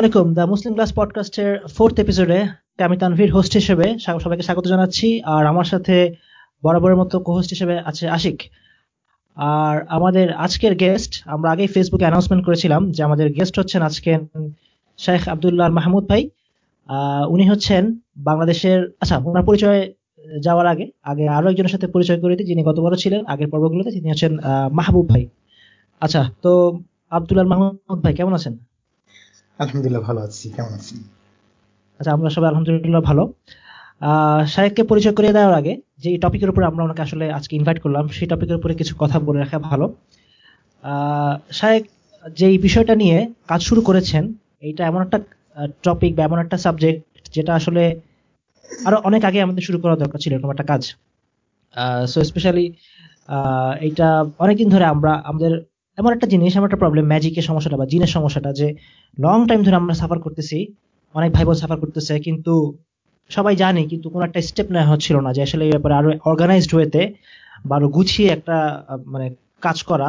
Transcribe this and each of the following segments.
আলাইকুম। The Muslim class পডকাস্টের fourth এপিসোডে আমি তানভীর হোস্ট হিসেবে সবাইকে স্বাগত জানাচ্ছি। আর আমার সাথে বরাবরের মতো কোহোস্ট হিসেবে আছে আশিক। আর আমাদের আজকের গেস্ট আমরা আগেই ফেসবুকে অ্যানাউন্সমেন্ট করেছিলাম যে আমাদের গেস্ট হচ্ছেন আজকে শেখ আবদুল্লাহ মাহমুদ ভাই। উনি হচ্ছেন বাংলাদেশের আচ্ছা ওনার পরিচয় যাওয়ার আগে আগে আরও একজনের সাথে পরিচয় করে দিই যিনি গতবারও ছিলেন, আগের পর্বগুলোতে, তিনি হচ্ছেন মাহবুব ভাই। আচ্ছা তো আবদুল্লাহ মাহমুদ ভাই, কেমন আছেন? আলহামদুলিল্লাহ ভালো আছি, কেমন আছেন? আচ্ছা আমরা সবাই আলহামদুলিল্লাহ ভালো। শাহেককে পরিচয় করিয়ে দেওয়ার আগে, যে টপিকের উপরে আমরা ওনাকে আসলে আজকে ইনভাইট করলাম, সেই টপিকের উপরে কিছু কথা বলে রাখা ভালো। শাহেক যে এই বিষয়টা নিয়ে কাজ শুরু করেছেন, এইটা এমন একটা টপিক বা এমন একটা সাবজেক্ট যেটা আসলে আরও অনেক আগে আমাদের শুরু করা দরকার ছিল, এরকম একটা কাজ। সো স্পেশালি এইটা অনেকদিন ধরে আমরা, আমাদের এমন একটা জিনিস এমন একটা প্রবলেম ম্যাজিকের সমস্যাটা বা জিনের সমস্যাটা যে লং টাইম ধরে আমরা সাফার করতেছি অনেক ভাই বোন সাফার করতেছে কিন্তু সবাই জানে কিন্তু কোনো একটা স্টেপ নেওয়া হচ্ছিল না যে আসলে এই ব্যাপারে আরও অর্গানাইজড ওয়েতে বা আরও গুছিয়ে একটা মানে কাজ করা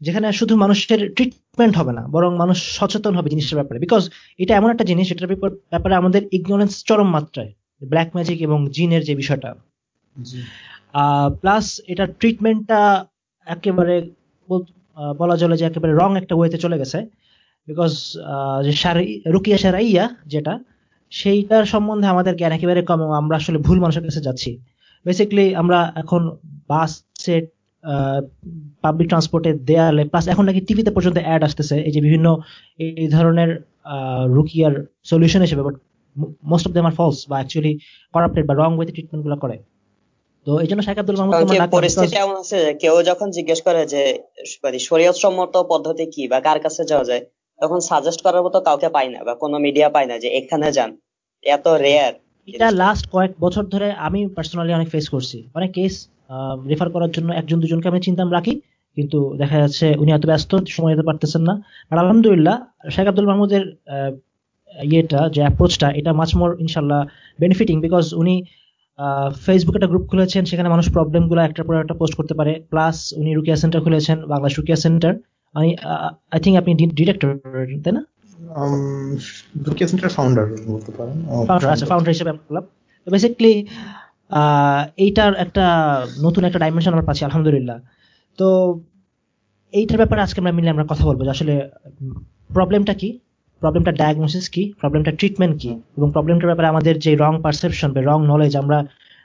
যেখানে শুধু মানুষের ট্রিটমেন্ট হবে না বরং মানুষ সচেতন হবে জিনিসটার ব্যাপারে। বিকজ এটা এমন একটা জিনিস এটার ব্যাপারে আমাদের ইগনোরেন্স চরম মাত্রায় ব্ল্যাক ম্যাজিক এবং জিনের যে বিষয়টা। প্লাস এটা ট্রিটমেন্টটা একেবারে বলা চলে যে একেবারে রং একটা ওয়েতে চলে গেছে। বিকজ রুকিয়া সারাইয়া যেটা, সেইটার সম্বন্ধে আমাদের জ্ঞান একেবারে কম, আমরা আসলে ভুল মানুষের কাছে যাচ্ছি। বেসিক্যালি আমরা এখন বাস সেট পাবলিক ট্রান্সপোর্টে দেয়ালে প্লাস এখন নাকি টিভিতে পর্যন্ত অ্যাড আসতেছে, এই যে বিভিন্ন এই ধরনের রুকিয়ার সলিউশন হিসেবে but most of them are false বা অ্যাকচুয়ালি করাপ্টেড বা রং ওয়েতে ট্রিটমেন্টগুলো করে। তো এই জন্য শেখ আব্দুল মাহমুদ পরিস্থিতি এমন আছে কেউ যখন জিজ্ঞেস করে যে মানে শরীয়ত সম্মত পদ্ধতি কি বা কার কাছে যাওয়া যায় তখন সাজেস্ট করার মতো কাউকে পাই না বা কোনো মিডিয়া পাই না যে এখানে যান এত রেয়ার এটা লাস্ট কয়েক বছর ধরে আমি পার্সোনালি অনেক ফেস করছি। অনেক কেস রেফার করার জন্য একজন দুজনকে আমি চিন্তা রাখি কিন্তু দেখা যাচ্ছে উনি এত ব্যস্ত সময় দিতে পারতেছেন না। আর আলহামদুলিল্লাহ শেখ আব্দুল মাহমুদের ইয়েটা যে অ্যাপ্রোচটা এটা মাছ মোর ইনশাল্লাহ বেনিফিটিং বিকজ উনি ফেসবুকে একটা গ্রুপ খুলেছেন সেখানে মানুষ প্রবলেমগুলো একটার পর একটা পোস্ট করতে পারে। প্লাস উনি রুকিয়া সেন্টার খুলেছেন বাংলাদেশ রুকিয়া সেন্টার আমি আই থিঙ্ক আপনি ডিরেক্টর তাই না? রুকিয়া সেন্টার ফাউন্ডার বলতে পারেন। ফাউন্ডার আচ্ছা ফাউন্ডার হিসেবে বললাম। তো বেসিক্যালি এইটার একটা নতুন একটা ডাইমেনশন আমরা পাচ্ছি আলহামদুলিল্লাহ। তো এইটার ব্যাপারে আজকে আমরা মিলে আমরা কথা বলব যে আসলে প্রবলেমটা কি? প্রবলেমটা ডায়াগনোসিস কি? প্রবলেমটা ট্রিটমেন্ট কি? এবং প্রবলেমটার ব্যাপারে আমাদের যে রং পারসেপশন বা রং নলেজ আমরা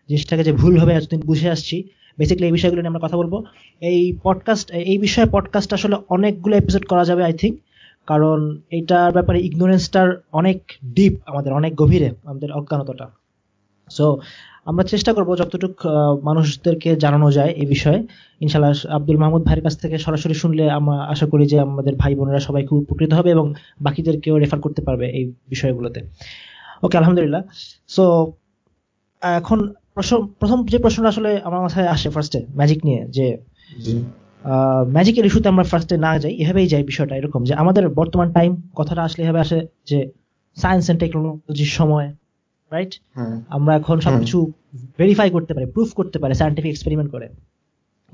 জিনিসটাকে যে ভুলভাবে এতদিন বুঝে আসছি। বেসিক্যালি এই বিষয়গুলো নিয়ে আমরা কথা বলব। এই পডকাস্ট এই বিষয়ে পডকাস্ট আসলে অনেকগুলো এপিসোড করা যাবে আই থিঙ্ক কারণ এইটার ব্যাপারে ইগনোরেন্সটার অনেক ডিপ আমাদের অনেক গভীরে, আমাদের অজ্ঞানতাটা। সো আমরা চেষ্টা করব যতটুকু মানুষদেরকে জানানো যায় এই বিষয়ে। ইনশাল্লাহ আব্দুল মাহমুদ ভাইয়ের কাছ থেকে সরাসরি শুনলে আমরা আশা করি যে আমাদের ভাই বোনেরা সবাই খুব উপকৃত হবে এবং বাকিদেরকেও রেফার করতে পারবে এই বিষয়গুলোতে। ওকে আলহামদুলিল্লাহ। সো এখন প্রথম যে প্রশ্নটা আসলে আমার মাথায় আসে ফার্স্টে ম্যাজিক নিয়ে যে ম্যাজিকের ইস্যুতে আমরা ফার্স্টে না যাই এভাবেই যাই বিষয়টা এরকম যে আমাদের বর্তমান টাইম কথাটা আসলে এভাবে আসে যে সায়েন্স এন্ড টেকনোলজির সময় রাইট আমরা এখন সবকিছু ভেরিফাই করতে পারি প্রুফ করতে পারি সায়েন্টিফিক এক্সপেরিমেন্ট করে।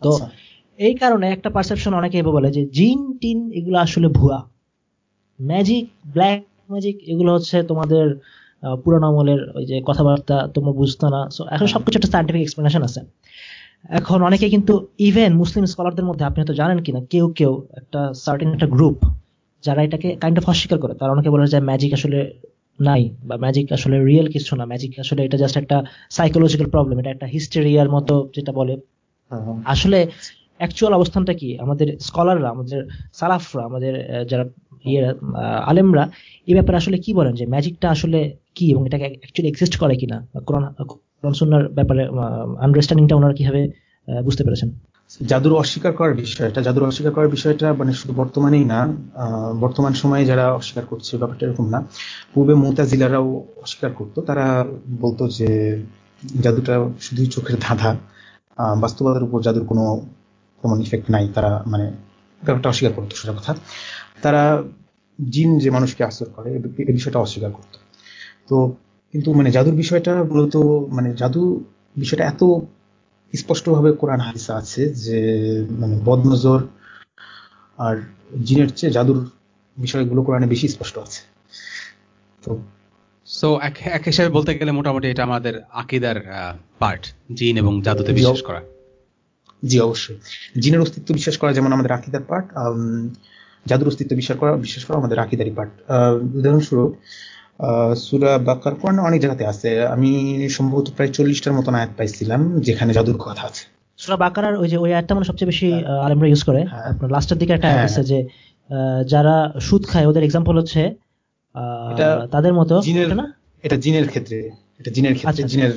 তো আচ্ছা। এই কারণে একটা পারসেপশন অনেকে বলে যে জিন টিন এগুলো আসলে ভুয়া। ম্যাজিক ব্ল্যাক ম্যাজিক এগুলো হচ্ছে তোমাদের পুরানো আমলের ওই যে কথাবার্তা তোমরা বুঝতো না। সো এখন সবকিছু একটা সায়েন্টিফিক এক্সপ্লেনেশন আছে। এখন অনেকে কিন্তু ইভেন মুসলিম স্কলারদের মধ্যে আপনি হয়তো জানেন কিনা কেউ কেউ একটা সার্টেন একটা গ্রুপ যারা এটাকে কাইন্ড অফ অস্বীকার করে। তারা অনেকে বলে যে ম্যাজিক আসলে নাই বা ম্যাজিক আসলে রিয়েল কিছু না। ম্যাজিক আসলে এটা জাস্ট একটা সাইকোলজিক্যাল প্রবলেম এটা একটা হিস্টেরিয়ার মতো যেটা বলে। আসলে অ্যাকচুয়াল অবস্থানটা কি? আমাদের স্কলাররা আমাদের সালাফরা আমাদের যারা ইয়ে আলেমরা এই ব্যাপারে আসলে কি বলেন? যে ম্যাজিকটা আসলে কি এবং এটাকে অ্যাকচুয়ালি এক্সিস্ট করে কিনা? কোরআন কোরআন সুন্নার ব্যাপারে আন্ডারস্ট্যান্ডিংটা ওনারা কীভাবে বুঝতে পেরেছেন? জাদুর অস্বীকার করার বিষয়টা, জাদুর অস্বীকার করার বিষয়টা মানে শুধু বর্তমানেই না বর্তমান সময়ে যারা অস্বীকার করছে ব্যাপারটা এরকম না, পূর্বে মোতাজিলারাও অস্বীকার করতো। তারা বলতো যে জাদুটা শুধুই চোখের ধাঁধা বাস্তবতার উপর জাদুর কোনো তেমন ইফেক্ট নাই, তারা মানে ব্যাপারটা অস্বীকার করতো সেটা কথা। তারা জিন যে মানুষকে আসর করে এই বিষয়টা অস্বীকার করত। তো কিন্তু মানে জাদুর বিষয়টা মূলত মানে জাদু বিষয়টা এত স্পষ্টভাবে কোরআন হাদিসা আছে যে মানে বদনজর আর জিনের চেয়ে জাদুর বিষয়গুলো কোরআনে বেশি স্পষ্ট আছে। তো সো এক হিসাবে বলতে গেলে মোটামুটি এটা আমাদের আকিদার পার্ট জিন এবং জাদুতে বিশ্বাস করা। জি অবশ্যই। জিনের অস্তিত্ব বিশ্বাস করা যেমন আমাদের আকিদার পার্ট জাদুর অস্তিত্ব বিশ্বাস করা বিশ্বাস করা আমাদের আকিদারি পার্ট উদাহরণস্বরূপ সুরা বাকার কোরআন অনেক জায়গাতে আছে আমি সম্ভবত প্রায় চল্লিশটার মতন আয়াত পাইছিলাম যেখানে জাদুর কথা আছে সুরা বাকারার ওই যে ওই আয়াতটা মানে সবচেয়ে বেশি হ্যাঁ। আলেমরা ইউজ করে হ্যাঁ। আপনার লাস্টের দিকে একটা আয়াত হ্যাঁ। আছে যে যারা সুদ খায় ওদের এক্সাম্পল হচ্ছে তাদের মতো না এটা জিনের ক্ষেত্রে এটা জিনের ক্ষেত্রে আচ্ছা, আচ্ছা। জিনের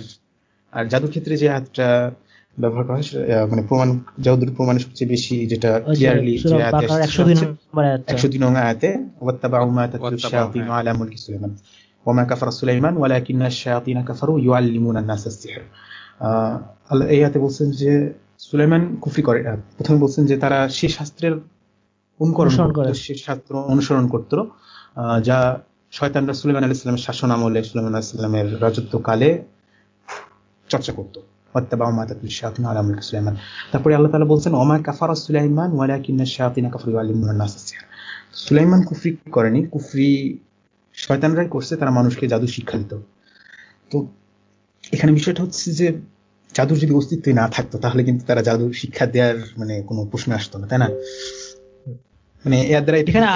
আর জাদুর ক্ষেত্রে যে আয়াতটা ব্যবহার করা হয় মানে প্রমাণ জাদুর প্রমাণে সবচেয়ে বেশি যেটা ক্লিয়ারলি যে একশো দুই নং আয়াতে ওয়াত্তাবাউ মা তাতলু শায়াতিন আলা মুলকি সুলাইমান। ওমা কাফারা সুলাইমান ওয়ালাকিন্না শায়াতিনা কাফারু ইউআল্লিমুনা আন-নাস আস-সিহর আল্লাহ এই আয়াতে বলছেন যে সুলাইমান কুফরি করে প্রথমে বলছেন যে তারা সে শাস্ত্রের অনুকরণ করে। সে শাস্ত্র অনুসরণ করত যা শয়তানরা সুলেমান আলী ইসলামের শাসন আমলে সুলেমান আলী ইসলামের রাজত্বকালে চর্চা করত। তারপরে আল্লাহ বলছেন ওমা কাফার সুলাইমান ওয়ালাকিন্না শায়াতিনা কাফরু আলিমুন নাস সুলাইমান কুফরি করেনি কুফরি শয়তানরাই করছে তারা মানুষকে জাদু শিক্ষা দিত। তো এখানে বিষয়টা হচ্ছে যে জাদুর যদি অস্তিত্বই না থাকতো তাহলে কিন্তু তারা জাদু শিক্ষা দেওয়ার মানে কোনো প্রশ্ন আসতো না তাই না? মানে এর দ্বারা এখানে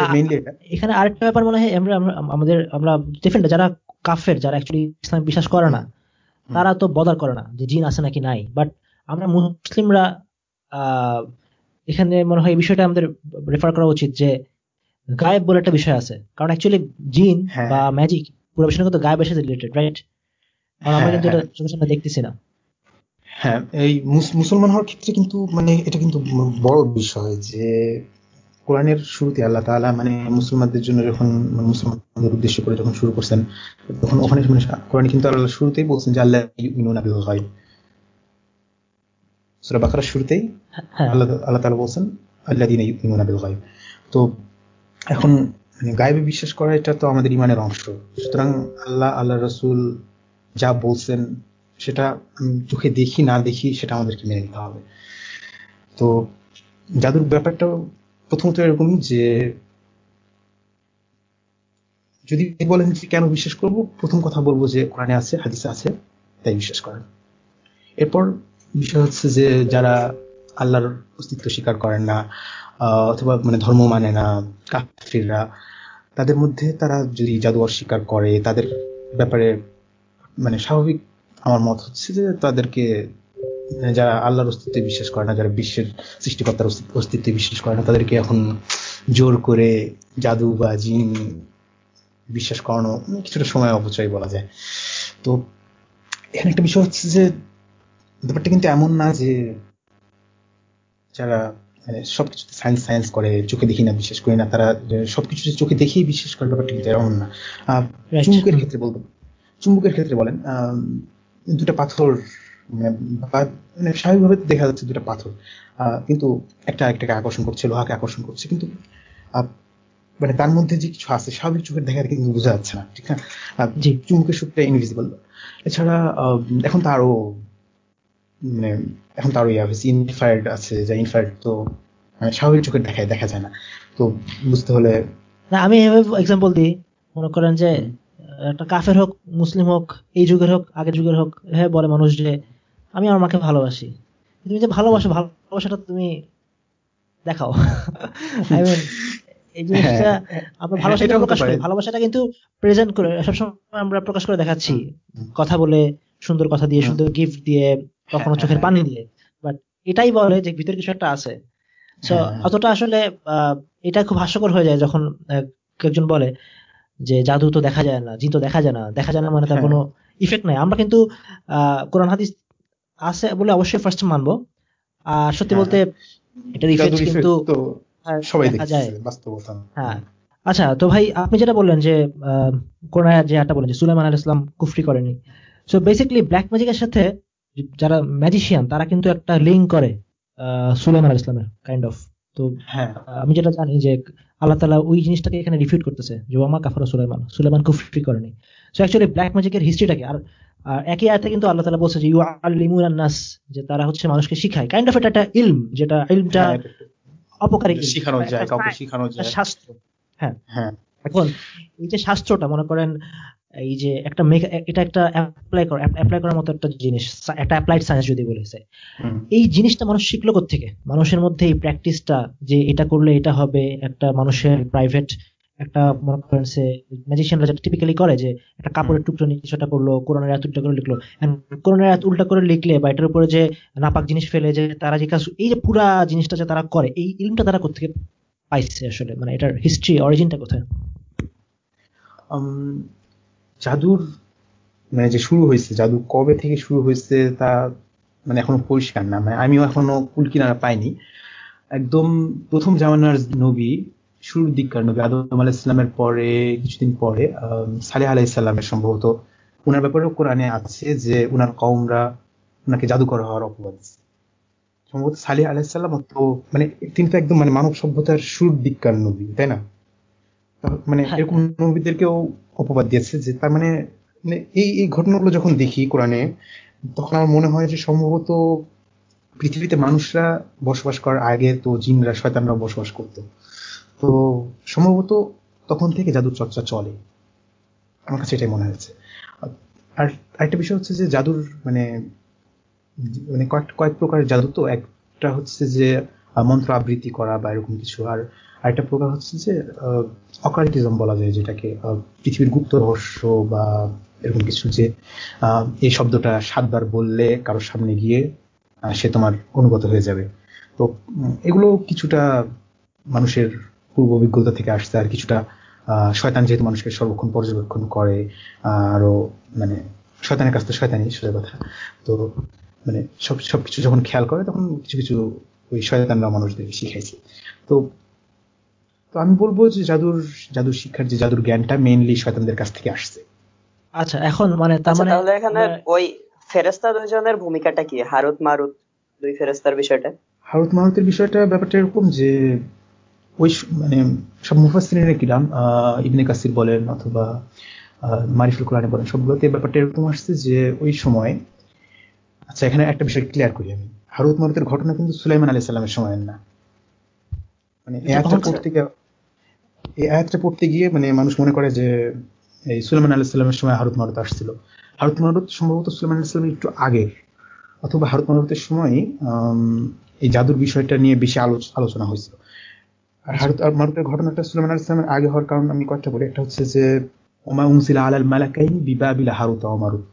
এখানে আরেকটা ব্যাপার মনে হয় আমরা আমাদের আমরা ডিফেন্ড যারা কাফের যারা অ্যাকচুয়ালি ইসলাম বিশ্বাস করে না তারা তো বদার করে না যে জিন আছে নাকি নাই। বাট আমরা মুসলিমরা এখানে মনে হয় এই বিষয়টা আমাদের রেফার করা উচিত যে গায়েব বলে একটা বিষয় আছে। কারণ অ্যাকচুয়ালি জিন হ্যাঁ। বা ম্যাজিক পুরো বিষয় কিন্তু গায়েবের সাথে রিলেটেড রাইট আমরা কিন্তু এটা হ্যাঁ। চোখের সামনে দেখতেছি না। হ্যাঁ এই মুসলমান হওয়ার ক্ষেত্রে কিন্তু মানে এটা কিন্তু বড় বিষয় যে কোরআনের শুরুতে আল্লাহ তালা মানে মুসলমানদের জন্য যখন মানে মুসলমানদের উদ্দেশ্য করে যখন শুরু করছেন তখন ওখানে মানে কোরআন কিন্তু আল্লাহ শুরুতেই বলছেন যে আল্লাহ হয় সুরা বাকার শুরুতেই হ্যাঁ। আল্লাহ আল্লাহ তালা বলছেন আল্লাহ দিন ইউনাবিল গাইব তো এখন মানে গায়েবে বিশ্বাস করা এটা তো আমাদের ইমানের অংশ। সুতরাং আল্লাহ আল্লাহ রসুল যা বলছেন সেটা চোখে দেখি না দেখি সেটা আমাদেরকে মেনে নিতে হবে। তো জাদুর ব্যাপারটা প্রথমত এরকমই যে, যদি বলেন যে কেন বিশ্বাস করব, প্রথম কথা বলব যে কোরআনে আছে, হাদিসে আছে, তাই বিশ্বাস করেন। এরপর বিষয় হচ্ছে যে যারা আল্লাহর অস্তিত্ব স্বীকার করেন না অথবা মানে ধর্ম মানে না, কাফিররা, তাদের মধ্যে তারা যদি জাদু অস্বীকার করে, তাদের ব্যাপারে মানে স্বাভাবিক আমার মত হচ্ছে যে তাদেরকে যারা আল্লাহর অস্তিত্বে বিশ্বাস করে না যারা বিশ্বের সৃষ্টিকর্তার অস্তিত্বে বিশ্বাস করে না তাদেরকে এখন জোর করে জাদু বা জিন বিশ্বাস করানো কিছুটা সময় অপচয় বলা যায়। তো এখানে একটা বিষয় হচ্ছে যে ব্যাপারটা কিন্তু এমন না যে যারা মানে সবকিছুতে সায়েন্স সায়েন্স করে চোখে দেখি না বিশ্বাস করি না তারা সবকিছু চোখে দেখেই বিশ্বাস করে ব্যাপারটা কিন্তু এমন না। চুম্বুকের ক্ষেত্রে বলব চুম্বুকের ক্ষেত্রে বলেন দুটা পাথর মানে, মানে স্বাভাবিকভাবে দেখা যাচ্ছে দুটা পাথর। কিন্তু একটা একটাকে আকর্ষণ করছে লোহাকে আকর্ষণ করছে। কিন্তু মানে তার মধ্যে যে কিছু আছে স্বাভাবিক চোখের দেখা কিন্তু বোঝা যাচ্ছে না ঠিক না? যে চুমুকের সূত্রে ইনভিজিবল এছাড়া এখন তো আরও মানে এখন তো আরও ইয়া হয়েছে ইনফায়ার্ড আছে যা ইনফায়ার্ড তো মানে স্বাভাবিক চোখের দেখায় দেখা যায় না। তো বুঝতে হলে না আমি এক্সাম্পল দিই। মনে করেন যে একটা কাফের হোক মুসলিম হোক এই যুগের হোক আগের যুগের হোক হ্যাঁ বলে মানুষ যে আমি আমার মাকে ভালোবাসি। তুমি যে ভালোবাসো ভালোবাসাটা তুমি দেখাও। আই মিন এই জিনিসটা আমরা ভালোবাসাটা প্রকাশ করি। ভালোবাসাটা কিন্তু প্রেজেন্ট করে সবসময় আমরা প্রকাশ করে দেখাচ্ছি। কথা বলে সুন্দর কথা দিয়ে সুন্দর গিফট দিয়ে কখনো চোখের পানি দিয়ে। বাট এটাই বলে যে ভিতরে কিছু একটা আছে। সো অতটা আসলে এটা খুব হাস্যকর হয়ে যায় যখন একজন বলে যে জাদু তো দেখা যায় না জিন তো দেখা যায় না। দেখা যায় না মানে তার কোনো ইফেক্ট নাই। আমরা কিন্তু আহ কোরআন হাদিস আছে বলে অবশ্যই ফার্স্ট মানবো। আর সত্যি বলতে এটার ইফেক্ট কিন্তু সবাই দেখা যায়। বাস্তবতা। হ্যাঁ। আচ্ছা তো ভাই আপনি যেটা বললেন যে কোরআন যে একটা বলেন যে সুলাইমান আল ইসলাম কুফরি করেনি। সো বেসিক্যালি ব্ল্যাক ম্যাজিকের সাথে যারা ম্যাজিশিয়ান তারা কিন্তু একটা লিঙ্ক করে সুলাইমান আল ইসলামের কাইন্ড অফ তো হ্যাঁ। আমি যেটা জানি যে আল্লাহ তালা ওই জিনিসটাকে এখানে রিফিউট করতেছে যে ওমা কাফারা সুলাইমান সুলাইমান কুফরি করেনি। সো অ্যাকচুয়ালি ব্ল্যাক ম্যাজিকের হিস্ট্রিটাকে আর একই আয়তে কিন্তু আল্লাহ তালা বলছে যে ইউ আলিমুন নাস যে তারা হচ্ছে মানুষকে শিখায়। কাইন্ড অফ এটা একটা ইলম যেটা ইলমটা অপকারী শিখানো যায় কাউকে শিখানো যায় শাস্ত্র। হ্যাঁ। হ্যাঁ। এখন এই যে শাস্ত্রটা মনে করেন এই যে একটা এটা একটা অ্যাপ্লাই করা অ্যাপ্লাই করার মতো একটা জিনিস একটা অ্যাপ্লাইড সায়েন্স যদি বলেছে এই জিনিসটা মানুষ শিখলো থেকে মানুষের মধ্যে এই প্র্যাকটিসটা যে এটা করলে এটা হবে একটা মানুষের প্রাইভেট একটা মনে করেন সে ম্যাজিশিয়ানরা যেটা টিপিক্যালি করে যে একটা কাপড়ের টুকরো নিয়ে কিছুটা করল কোরআনের এত উল্টা করে লিখলো। কোরআনের এত উল্টা করে লিখলে বা এটার উপরে যে নাপাক জিনিস ফেলে যে তারা যে কাজ এই যে পুরা জিনিসটা যে তারা করে এই ইলমটা তারা কোথেকে পাইছে আসলে? মানে এটার হিস্ট্রি অরিজিনটা কোথায়? জাদুর মানে যে শুরু হয়েছে জাদু কবে থেকে শুরু হয়েছে তা মানে এখনও পরিষ্কার না। মানে আমিও এখনও কুল কিনারা পাইনি। একদম প্রথম জামানার নবী শুরুর দিককার নবী আদম আলাহ ইসলামের পরে কিছুদিন পরে সালেহ আলাহ ইসলামের সম্ভবত ওনার ব্যাপারেও কোরআনে আছে যে ওনার কমরা ওনাকে জাদুকর হওয়ার অপবাদ সম্ভবত সালিহ আলাহিসাল্লাম তো মানে তিনি তো একদম মানে মানব সভ্যতার শুরুর দিককার নবী তাই না? মানে হ্যাঁ। এরকম নবীদেরকেও অপবাদ দিয়েছে যে তার মানে, মানে এই এই ঘটনাগুলো যখন দেখি কোরআনে তখন আমার মনে হয় যে সম্ভবত পৃথিবীতে মানুষরা বসবাস করার আগে তো জিনরা শয়তানরা বসবাস করতো। তো সম্ভবত তখন থেকে জাদুর চর্চা চলে। আমার কাছে এটাই মনে হয়েছে। আর আরেকটা বিষয় হচ্ছে যে জাদুর মানে মানে কয়েক কয়েক প্রকারের জাদু তো। একটা হচ্ছে যে মন্ত্র আবৃত্তি করা বা এরকম কিছু। আর আরেকটা প্রকার হচ্ছে যে অকাল্টিজম বলা যায় যেটাকে পৃথিবীর গুপ্ত রহস্য বা এরকম কিছু যে এই শব্দটা সাতবার বললে কারোর সামনে গিয়ে সে তোমার অনুগত হয়ে যাবে। তো এগুলো কিছুটা মানুষের পূর্ব অভিজ্ঞতা থেকে আসছে আর কিছুটা শয়তান যেহেতু মানুষকে সর্বক্ষণ পর্যবেক্ষণ করে আরও মানে শয়তানের কাছ থেকে শয়তানি সোজা কথা। তো মানে সব সবকিছু যখন খেয়াল করে তখন কিছু কিছু ওই শয়তানরা মানুষদেরকে শিখাইছে। তো তো আমি বলব যে জাদুর জাদুর শিক্ষার যে জাদুর জ্ঞানটা মেইনলি শয়তানদের কাছ থেকে আসছে। আচ্ছা এখন মানে তার আচ্ছা, মানে তাহলে এখানে ওই ফেরেস্তা দুইজনের ভূমিকাটা কি? হারুত মারুত দুই ফেরেস্তার বিষয়টা? হারুত মারুতের বিষয়টা ব্যাপারটা এরকম যে ওই মানে সব মুফাসিনের কিরাম ইবনে কাসির বলেন অথবা মারিফুল কোরআনে বলেন সবগুলোতে ব্যাপারটা এরকম আসছে যে ওই সময় আচ্ছা এখানে একটা বিষয় ক্লিয়ার করি আমি। হারুত মারুতের ঘটনা কিন্তু সুলাইমান আলী সাল্লামের সময়ের না। মানে আয়াতটা পড়তে গিয়ে এই আয়াতটা পড়তে গিয়ে মানে মানুষ মনে করে যে এই সুলাইমান আলী সাল্লামের সময় হারুত মারুত আসছিল। হারুত মারুত সম্ভবত সুলাইমান আলী সাল্লামের একটু আগের অথবা হারুত মারুতের সময় এই জাদুর বিষয়টা নিয়ে বেশি আলোচনা হয়েছিল। আর মারুতের ঘটনাটা সুলাইমান আলী সাল্লামের আগে হওয়ার কারণ আমি বলি। একটা হচ্ছে যে, ওমা আলাল হারুত মারুত।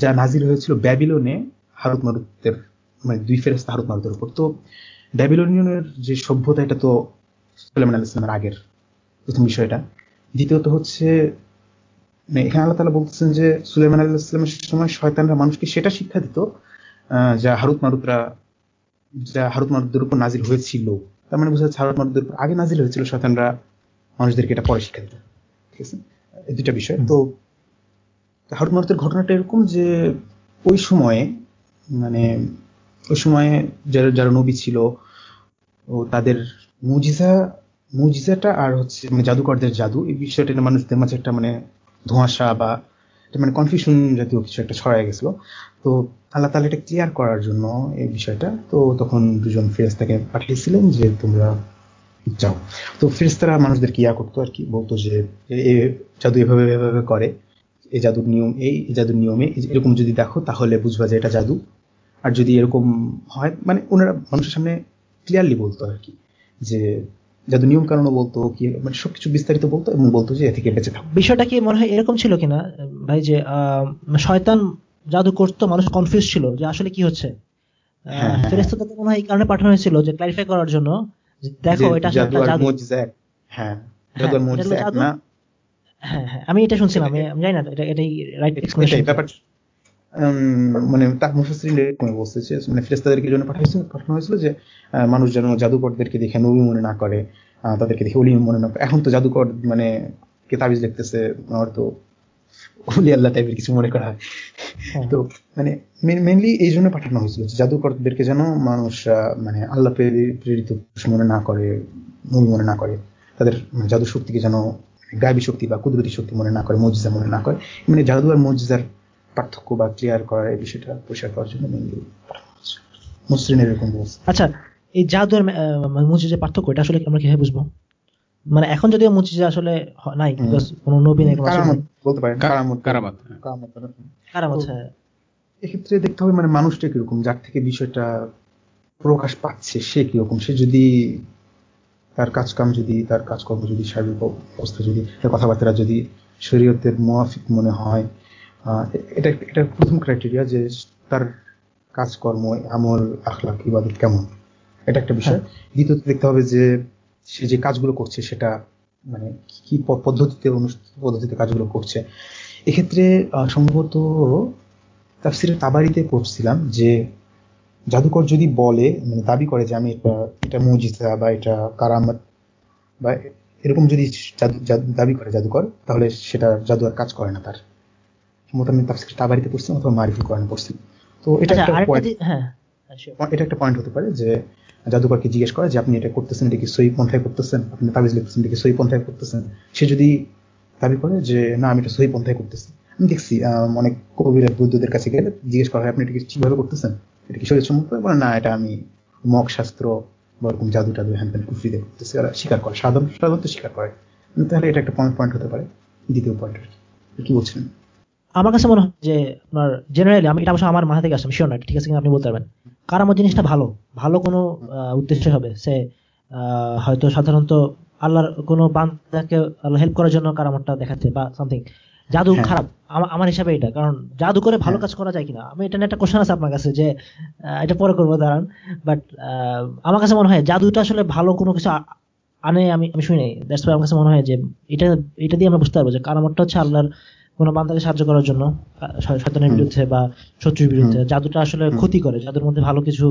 যা হয়েছিল ব্যাবিলনে হারুত মারুতের মানে দুই হারুত মারুতের উপর। তো ব্যাবিলনিয়নের যে সভ্যতা, এটা তো সুলেমান আল ইসলামের আগের প্রথম বিষয়টা। দ্বিতীয়ত হচ্ছে মানে এখানে আল্লাহ তালা বলতেছেন যে সুলেমান আল্লাহ ইসলামের সময় শয়তানরা মানুষকে সেটা শিক্ষা দিত যা হারুত মারুতরা, যা হারুত মারুতদের উপর নাজির হয়েছিল। তার মানে বোঝা হারুত মারুতদের উপর আগে নাজিল হয়েছিল শয়তানরা মানুষদেরকে এটা পরে শিক্ষা দিত। ঠিক আছে? এই দুটা বিষয়। তো হারুত মারুতের ঘটনাটা এরকম যে ওই সময়ে মানে ওই সময়ে যারা যারা নবী ছিল, ও তাদের মুজিজা, মুজিজাটা আর হচ্ছে মানে জাদুকরদের জাদু, এই বিষয়টা মানুষদের মাঝে একটা মানে ধোঁয়াশা বা মানে কনফিউশন জাতীয় কিছু একটা ছড়ায় গেছিল। তো আল্লাহ তালা এটা ক্লিয়ার করার জন্য এই বিষয়টা। তো তখন দুজন ফেরেস্তাকে পাঠিয়েছিলেন যে, তোমরা যাও। তো ফেরেস্তারা মানুষদেরকে ইয়া করতো আর কি? বলতো যে, এ জাদু এভাবে এভাবে করে। এই জাদুর নিয়ম এই জাদুর নিয়মে এরকম যদি দেখো, তাহলে বুঝবা যে এটা জাদু। আর যদি এরকম হয় মানে ওনারা মানুষের সামনে ক্লিয়ারলি বলতো আর কি, যে জাদু নিয়ম কারণও বলতো, কি মানে সবকিছু বিস্তারিত বলতো এবং বলতো যে, এ থেকে বেঁচে থাকো। বিষয়টা কি মনে হয় এরকম ছিল কিনা? ভাই, যে শয়তান জাদু করতো মানুষ কনফিউজ ছিল যে আসলে কি হচ্ছে। হ্যাঁ, হ্যাঁ, ফেরেস্তাদের। মনে হয় এই কারণে পাঠানো হয়েছিল যে ক্লারিফাই করার জন্য দেখো এটা জাদু। হ্যাঁ আমি এটা শুনছিলাম আমি জানি না এটা এটাই রাইট এক্সপ্লেনেশন মানে তার মুফাসসিরিন বলছে যে মানে ফেরেশতাদেরকে জন্য পাঠাইছে পাঠানো হয়েছিল যে মানুষ যেন জাদুকরদেরকে দেখে নবী মনে না করে তাদেরকে দেখে অলি মনে না করে। এখন তো জাদুকর মানে কে তাবিজ দেখতেছে আমার তো অলি আল্লাহ টাইপের কিছু মনে করা হয়। হ্যাঁ। তো মানে মেনলি এই জন্য পাঠানো হয়েছিল জাদুকরদেরকে যেন মানুষ মানে আল্লাহ প্রেরিত মনে না করে নবী মনে না করে তাদের মানে জাদু শক্তিকে যেন গায়বী শক্তি বা কুদরতি শক্তি মনে না করে মজিজা মনে না করে মানে জাদু আর মজিজার পার্থক্য বা ক্লিয়ার করার এই বিষয়টা পরিষ্কার করার জন্য মেনলি মুসলিমের এরকম আচ্ছা এই জাদু আর মজিজের পার্থক্য এটা আসলে আমরা কীভাবে বুঝব? মানে এখন যদিও মুজিজা আসলে নাই কোনো নবী নাই কোনো রাসূল কারামত নাই। বলতে পারেন কারামত। কারামত, হ্যাঁ। কারামত কারামত। হ্যাঁ। এক্ষেত্রে দেখতে হবে মানে মানুষটা কীরকম যার থেকে বিষয়টা প্রকাশ পাচ্ছে সে কীরকম? সে যদি তার কাজকাম যদি তার কাজকর্ম যদি শারীরিক অবস্থা যদি তার কথাবার্তা যদি শরীয়তের মোয়াফিক মনে হয় আহ, এটা এটা প্রথম ক্রাইটেরিয়া যে তার কাজকর্ম আমল আখলাক ইবাদত কেমন? এটা একটা বিষয়। দ্বিতীয়ত দেখতে হবে যে সে যে কাজগুলো করছে সেটা মানে কি পদ্ধতিতে অনুষ্ঠিত পদ্ধতিতে কাজগুলো করছে। এক্ষেত্রে সম্ভবত তাফসিরে তাবারিতে পড়ছিলাম যে জাদুকর যদি বলে মানে দাবি করে যে আমি এটা এটা মুজিজা বা এটা কারামত বা এরকম যদি দাবি করে জাদুকর তাহলে সেটা জাদু আর কাজ করে না তার। সম্ভবত আমি তাফসিরে তাবারিতে পড়ছিলাম অথবা মারিফুল কোরআনে পড়ছিলাম। তো এটা আচ্ছা একটা জি- হ্যাঁ হ্যাঁ, এটা একটা পয়েন্ট হতে পারে যে জাদুকরকে জিজ্ঞেস করা যে, আপনি এটা করতেছেন, এটা কি সই পন্থায় করতেছেন? আপনি তাবিজ লিখতেছেন, এটা কি সই পন্থায় করতেছেন? সে যদি দাবি করে যে, না, আমি এটা সই পন্থায় করতেছি। আমি দেখছি অনেক কবিরা বৈদ্যদের কাছে গেলে জিজ্ঞেস করা হয়, আপনি এটা কি ঠিকভাবে করতেছেন? এটা কি শরীর সম্মত বলে, না, এটা আমি মগ শাস্ত্র বা ওরকম জাদু টাদু হ্যান ত্যান কুফরিতে করতেছি। ওরা স্বীকার করে, সাধারণ সাধারণত স্বীকার করে। তাহলে এটা একটা পয়েন্ট হতে পারে, দ্বিতীয় পয়েন্ট কি। বলছিলেন আমার কাছে মনে হয় যে, আপনার জেনারেলি আমি এটা অবশ্য আমার মাথা থেকে আসছে শিওর না ঠিক আছে কিনা আপনি বলতে পারবেন। কারামত জিনিসটা ভালো। ভালো কোনো উদ্দেশ্য হবে। সে হয়তো সাধারণত আল্লাহর কোনো বান্দাকে আল্লাহ হেল্প করার জন্য কারামতটা দেখাচ্ছে বা সামথিং জাদু হ্যাঁ। খারাপ। আমার হিসাবে এটা। কারণ জাদু করে ভালো হ্যাঁ। কাজ করা যায় কিনা? আমি এটা নিয়ে একটা কোশ্চেন আছে আপনার কাছে যে এটা পরে করব দাঁড়ান। বাট আমার কাছে মনে হয় জাদুটা আসলে ভালো কোনো কিছু আনে আমি আমি শুনি দ্যাটস আমার কাছে মনে হয় যে এটা এটা দিয়ে আমরা বুঝতে পারব যে কারামতটা হচ্ছে আল্লাহর কোনো বান্দাকে সাহায্য করার জন্য শয়তানের বিরুদ্ধে বা শত্রুর বিরুদ্ধে। জাদুটা আসলে ক্ষতি করে জাদুর মধ্যে ভালো কিছু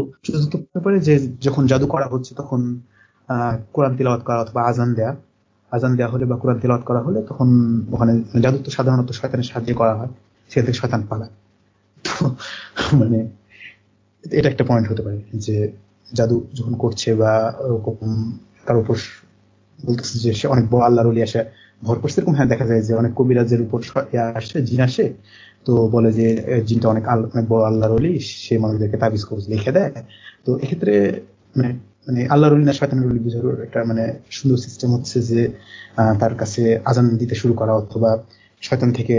ব্যাপারে যে যখন জাদু করা হচ্ছে তখন আহ, কোরআন তিলাওয়াত করা অথবা আজান দেয়া। আজান দেওয়া হলে বা কোরআন তিলাওয়াত করা হলে তখন ওখানে জাদু তো সাধারণত শয়তানের সাহায্য করা হয় সে থেকে শয়তান পালায়। তো মানে এটা একটা পয়েন্ট হতে পারে যে জাদু যখন করছে বা ওরকম তার উপর বলতেছে যে সে অনেক বড় আল্লাহর অলি আসে ভর করছে, এরকম হ্যাঁ দেখা যায় যে অনেক কবিরাজের উপর আসে, জিন আসে, তো বলে যে জিনটা অনেক অনেক বড় আল্লাহর অলি সে মানুষদেরকে তাবিজ কবজ লিখে দেয়। তো এক্ষেত্রে মানে মানে আল্লাহর অলি না, শয়তানের অলি বুঝার একটা মানে সুন্দর সিস্টেম হচ্ছে যে তার কাছে আজান দিতে শুরু করা, অথবা শয়তান থেকে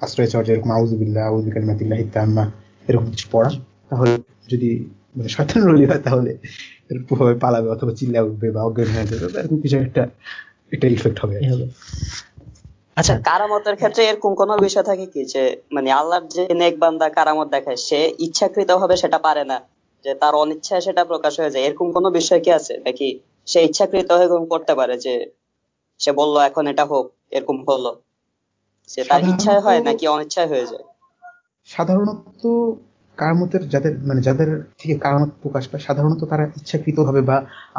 আশ্রয় চাওয়া যেরকম আউজুবিল্লাহ আউজুবিকালিমাতিল্লাহ ইত্তাম্মা এরকম কিছু পড়া, তাহলে যদি মানে শয়তানের অলি হয়, তাহলে এর প্রভাবে পালাবে, অথবা চিল্লা উঠবে বা অজ্ঞান হয়ে যাবে, এরকম কিছু একটা একটা ইফেক্ট হবে। হবে। আচ্ছা কারামতের ক্ষেত্রে এরকম কোন বিষয় থাকে কি? যে মানে আল্লাহর যে নেক বান্দা কারামত দেখায় সে ইচ্ছাকৃত ভাবে সেটা পারে না যে তার অনিচ্ছায় সেটা প্রকাশ হয়ে যায়। এরকম কোন বিষয় কি আছে? নাকি সে ইচ্ছাকৃত হয়ে এরকম করতে পারে যে সে বলল এখন এটা হোক এরকম হলো। সে তার ইচ্ছায় হয় নাকি অনিচ্ছায় হয়ে যায়? সাধারণত কারামতের যাদের মানে যাদের থেকে কারামত প্রকাশ পায়, সাধারণত তারা ইচ্ছাকৃত ভাবে বা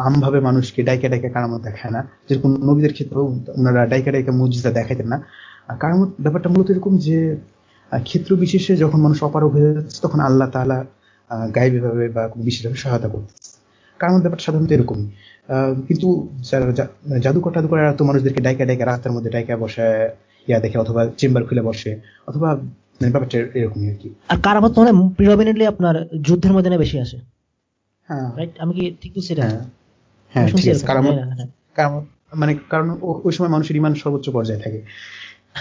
আমভাবে মানুষকে ডাইকা ডাইকা কারামত দেখায় না। যেরকম নবীদের ক্ষেত্রেও ওনারা ডাইকা ডাইকা মসজিদা দেখাইতেন না। কারামত ব্যাপারটা মূলত এরকম যে ক্ষেত্র বিশেষে যখন মানুষ অপারগ হয়ে যাচ্ছে, তখন আল্লাহ তাআলা গাইবে ভাবে বা বিশেষভাবে সহায়তা করতেছে। কারামত ব্যাপারটা সাধারণত এরকমই। কিন্তু যারা মানে জাদুকর টাদুকর তো মানুষদেরকে ডাইকা ডাইকা রাস্তার মধ্যে ডাইকা বসে ইয়া দেখে অথবা চেম্বার খুলে বসে, অথবা ব্যাপারটা এরকমই আর কি। আর কারামত মানে আপনার যুদ্ধের ময়দানে বেশি আসে। হ্যাঁ। রাইট আমি কি ঠিক বলছি এটা? হ্যাঁ। হ্যাঁ ঠিক আছে। কারামত হ্যাঁ। কারামত মানে কারণ ওই সময় মানুষের ইমান সর্বোচ্চ পর্যায়ে থাকে।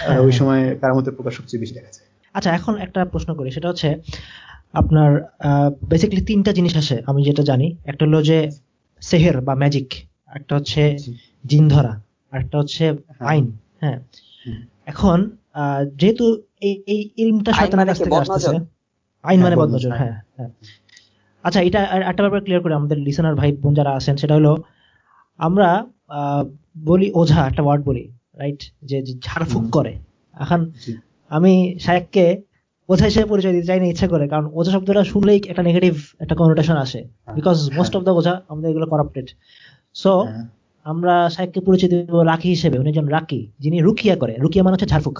আর ওই সময় কারামতের প্রকাশ সবচেয়ে বেশি দেখা যায়। আচ্ছা এখন একটা প্রশ্ন করি। সেটা হচ্ছে আপনার বেসিক্যালি তিনটা জিনিস আছে আমি যেটা জানি। একটা হলো যে সেহের বা ম্যাজিক একটা হচ্ছে জিন ধরা আর একটা হচ্ছে আইন। হ্যাঁ। এখন আহ, যেহেতু এই এই ইলমটা শয়তানের কাছ থেকে আইন মানে হ্যাঁ, বদনজর হ্যাঁ হ্যাঁ। আচ্ছা এটা একটা ব্যাপার ক্লিয়ার করে আমাদের লিসেনার ভাই বোন যারা আছেন সেটা হলো আমরা বলি ওঝা একটা ওয়ার্ড বলি রাইট যে ঝাড়ফুঁক করে। এখন। আমি শায়েককে ওঝা হিসেবে পরিচয় দিতে চাই না ইচ্ছা করে কারণ ওঝা শব্দটা শুনলেই একটা নেগেটিভ একটা কনোটেশন আসে বিকজ মোস্ট অফ দ্য ওঝা আমাদের এগুলো করাপ্টেড সো হ্যাঁ, আমরা শায়েককে পরিচয় দিব রাখি হিসেবে উনি একজন রাকি যিনি রুকিয়া করে। রুকিয়া মানে হচ্ছে ঝাড়ফুঁক।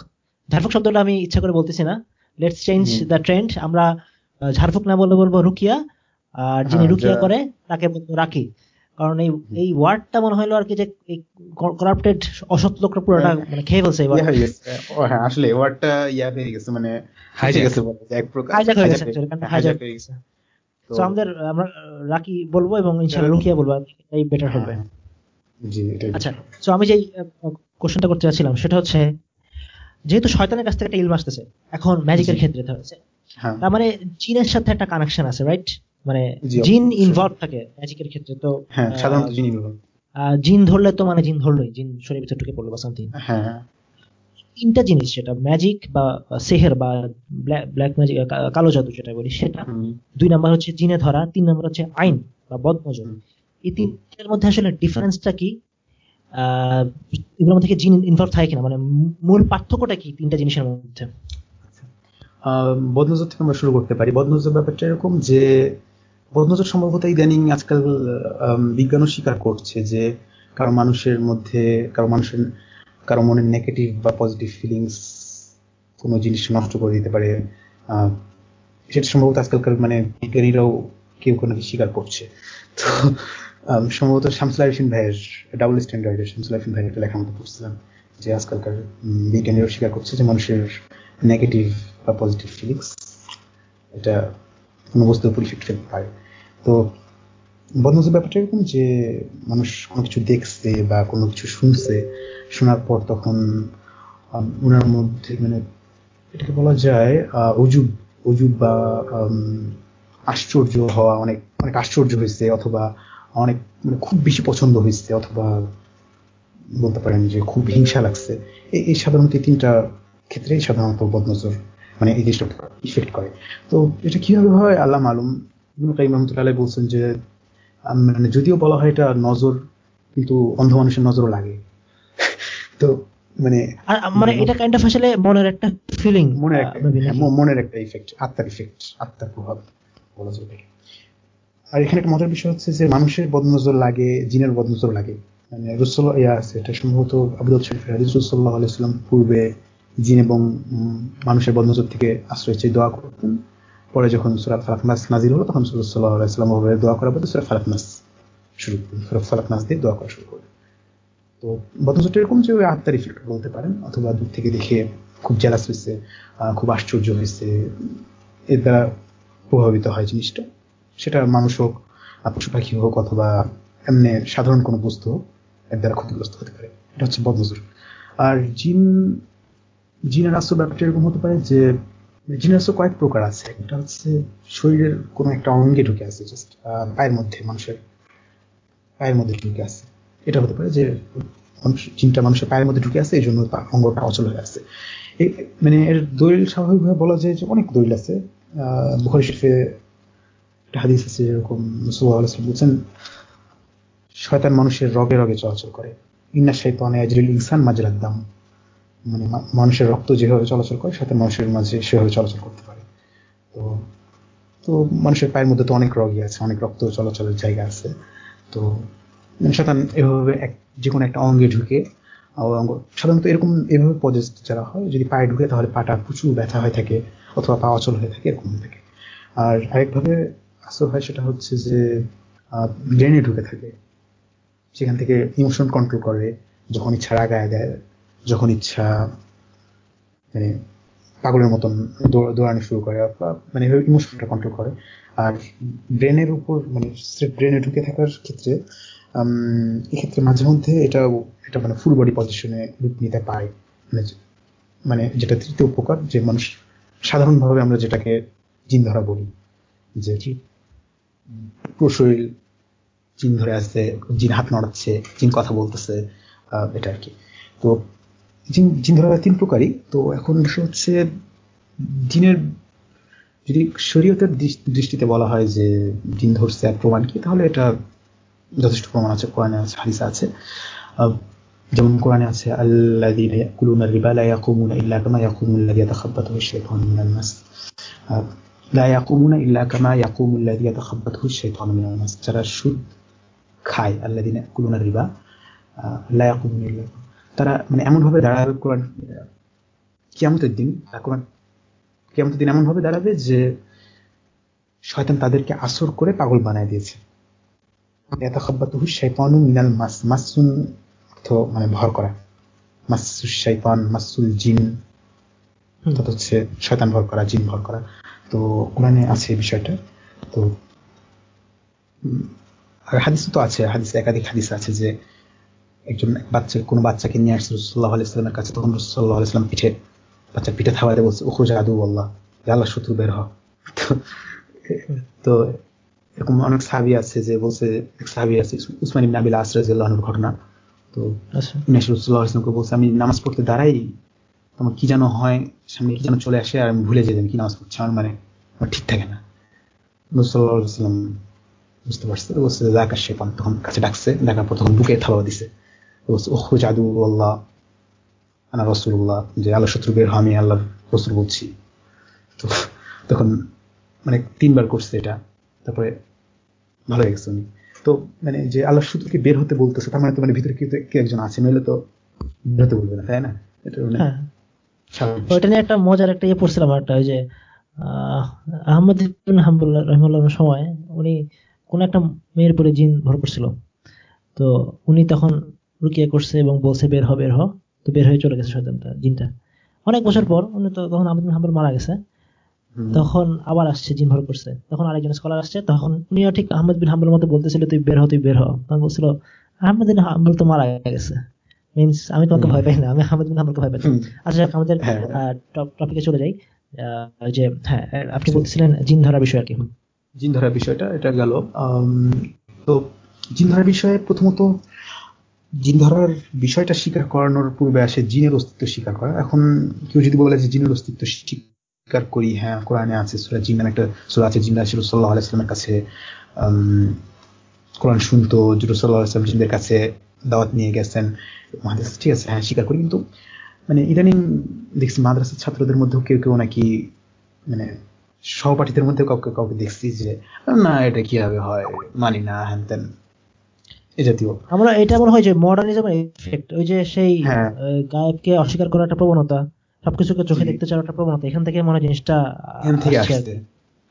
ঝাড়ফুঁক শব্দটা আমি ইচ্ছা করে বলতেছি না। লেটস চেঞ্জ দ্য ট্রেন্ড আমরা ঝাড়ফুঁক না বলে বলব রুকিয়া। আর যিনি হ্যাঁ, রুকিয়া করে তাকে বলব রাকি। কারণ এই এই ওয়ার্ডটা মনে হলো আর কি যে এই করাপ্টেড অসৎ লোকরা পুরোটা হ্যাঁ। মানে খেয়ে ফেলছে এবার। হয়ে গেছে। হ্যাঁ আসলে ওয়ার্ডটা ইয়া হয়ে গেছে মানে বলা যায়, এক প্রকার। হাইজ্যাক হয়ে গেছে কারণ হ্যাঁ, হয়ে গেছে। তো আমাদের আমরা রাকি বলব এবং ইনশাআল্লাহ রুকিয়া বলব এই বেটার হবে। হ্যাঁ, জি আচ্ছা তো আমি যে কোশ্চেনটা করতে চাচ্ছিলাম সেটা হচ্ছে যেহেতু শয়তানের কাছ থেকে একটা ইলম আসতেছে এখন ম্যাজিকের ক্ষেত্রে ধরেছে হ্যাঁ। তার মানে জিনের সাথে একটা কানেকশন আছে রাইট মানে জিন ইনভলভ থাকে ম্যাজিকের ক্ষেত্রে তো হ্যাঁ সাধারণত জিন ইনভলভ জিন ধরলে তো মানে জিন ধরলোই জিন শরীর ভিতরে ঢুকে পড়ল বা সামথিং হ্যাঁ তিনটা জিনিস সেটা ম্যাজিক বা সেহের বা ব্ল্যাক ম্যাজিক কালো জাদু যেটা বলি সেটা দুই নাম্বার হচ্ছে জিনে ধরা তিন নাম্বার হচ্ছে আইন বা বদনজর। এই তিনটার মধ্যে আসলে ডিফারেন্সটা কি? এগুলোর মধ্যে জিন ইনভলভ থাকে কিনা? মানে মূল পার্থক্যটা কি তিনটা জিনিসের মধ্যে? বদনজর থেকে আমরা শুরু করতে পারি। বদনজর ব্যাপারটা এরকম যে, বদনজর সম্ভবত ইদানিং আজকাল বিজ্ঞানও স্বীকার করছে যে, কারও মানুষের মধ্যে, কারও মানুষের, কারও মনে নেগেটিভ বা পজিটিভ ফিলিংস কোনো জিনিস নষ্ট করে দিতে পারে। সেটা সম্ভবত আজকালকার মানে বিজ্ঞানীরাও কেউ কোনো স্বীকার করছে। তো সম্ভবত শামসুল আরিফিন ভাইয়ের ডাবল স্ট্যান্ডার্ডের শামসুল আরিফিন ভাইয়ের একটা লেখার মতো পড়ছিলাম, যে আজকালকার বিজ্ঞানীরাও স্বীকার করছে যে মানুষের নেগেটিভ বা পজিটিভ ফিলিংস এটা কোনো বস্তুর উপর ইফেক্ট ফেলতে পারে। তো বদনজর ব্যাপারটা এরকম যে মানুষ কোনো কিছু দেখছে বা কোনো কিছু শুনছে, শোনার পর তখন ওনার মধ্যে মানে এটাকে বলা যায় অজুব অজুব বা আশ্চর্য হওয়া, অনেক অনেক আশ্চর্য হয়েছে, অথবা অনেক মানে খুব বেশি পছন্দ হয়েছে অথবা বলতে পারেন যে খুব হিংসা লাগছে। এই সাধারণত এই তিনটা ক্ষেত্রেই সাধারণত বদনজর মানে এই জিনিসটা ইফেক্ট করে। তো এটা কীভাবে হয়? আল্লাহ মালুম। কাইম রহমতুল্লাহ বলছেন যে মানে যদিও বলা হয় এটা নজর কিন্তু অন্ধ মানুষের নজরও লাগে। তো মানে মানে এটা কাইন্ড অফ আসলে মনের একটা ফিলিং মনের একটা হ্যাঁ, মনের একটা ইফেক্ট আত্মার ইফেক্ট আত্মার প্রভাব বলা যাবে আর এখানে একটা মজার বিষয় হচ্ছে যে মানুষের বদনজর লাগে, জিনের বদনজর লাগে। মানে রুসল্লাহ ইয়া আছে এটা সম্ভবত আবুদুল শরীফ হাদিস আলাইসাল্লাম পূর্বে জিন এবং মানুষের বদনজর থেকে আশ্রয় চেয়ে দোয়া করতেন। পরে যখন সুরা ফালাক নাস নাজির হলো, তখন সুরসাল্লাহ আলাইসাল্লাম দোয়া করার পরে সুরা ফালাক নাস শুরু করবেন সুরা ফালাক নাস দিয়ে দোয়া করা শুরু করবেন তো বদনজরটা এরকম যে ওই আত্মার ইফেক্ট বলতে পারেন, অথবা দূর থেকে দেখে খুব জেলাস হয়েছে খুব আশ্চর্য হয়েছে এর দ্বারা প্রভাবিত হয় জিনিসটা। সেটা মানুষ হোক পশু পাখি হোক অথবা এমনি সাধারণ কোনো বস্তু হোক, এর দ্বারা ক্ষতিগ্রস্ত হতে পারে। এটা হচ্ছে বদনজর আর জিন, জিনের আসর ব্যাপারটা এরকম হতে পারে যে জিনের আসর কয়েক প্রকার আছে। একটা হচ্ছে শরীরের কোনো একটা অঙ্গে ঢুকে আছে জাস্ট পায়ের মধ্যে, মানুষের পায়ের মধ্যে ঢুকে আছে। এটা হতে পারে যে জিনটা মানুষের পায়ের মধ্যে ঢুকে আছে, এই জন্য অঙ্গটা অচল হয়ে আছে। মানে এর দলিল স্বাভাবিকভাবে বলা যায় যে অনেক দলিল আছে। বুখারি শরীফে হাদিস আছে যেরকম বলছেন, শয়তান মানুষের রগে রগে চলাচল করে। ইন্না শাইতানে আজরিল ইনসান মাজরাদ দাম। মানে মানুষের রক্ত যেভাবে চলাচল করে সাথে মানুষের মাঝে সেভাবে চলাচল করতে পারে। তো তো মানুষের পায়ের মধ্যে তো অনেক রগই আছে, অনেক রক্ত চলাচলের জায়গা আছে। তো শতান এভাবে এক যে কোনো একটা অঙ্গে ঢুকে অঙ্গ সাধারণত এরকম এভাবে পজেস্ট যারা হয়, যদি পায়ে ঢুকে তাহলে পাটা প্রচুর ব্যথা হয়ে থাকে, অথবা পা অচল হয়ে থাকে, এরকম থাকে। আর আরেকভাবে আসল হয় সেটা হচ্ছে যে ব্রেনে ঢুকে থাকে। সেখান থেকে ইমোশন কন্ট্রোল করে, যখন ইচ্ছা রাগায় দেয়, যখন ইচ্ছা মানে পাগলের মতন দৌড়ানো শুরু করে মানে ইমোশনটা কন্ট্রোল করে। আর ব্রেনের উপর মানে ব্রেনে ঢুকে থাকার ক্ষেত্রে এক্ষেত্রে মাঝে মধ্যে এটা এটা মানে ফুল বডি পজিশনে রূপ নিতে পারে। মানে মানে যেটা তৃতীয় উপকার, যে মানুষ সাধারণভাবে আমরা যেটাকে জিন ধরা বলি, যে পুরো শরীর জিন ধরে আসছে, জিন হাত নড়াচ্ছে জিন কথা বলতেছে এটা আর কি। তো জিন ধরা তিন প্রকারই। তো এখন হচ্ছে জিনের যদি শরীয়তের দৃষ্টিতে বলা হয় যে জিন ধরছে এক প্রমাণ কি, তাহলে এটা যথেষ্ট প্রমাণ আছে, কোরআনে আছে, হাদিসে আছে। যেমন কোরআনে আছে মাস যারা সুদ খায় রিবা তারা মানে এমনভাবে দাঁড়াবে কোরআন, কিয়ামতের দিন কোরআন কিয়ামতের দিন এমনভাবে দাঁড়াবে যে শয়তান তাদেরকে আসর করে পাগল বানায় দিয়েছে। মিনাল মাস মাসুন মানে ভর করা। মাসুল জিন অর্থাৎ হচ্ছে শয়তান ভর করা জিন ভর করা। তো কোরআনে আছে বিষয়টা। তো আর হাদিস তো আছে হাদিস একাধিক হাদিস আছে যে একজন বাচ্চা কোনো বাচ্চাকে নিয়ে আসছে রসুল্লাহ আলাইস্লামের কাছে তখন রসুল্লাহ আলাইস্লাম পিঠে বাচ্চা পিঠে থাওয়াতে বলছে ওখো জাদু আল্লাহ আল্লাহ শত্রু বের হ। তো এরকম অনেক সাবি আছে যে বলছে এক সাবি আছে উসমান ইবনে আবিল আসরাজিল্লাহর ঘটনা। তো আচ্ছা। রসুল্লাহ আলাইসলামকে বলছে আমি নামাজ পড়তে দাঁড়াই তোমার কি যেন হয়, সামনে কি যেন চলে আসে আর আমি ভুলে যেতাম কি নামাজ পড়ছি আমার মানে আমার ঠিক থাকে না। রসুল্লাহাম বুঝতে পারছে তখন কাছে ডাকছে পর তখন বুকে থাবা দিছে। ওহ জাদু আল্লাহ আনা রসুল্লাহ যে আল্লাহ শত্রু বের আমি আল্লাহ রসুল বলছি। তো তখন মানে তিনবার করছে এটা, তারপরে ভালো হয়ে গেছে উনি। তো মানে যে আল্লাহ শত্রুকে বের হতে বলতেছে, তার মানে তো মানে ভিতরে কি একজন আছে? নইলে তো বের হতে বলবে না, তাই না? এটা মানে হ্যাঁ। ওইটা নিয়ে একটা মজার একটা ইয়ে পড়ছিলাম একটা ওই যে আহমদ হাম্বুল্লাহ রহমুল্লাহ সময় উনি কোন একটা মেয়ের পরে জিন ভর করছিল। তো উনি তখন রুকিয়া করছে এবং বলছে বের হ বের হ। তো বের হয়ে চলে গেছে শয়তানটা জিনটা। অনেক বছর পর উনি তো তখন আহমদ হাম্বুল মারা গেছে। তখন আবার আসছে জিন ভর করছে। তখন আরেকজন স্কলার আসছে তখন উনিও ঠিক আহমদ বিন হাম্বুল মতো বলতেছিল তুই বের হ তুই বের হ। তখন বলছিল আহমদ বিন হাম্বুল তো মারা গেছে। মিনস আমি তোমাকে ভয় পাই না আমি আহমদ বিন হাম্বুলকে ভয় পাই আচ্ছা আমাদের টপিকে চলে যাই। যে হ্যাঁ আপনি বলতেছিলেন জিন ধরার বিষয় আর কি জিন ধরার বিষয়টা এটা গেল। তো জিন ধরার বিষয়ে প্রথমত জিন ধরার বিষয়টা স্বীকার করানোর পূর্বে আসে জিনের অস্তিত্ব স্বীকার করা। এখন কেউ যদি বলে যে জিনের অস্তিত্ব স্বীকার করি হ্যাঁ কোরআনে আছে সুরা জিন একটা সুরা আছে জিন্দা ছিল সাল্লাহ আলাইসলামের কাছে কোরআন শুনতো জুরুসাল্লাহ আলাইসলাম জিনদের কাছে দাওয়াত নিয়ে গেছেন ঠিক আছে হ্যাঁ স্বীকার করি। কিন্তু মানে ইদানিং দেখছি মাদ্রাসার ছাত্রদের মধ্যেও কেউ কেউ নাকি মানে সহপাঠীদের মধ্যে কাউকে কাউকে দেখছি যে না এটা কীভাবে হয় মানি না হ্যান এ জাতীয়। আমরা এটা মনে হয় যে মডার্নিজমের এফেক্ট ওই যে সেই হ্যাঁ। গায়েবকে অস্বীকার করার একটা প্রবণতা সবকিছুকে চোখে দেখতে চাওয়ার একটা প্রবণতা এখান থেকে মনে জিনিসটা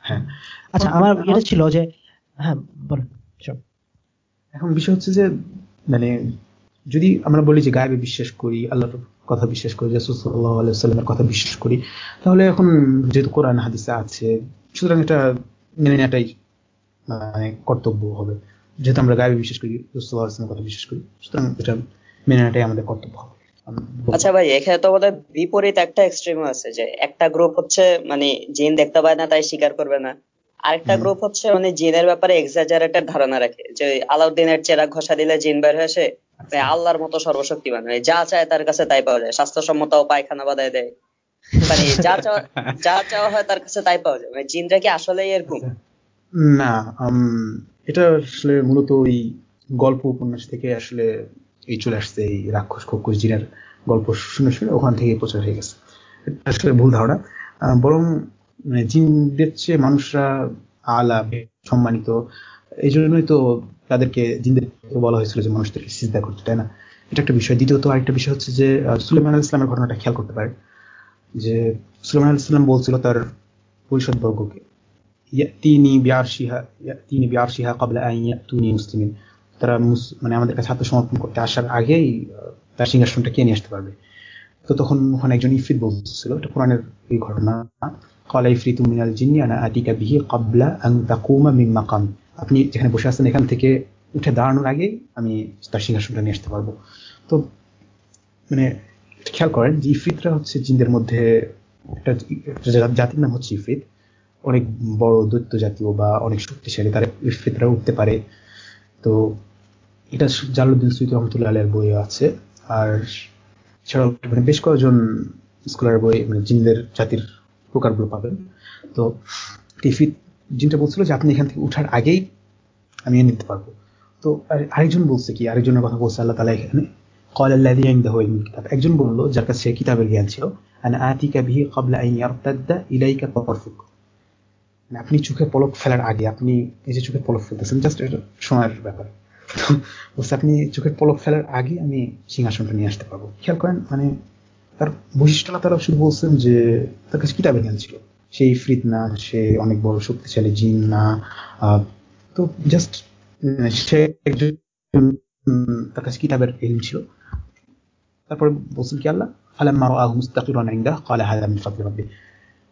হ্যাঁ। আচ্ছা আমার এটা ছিল যে হ্যাঁ বলেন এখন বিষয় হচ্ছে যে মানে যদি আমরা বলি যে গায়েবে বিশ্বাস করি, আল্লাহর কথা বিশ্বাস করি রাসুসাল্লাহামের কথা বিশ্বাস করি, তাহলে এখন যেহেতু কোরআন হাদিসে আছে, সুতরাং এটা মেনে নেওয়াটাই মানে কর্তব্য হবে। যেহেতু আমরা গায়েবে বিশ্বাস করি রসুল্লাহামের কথা বিশ্বাস করি, সুতরাং এটা মেনে নেওয়াটাই আমাদের কর্তব্য হবে। আচ্ছা ভাই, এখানে তো বোধহয় বিপরীত একটা এক্সট্রিম আছে যে, একটা গ্রুপ হচ্ছে মানে জিন দেখতে পায় না, তাই স্বীকার করবে না। আরেকটা গ্রুপ হচ্ছে মানে জিনের ব্যাপারে এক্সাজারেটেড ধারণা রাখে। যে আলাউদ্দিনের চেরা ঘষা দিলে জিন বের হয়ে আসে আচ্ছা। আল্লাহর মতো সর্বশক্তিমান মানে যা চায় তার কাছে তাই পাওয়া যায়। স্বাস্থ্যসম্মত পায়খানা বাদায় দেয়। মানে যা চাওয়া যা চাওয়া হয় তার কাছে তাই পাওয়া যায়। মানে জিনরা কি আসলে এরকম? না এটা আসলে মূলত ওই গল্প উপন্যাস থেকে আসলে এই চলে আসছে এই রাক্ষস খক্ষস জিনের গল্প শুনে শুনে ওখান থেকে প্রচার হয়ে গেছে। আসলে ভুল ধারণা। বরং মানে জিনদের চেয়ে মানুষরা আলা সম্মানিত এই জন্যই তো তাদেরকে জিনদের বলা হয়েছিল যে মানুষদেরকে সিজদা করতে, তাই না? এটা একটা বিষয়। দ্বিতীয়ত আরেকটা বিষয় হচ্ছে যে সুলেমান আল ইসলামের ঘটনাটা খেয়াল করতে পারে যে সুলেমান আল ইসলাম বলছিল তার পরিষদ বর্গকে তিনি বিয়ারসিহা তিনি বিয়ারসিহা কাবলা তুনি মুসলিমিন। তারা মানে আমাদের কাছে আত্মসমর্পণ করতে আসার আগেই তার সিংহাসনটা কে নিয়ে আসতে পারবে? তো তখন ওখানে একজন ইফরিত বলছিল, এটা কোরআনের এই ঘটনা। কলা ইফরিতু মিনাল জিন্নি আনা আতিকা বিহি মিন মাকাম আপনি যেখানে বসে আছেন, এখান থেকে উঠে দাঁড়ানোর আগেই আমি তার সিংহাসনটা নিয়ে আসতে পারব। তো মানে খেয়াল করেন যে ইফরিতরা হচ্ছে জিনদের মধ্যে একটা জাতির নাম হচ্ছে ইফরিত। অনেক বড় দৈত্য জাতীয় বা অনেক শক্তিশালী, তারা ইফরিতরা উঠতে পারে। তো, এটা জালুদ্দিন সুইত রহমতুল্লাহ আলের বই আছে। আর এছাড়াও মানে বেশ কয়েকজন স্কলার বই মানে জিনদের জাতির প্রকারগুলো পাবেন। তো টিফিত জিনটা বলছিল যে, আপনি এখান থেকে উঠার আগেই আমি নিতে পারব। তো আরেকজন বলছে কি, আরেকজনের কথা বলছে, আল্লাহ তালা এখানে একজন বলল, যার কাছে কিতাবের জ্ঞান ছিল মানে আপনি চোখে পলক ফেলার আগে, আপনি এই যে চোখে পলক ফেলতেছেন, জাস্ট এটা সময়ের ব্যাপার। আপনি চোখের পলক ফেলার আগে আমি সিংহাসনটা নিয়ে আসতে পারব। খেয়াল করেন মানে তার বৈশিষ্ট্যটা তারা শুধু বলছেন যে, তার কাছে কিতাবের জ্ঞান ছিল? সেই ফ্রিত না, সে অনেক বড় শক্তিশালী জিন না তো জাস্ট সে একজন তার কাছে কিতাবের এলিম ছিল? তারপরে বলছেন কি আল্লাহ? ফালাম মারো আহ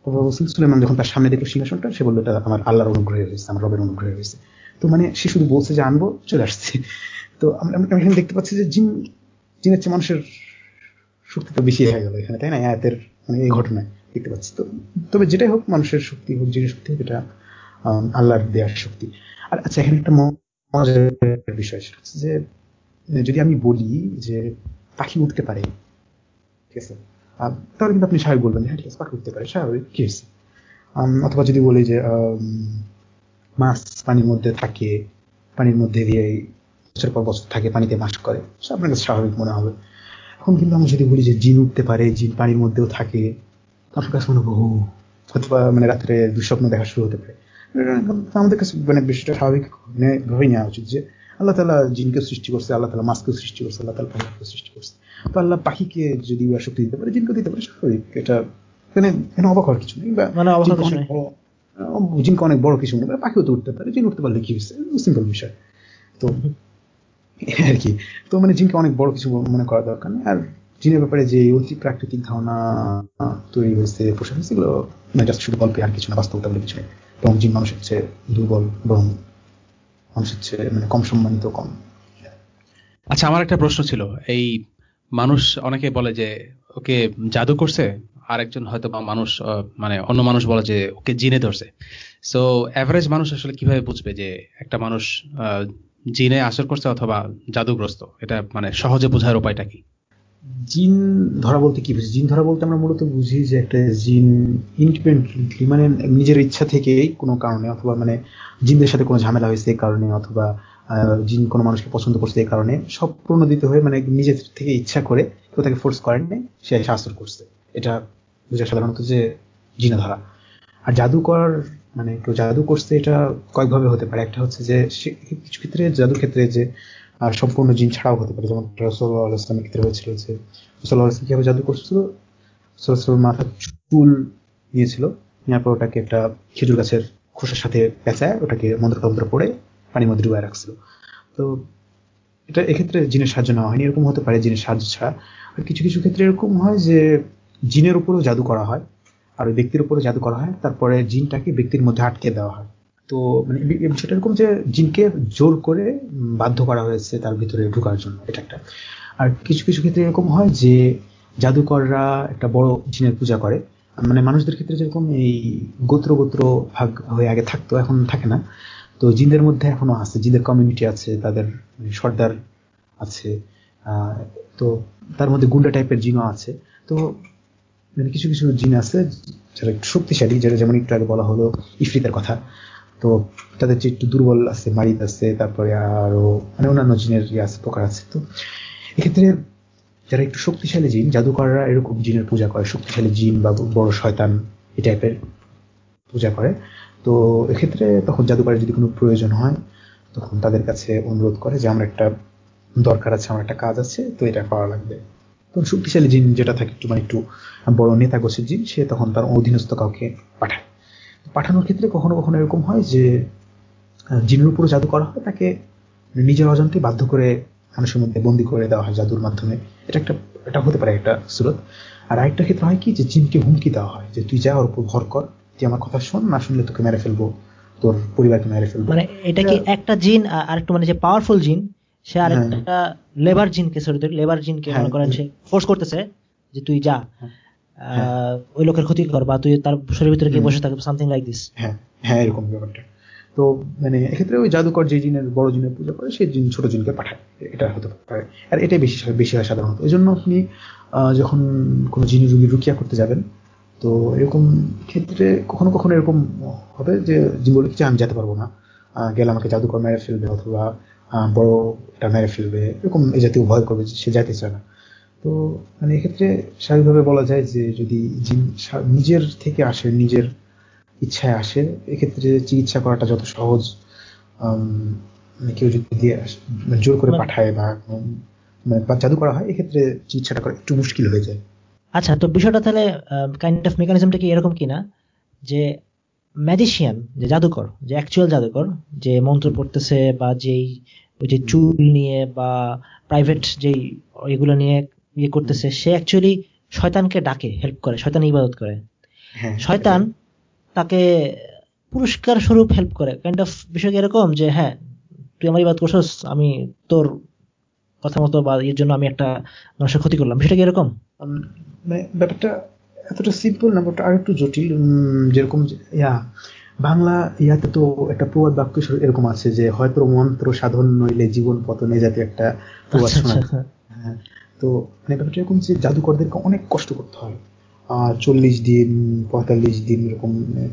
তারপর বলছেন সুলাইমান যখন তার সামনে দেখল সিংহাসনটা, সে বলল, এটা আমার আল্লাহর অনুগ্রহ হয়েছে আমার রবের অনুগ্রহ হয়েছে তো মানে সে শুধু বলছে যে, আনব, চলে আসছে। তো আমরা এখানে দেখতে পাচ্ছি যে জিন, জিনের চেয়ে মানুষের শক্তি তো বেশি হয়ে গেল এখানে, তাই না? আয়াতের মানে এই ঘটনায় দেখতে পাচ্ছি। তো তবে যেটাই হোক, মানুষের শক্তি হোক, জিনের শক্তি এটা আল্লাহর দেওয়ার শক্তি। আর আচ্ছা এখানে একটা মজার বিষয় যে, যদি আমি বলি যে, পাখি উঠতে পারে, ঠিক আছে? তাহলে কিন্তু আপনি স্বাভাবিক বলবেন হ্যাঁ ঠিক আছে, পাখি উঠতে পারে, স্বাভাবিক, কি হয়েছে? অথবা যদি বলি যে মাছ পানির মধ্যে থাকে, পানির মধ্যে দিয়ে বছর পর বছর থাকে, পানিতে বাস করে আপনার কাছে স্বাভাবিক মনে হবে। এখন কিন্তু আমি যদি বলি যে জিন উঠতে পারে জিন পানির মধ্যেও থাকে আপনার কাছে মনে হব অথবা মানে রাত্রে দুঃস্বপ্ন দেখা শুরু হতে পারে। আমাদের কাছে মানে বিষয়টা স্বাভাবিক মানে ভাবেই নেওয়া উচিত যে আল্লাহ তালা জিনকে সৃষ্টি করছে আল্লাহ তালা মাছকে সৃষ্টি করছে আল্লাহ তালা পাখিকে সৃষ্টি করছে। তো আল্লাহ পাখিকে যদি শক্তি দিতে পারে জিনকে দিতে পারে স্বাভাবিক। এটা মানে এখানে অবাক হওয়ার কিছু নেই মানে জিনকে অনেক বড় কিছু মনে পাখিও তো উঠতে পারে জিন উঠতে পারলে কি হচ্ছে সিম্পল বিষয়। তো আর কি। তো মানে জিনকে অনেক বড় কিছু মনে করা দরকার নেই। আর জিনের ব্যাপারে যে অতি প্রাকৃতিক ধারণা তৈরি হয়েছে পোশাক হয়েছে, এগুলো মানে জাস্ট শুধু গল্পে আর কিছু না, বাস্তবতা বলে কিছু এবং জিন মানুষের চেয়ে দুর্বল এবং মানুষের চেয়ে মানে কম সম্মানিত কম। আচ্ছা আমার একটা প্রশ্ন ছিল। এই মানুষ, অনেকে বলে যে ওকে জাদু করছে আর একজন হয়তো বা মানুষ মানে অন্য মানুষ বলে যে ওকে জিনে ধরছে। সো অ্যাভারেজ মানুষ আসলে কীভাবে বুঝবে যে একটা মানুষ জিনে আসর করছে অথবা জাদুগ্রস্ত? এটা মানে সহজে বোঝার উপায়টা কি? জিন ধরা বলতে কি বুঝি? জিন ধরা বলতে আমরা মূলত বুঝি যে একটা জিন ইন্ডিপেন্ডেন্টলি মানে নিজের ইচ্ছা থেকেই কোনো কারণে অথবা মানে জিনদের সাথে কোনো ঝামেলা হয়েছে এই কারণে অথবা জিন কোনো মানুষকে পছন্দ করছে এই কারণে সব প্রণোদিত হয়ে মানে নিজের থেকে ইচ্ছা করে কেউ তাকে ফোর্স করেন সে শাস্ত্র করছে। এটা বুঝা সাধারণত যে জিনে ধরা। আর জাদুকর মানে কেউ জাদু করছে, এটা কয়েকভাবে হতে পারে। একটা হচ্ছে যে কিছু ক্ষেত্রে, জাদুর ক্ষেত্রে যে সম্পূর্ণ জিন ছাড়াও হতে পারে। যেমন রসল্লাহ ইসলামের ক্ষেত্রে হয়েছিল যে রসল্লাহ কীভাবে জাদু করছিল? রসল্লাহ মাথা চুল নিয়েছিল নেওয়ার পর ওটাকে একটা খেজুর গাছের খোসার সাথে পেঁচায়, ওটাকে মন্ত্রতন্ত্র পড়ে পানির মধ্যে ডুবায় রাখছিল। তো এটা এক্ষেত্রে জিনের সাহায্য নেওয়া হয়নি। এরকম হতে পারে জিনের সাহায্য ছাড়া। আর কিছু কিছু ক্ষেত্রে এরকম হয় যে, জিনের উপরেও জাদু করা হয়। আর ওই ব্যক্তির উপরে জাদু করা হয়, তারপরে জিনটাকে ব্যক্তির মধ্যে আটকে দেওয়া হয়। তো মানে বিষয়টা এরকম যে জিনকে জোর করে বাধ্য করা হয়েছে তার ভিতরে ঢুকার জন্য, এটা একটা। আর কিছু কিছু ক্ষেত্রে এরকম হয় যে জাদুকররা একটা বড় জিনের পূজা করে। মানে মানুষদের ক্ষেত্রে যেরকম এই গোত্র গোত্র ভাগ হয়ে আগে থাকতো, এখন থাকে না। তো জিনদের মধ্যে এখনও আছে, জিনদের কমিউনিটি আছে, তাদের সর্দার আছে তো তার মধ্যে গুন্ডা টাইপের জিনও আছে। তো মানে কিছু কিছু জিন আছে যারা একটু শক্তিশালী, যেটা যেমন একটু আগে বলা হলো ইফরিতের কথা। তো তাদের যে একটু দুর্বল আছে মারিদ আছে, তারপরে আরও মানে অন্যান্য জিনের ইয়ে আছে, প্রকার আছে। তো এক্ষেত্রে যারা একটু শক্তিশালী জিন, জাদুকররা এরকম জিনের পূজা করে, শক্তিশালী জিন বা বড় শয়তান, এই টাইপের পূজা করে। তো এক্ষেত্রে তখন জাদুকরের যদি কোনো প্রয়োজন হয়, তখন তাদের কাছে অনুরোধ করে যে, আমরা একটা দরকার আছে, আমার একটা কাজ আছে, তো এটা করা লাগবে। তো শক্তিশালী জিন যেটা থাকে, একটু মানে একটু বড় নেতা জিন সে তখন তার অধীনস্থ কাউকে পাঠায়। পাঠানোর ক্ষেত্রে কখনো কখনো এরকম হয় যে জিনের উপরে জাদু করা হয় তাকে নিজের অজান্তে বাধ্য করে মানুষের মধ্যে বন্দি করে দেওয়া হয় জাদুর মাধ্যমে। এটা একটা এটা হতে পারে একটা সুরত। আর আরেকটা ক্ষেত্রে হয় কি যে জিনকে হুমকি দেওয়া হয় যে তুই যা ওর উপর ভর কর তুই আমার কথা শোন না শুনলে তোকে মেরে ফেলব তোর পরিবারকে মেরে ফেলব। মানে এটা কি একটা জিন আর একটু মানে যে পাওয়ারফুল জিন সে আরেকটা লেবার জিনকে সরি লেবার জিনকে মনে করেন সে ফোর্স করতেছে যে তুই যা। ওই লোকের ক্ষতি কর বা তুই তার শরীর ভিতরে গিয়ে বসে থাকবে সামথিং লাইক দিস হ্যাঁ হ্যাঁ এরকম ব্যাপারটা। তো মানে এক্ষেত্রে ওই জাদুকর যে জিনের বড় জিনের পূজা করে সেই জিন ছোট জিনকে পাঠায়। এটা হতে পারে। আর এটাই বেশি বেশি হয় সাধারণত। এই জন্য আপনি যখন কোনো জিনি রুগী রুকিয়া করতে যাবেন তো এরকম ক্ষেত্রে কখনো কখনো এরকম হবে যে জিন বলে আমি যেতে পারব না। গেলে আমাকে জাদুকর মেরে ফেলবে অথবা বড়টা মেরে ফেলবে। এরকম এই জাতীয় ভয় করবে সে যাইতে চায় না। তো মানে এক্ষেত্রে স্বাভাবিকভাবে বলা যায় যে যদি নিজের থেকে আসে নিজের ইচ্ছায় আসে এক্ষেত্রে চিকিৎসা করাটা যত সহজ মানে কেউ যদি দিয়ে মানে জোর করে মানে পাঠায় বা মানে জাদু করা হয় এক্ষেত্রে চিকিৎসাটা করা একটু মুশকিল হয়ে যায়। আচ্ছা তো বিষয়টা তাহলে কাইন্ড অফ মেকানিজমটা কি এরকম কিনা? যে ম্যাজিশিয়ান যে জাদুকর যে অ্যাকচুয়াল জাদুকর যে মন্ত্র পড়তেছে বা যেই ওই যে চুল নিয়ে বা প্রাইভেট যেই এগুলো নিয়ে ইয়ে করতেছে। সে অ্যাকচুয়ালি শয়তানকে ডাকে হেল্প করে শয়তান ইবাদত করে। হ্যাঁ, শয়তান তাকে পুরস্কার স্বরূপ হেল্প করে। কাইন্ড অফ বিষয় এরকম যে হ্যাঁ তুই আমার ইবাদ করছস আমি তোর কথা মতো বা এর জন্য আমি একটা মানুষের ক্ষতি করলাম। সেটা কি এরকম? মানে ব্যাপারটা এতটা সিম্পল না বাট আর একটু জটিল যেরকম ইয়া বাংলা ইয়াতে তো একটা প্রবাদ বাক্য এরকম আছে যে হয়তো মন্ত্র সাধন নইলে জীবন পতনে জাতীয় একটা প্রবাদ আচ্ছা, শোনা আচ্ছা, হ্যাঁ। তো মানে ব্যাপারটা এরকম যে জাদুকরদেরকে অনেক কষ্ট করতে হয়। চল্লিশ দিন পঁয়তাল্লিশ দিন এরকম মানে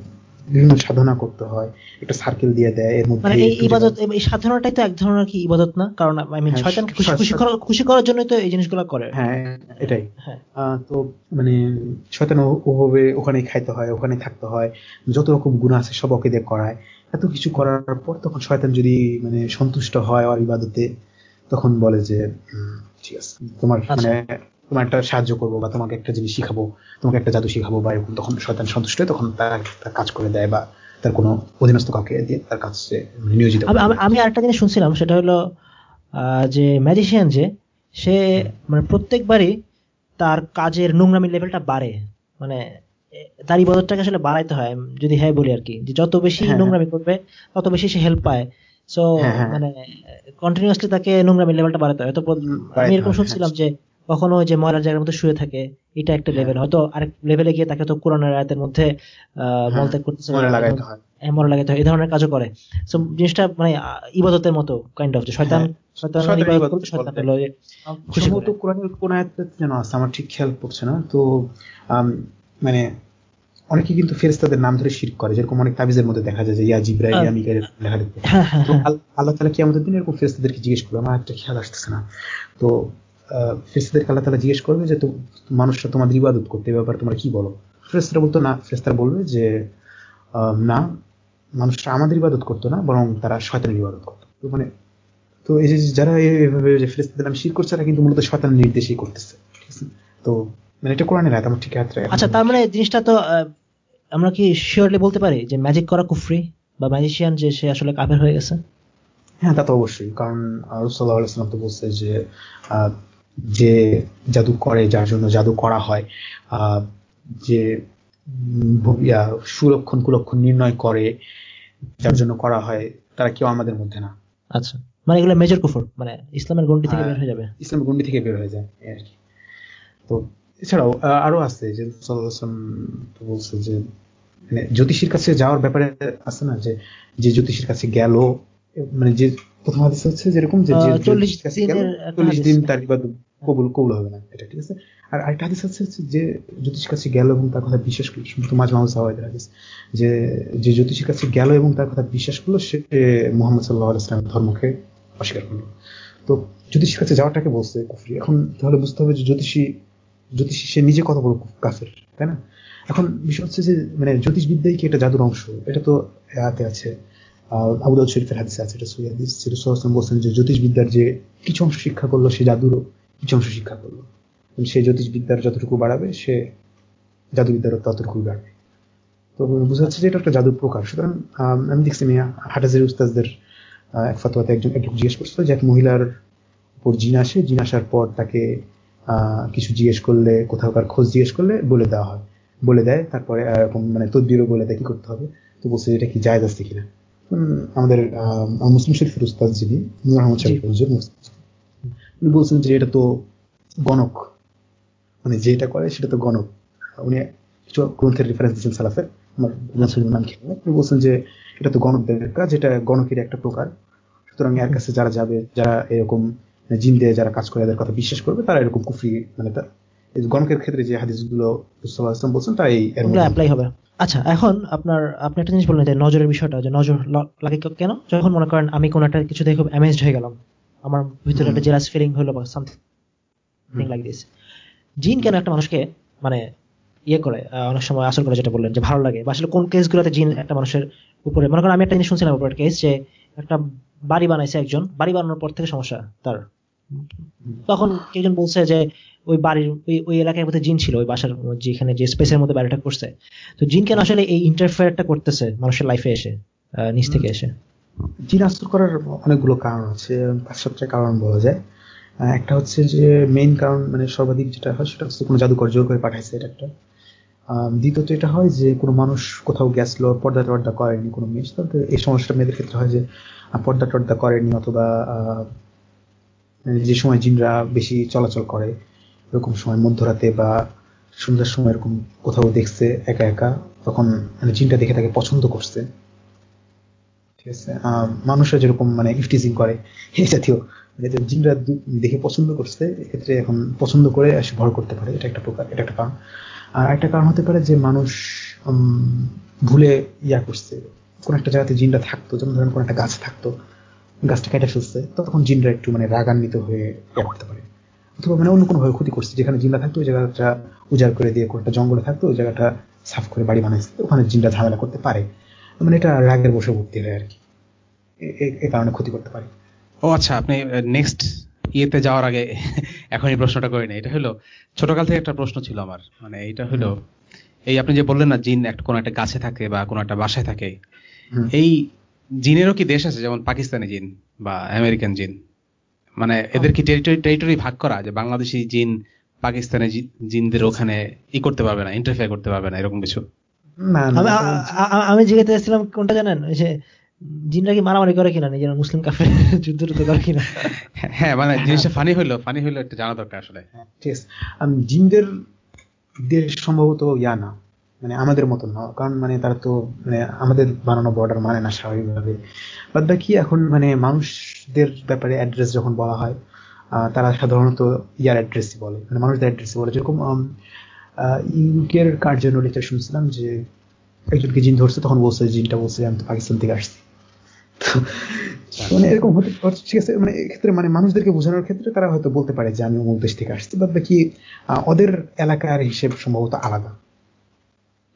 বিভিন্ন সাধনা করতে হয় একটা সার্কেল দিয়ে দেয় এর মধ্যে মানে এই ইবাদত এই সাধনাটাই তো এক ধরনের কি ইবাদত না? কারণ আই মিন হ্যাঁ, শয়তানকে খুশি খুশি করার খুশি করার জন্যই তো এই জিনিসগুলো করে। হ্যাঁ এটাই। হ্যাঁ। তো মানে শয়তান ওভাবে ওখানে খাইতে হয় ওখানে থাকতে হয় যত রকম গুণ আছে সব ওকে দিয়ে করায়। এত কিছু করার পর তখন শয়তান যদি মানে সন্তুষ্ট হয় আর ইবাদতে তখন বলে যে ঠিক আছে তোমার আচ্ছা। মানে তোমার একটা সাহায্য করব বা তোমাকে একটা জিনিস শিখাবো তোমাকে একটা জাদু শিখাবো বা এরকম তখন শয়তান সন্তুষ্ট হয় তখন তার কাজ করে দেয় বা তার কোনো অধীনস্থ কাউকে দিয়ে তার কাছে নিয়োজিত আমি আরেকটা জিনিস শুনছিলাম সেটা হলো যে ম্যাজিশিয়ান যে সে মানে প্রত্যেকবারই তার কাজের নোংরামি লেভেলটা বাড়ে। মানে তার ইবাদতটাকে আসলে বাড়াইতে হয় যদি হ্যাঁ বলি আর কি। যে যত বেশি হ্যাঁ, হ্যাঁ। নোংরামি করবে তত বেশি সে হেল্প পায়। সো হ্যাঁ, মানে কন্টিনিউয়াসলি তাকে নোংরামি লেভেলটা বাড়াতে হয়। তো আমি এরকম শুনছিলাম যে কখনো যে ময়লার জায়গার মধ্যে শুয়ে থাকে এটা একটা লেভেল হয়তো আরেক লেভেলে গিয়ে তাকে তো কোরআনের আয়াতের মধ্যে মলত্যাগ করতেছে মরা লাগাইতে হয়। এই ধরনের কাজও করে। সো জিনিসটা মানে ইবাদতের মতো কাইন্ড অফ যে শয়তান আমার ঠিক খেয়াল পড়ছে না। তো মানে অনেকে কিন্তু ফেরেস্তাদের নাম ধরে শির করে। যেরকম অনেক তাবিজের মধ্যে দেখা যায় যে ইয়া জিব্রাইল ইয়া মিকাইল লেখা দেখতে আল্লাহ তালা কি আমাদের দিন এরকম ফেরেস্তাদেরকে জিজ্ঞেস করবে। আমার একটা খেয়াল আসতেছে না। তো ফেরেস্তাদেরকে আল্লাহ তালা জিজ্ঞেস করবে যে মানুষরা তোমাদের ইবাদত করতে ব্যাপারে তোমরা কি বলো? ফেরেস্তারা বলতো না। ফেরেস্তারা বলবে যে না মানুষরা আমাদের ইবাদত করতো না বরং তারা শয়তানের ইবাদত করতো। তো মানে তো এই যে যারা এইভাবে যে ফেরেস্তাদের নাম শির করছে তারা কিন্তু মূলত শয়তানের নির্দেশেই করতেছে। ঠিক আছে? তো মানে এটা কোরআনের আয়াত আমার ঠিক আছে আচ্ছা তার মানে জিনিসটা তো আমরা কি শিওরলি বলতে পারি যে ম্যাজিক করা কুফরি বা ম্যাজিশিয়ান যে সে আসলে কাফের হয়ে গেছে? হ্যাঁ তা তো অবশ্যই। কারণ রুসাল্লাহ আলাইসালাম তো বলছে যে যে জাদু করে যার জন্য জাদু করা হয় যে সুলক্ষণ কুলক্ষণ নির্ণয় করে যার জন্য করা হয় তারা কেউ আমাদের মধ্যে না। আচ্ছা। মানে এগুলো মেজর কুফর? মানে ইসলামের গন্ডি থেকে বের হয়ে যাবে? ইসলামের গন্ডি থেকে বের হয়ে যায় আর কি। তো এছাড়াও আরও আছে যে বলছে যে মানে জ্যোতিষীর কাছে যাওয়ার ব্যাপারে আছে না যে যে জ্যোতিষীর কাছে গেল মানে যে প্রথম হাদিস হচ্ছে যেরকম যে চল্লিশ দিন তার কবুল কবুল হবে না এটা ঠিক আছে। আর আরেকটা হাদিস হচ্ছে যে জ্যোতিষ কাছে গেল এবং তার কথা বিশ্বাস করল সম্ভবত মাঝ মাহমুদ সাহাবাদের হাদিস যে যে জ্যোতিষীর কাছে গেল এবং তার কথা বিশ্বাস করল সে মোহাম্মদ সাল্লাহ ইসলামের ধর্মকে অস্বীকার করল। তো জ্যোতিষীর কাছে যাওয়াটাকে বলছে কুফরি। এখন তাহলে বুঝতে হবে যে জ্যোতিষী জ্যোতিষী সে নিজে কথা বলো কাফের, তাই না? এখন বিষয় হচ্ছে যে মানে জ্যোতিষবিদ্যাই কি একটা জাদুর অংশ? এটা তো হাতে আছে। আবুদাউদ শরীফের হাদিস আছে, এটা সৈয়াদ বলছেন যে জ্যোতিষবিদ্যার যে কিছু অংশ শিক্ষা করল, সে জাদুরও কিছু অংশ শিক্ষা করল। সে জ্যোতিষবিদ্যার যতটুকু বাড়াবে, সে জাদুবিদ্যারও ততটুকুই বাড়বে। তো বোঝা যাচ্ছে যে এটা একটা জাদুর প্রকার। সুতরাং আমি দেখছি আমি হাটাজের উস্তাজদের এক ফতোয়াতে একজন, একটু জিজ্ঞেস করছিল যে এক মহিলার উপর জিন আসে, জিন আসার পর তাকে কিছু জিজ্ঞেস করলে কোথাওকার খোঁজ জিজ্ঞেস করলে বলে দেওয়া হয়। বলে দেয় তারপরে এরকম মানে তদ্বিরও বলে দেয় কি করতে হবে। তো বলছে এটা কি জায়জ আছে কিনা। আমাদের মুসলিম শরীফের উস্তাদ যিনি উনি বলছেন যে এটা তো গণক। মানে যেটা করে সেটা তো গণক। উনি কিছু গ্রন্থের রেফারেন্স দিচ্ছেন সালাফের আমার নাম খেয়াল উনি বলছেন যে এটা তো গণকদের কাজ এটা গণকের একটা প্রকার। সুতরাং এর কাছে যারা যাবে যারা এরকম জিন দিয়ে যারা কাজ করে এদের কথা বিশ্বাস করবে তারা এরকম কুফরি মানে গণকের ক্ষেত্রে যে হাদিসগুলো ইসলাম বলছেন তাই অ্যাপ্লাই হবে। আচ্ছা এখন আপনার আপনি একটা জিনিস বললেন যে নজরের বিষয়টা যে নজর লাগে কেন? যখন মনে করেন আমি কোনো একটা কিছু দেখে খুব অ্যামেজড হয়ে গেলাম আমার ভিতরে একটা জেলাস ফিলিং হলো বা সামথিং লাইক দিস জিন কেন একটা মানুষকে মানে ইয়ে করে অনেক সময় আসল করে যেটা বললেন যে ভালো লাগে? বা আসলে কোন কেসগুলোতে জিন একটা মানুষের উপরে মনে করেন আমি একটা জিনিস শুনছিলাম উপর কেস যে একটা বাড়ি বানাইছে একজন বাড়ি বানানোর পর থেকে সমস্যা তার। তখন কেজন বলছে যে ওই বাড়ির ওই ওই এলাকার মধ্যে জিন ছিল ওই বাসার যেখানে যে স্পেসের মধ্যে বাড়িটা করছে। তো জিন কেন আসলে এই ইন্টারফেয়ারটা করতেছে মানুষের লাইফে এসে নিচ থেকে এসে? জিন আস্তর করার অনেকগুলো কারণ আছে পাঁচ সাতটা কারণ বলা যায়। একটা হচ্ছে যে মেইন কারণ মানে সর্বাধিক যেটা হয় সেটা হচ্ছে কোনো জাদুকর জোর করে পাঠাইছে এটা একটা। দ্বিতীয়ত এটা হয় যে কোনো মানুষ কোথাও গেছিল, পর্দা টর্দা করেনি কোনো মেয়ে এই সমস্যাটা মেয়েদের ক্ষেত্রে হয় যে পর্দা টর্দা করেনি অথবা যে সময় জিনরা বেশি চলাচল করে, এরকম সময় মধ্যরাতে বা সন্ধ্যার সময় এরকম কোথাও দেখছে একা একা, তখন মানে জিনটা দেখে তাকে পছন্দ করছে। ঠিক আছে? মানুষরা যেরকম মানে ইফটিজিং করে, এই জাতীয় মানে জিনরা দেখে পছন্দ করছে, এক্ষেত্রে এখন পছন্দ করে এসে ভর করতে পারে, এটা একটা প্রকার, এটা একটা কারণ। আর একটা কারণ হতে পারে যে মানুষ ভুলে ইয়া করছে। কোন একটা জায়গাতে জিনটা থাকতো, যেমন ধরেন কোন একটা গাছ থাকতো, গাছটা কেটে ফেলছে, তখন জিনরা একটু মানে রাগান্বিত হয়ে ইয়া করতে পারে। অথবা মানে অন্য কোনোভাবে ক্ষতি করছে। যেখানে জিনরা থাকতো, ওই জায়গাটা উজাড় করে দিয়ে কোনটা জঙ্গলে থাকতো, ওই জায়গাটা সাফ করে বাড়ি বানাইছে, ওখানে জিনরা ঝামেলা করতে পারে। মানে এটা রাগের বসে ভর্তি হয় আর কি। এ কারণে ক্ষতি করতে পারে। ও আচ্ছা আপনি নেক্সট ইয়েতে যাওয়ার আগে এখন এই প্রশ্নটা করি না এটা হলো ছোটকাল থেকে একটা প্রশ্ন ছিল আমার। মানে এটা হলো এই আপনি যে বললেন না জিন একটা কোনো একটা গাছে থাকে বা কোনো একটা বাসায় থাকে এই জিনেরও কি দেশ আছে? যেমন পাকিস্তানি জিন বা আমেরিকান জিন। মানে এদের কি টেরিটরি টেরিটরি ভাগ করা? যে বাংলাদেশি জিন পাকিস্তানি জিনদের ওখানে ই করতে পারবে না ইন্টারফেয়ার করতে পারবে না এরকম কিছু? আমি জিজ্ঞাসা চাইছিলাম কোনটা জানেন? যে জিনরা কি মারামারি করে কিনা নিজের মুসলিম কাফের যুদ্ধ টুদ্ধ করে কিনা? হ্যাঁ মানে জিনিসটা ফানি হইল ফানি হইল একটা জানা দরকার আসলে। হ্যাঁ, ঠিক আছে। জিনদের দেশ সম্ভবত ইয়া না মানে আমাদের মতো না। কারণ মানে তারা তো মানে আমাদের বানানো বর্ডার মানে না স্বাভাবিকভাবে। বাদ বাকি এখন মানে মানুষদের ব্যাপারে অ্যাড্রেস যখন বলা হয় তারা সাধারণত ইয়ার অ্যাড্রেসই বলে। মানে মানুষদের অ্যাড্রেসই বলে। যেরকম ইউকের কার্যনলিতে শুনছিলাম যে একজনকে জিন ধরছে তখন বলছে জিনটা বলছে আমি তো পাকিস্তান থেকে আসছি। মানে এরকম হতে ঠিক আছে মানে এক্ষেত্রে মানে মানুষদেরকে বোঝানোর ক্ষেত্রে তারা হয়তো বলতে পারে যে আমি অমুক দেশ থেকে আসছি। বাদ বাকি ওদের এলাকার হিসেব সম্ভবত আলাদা।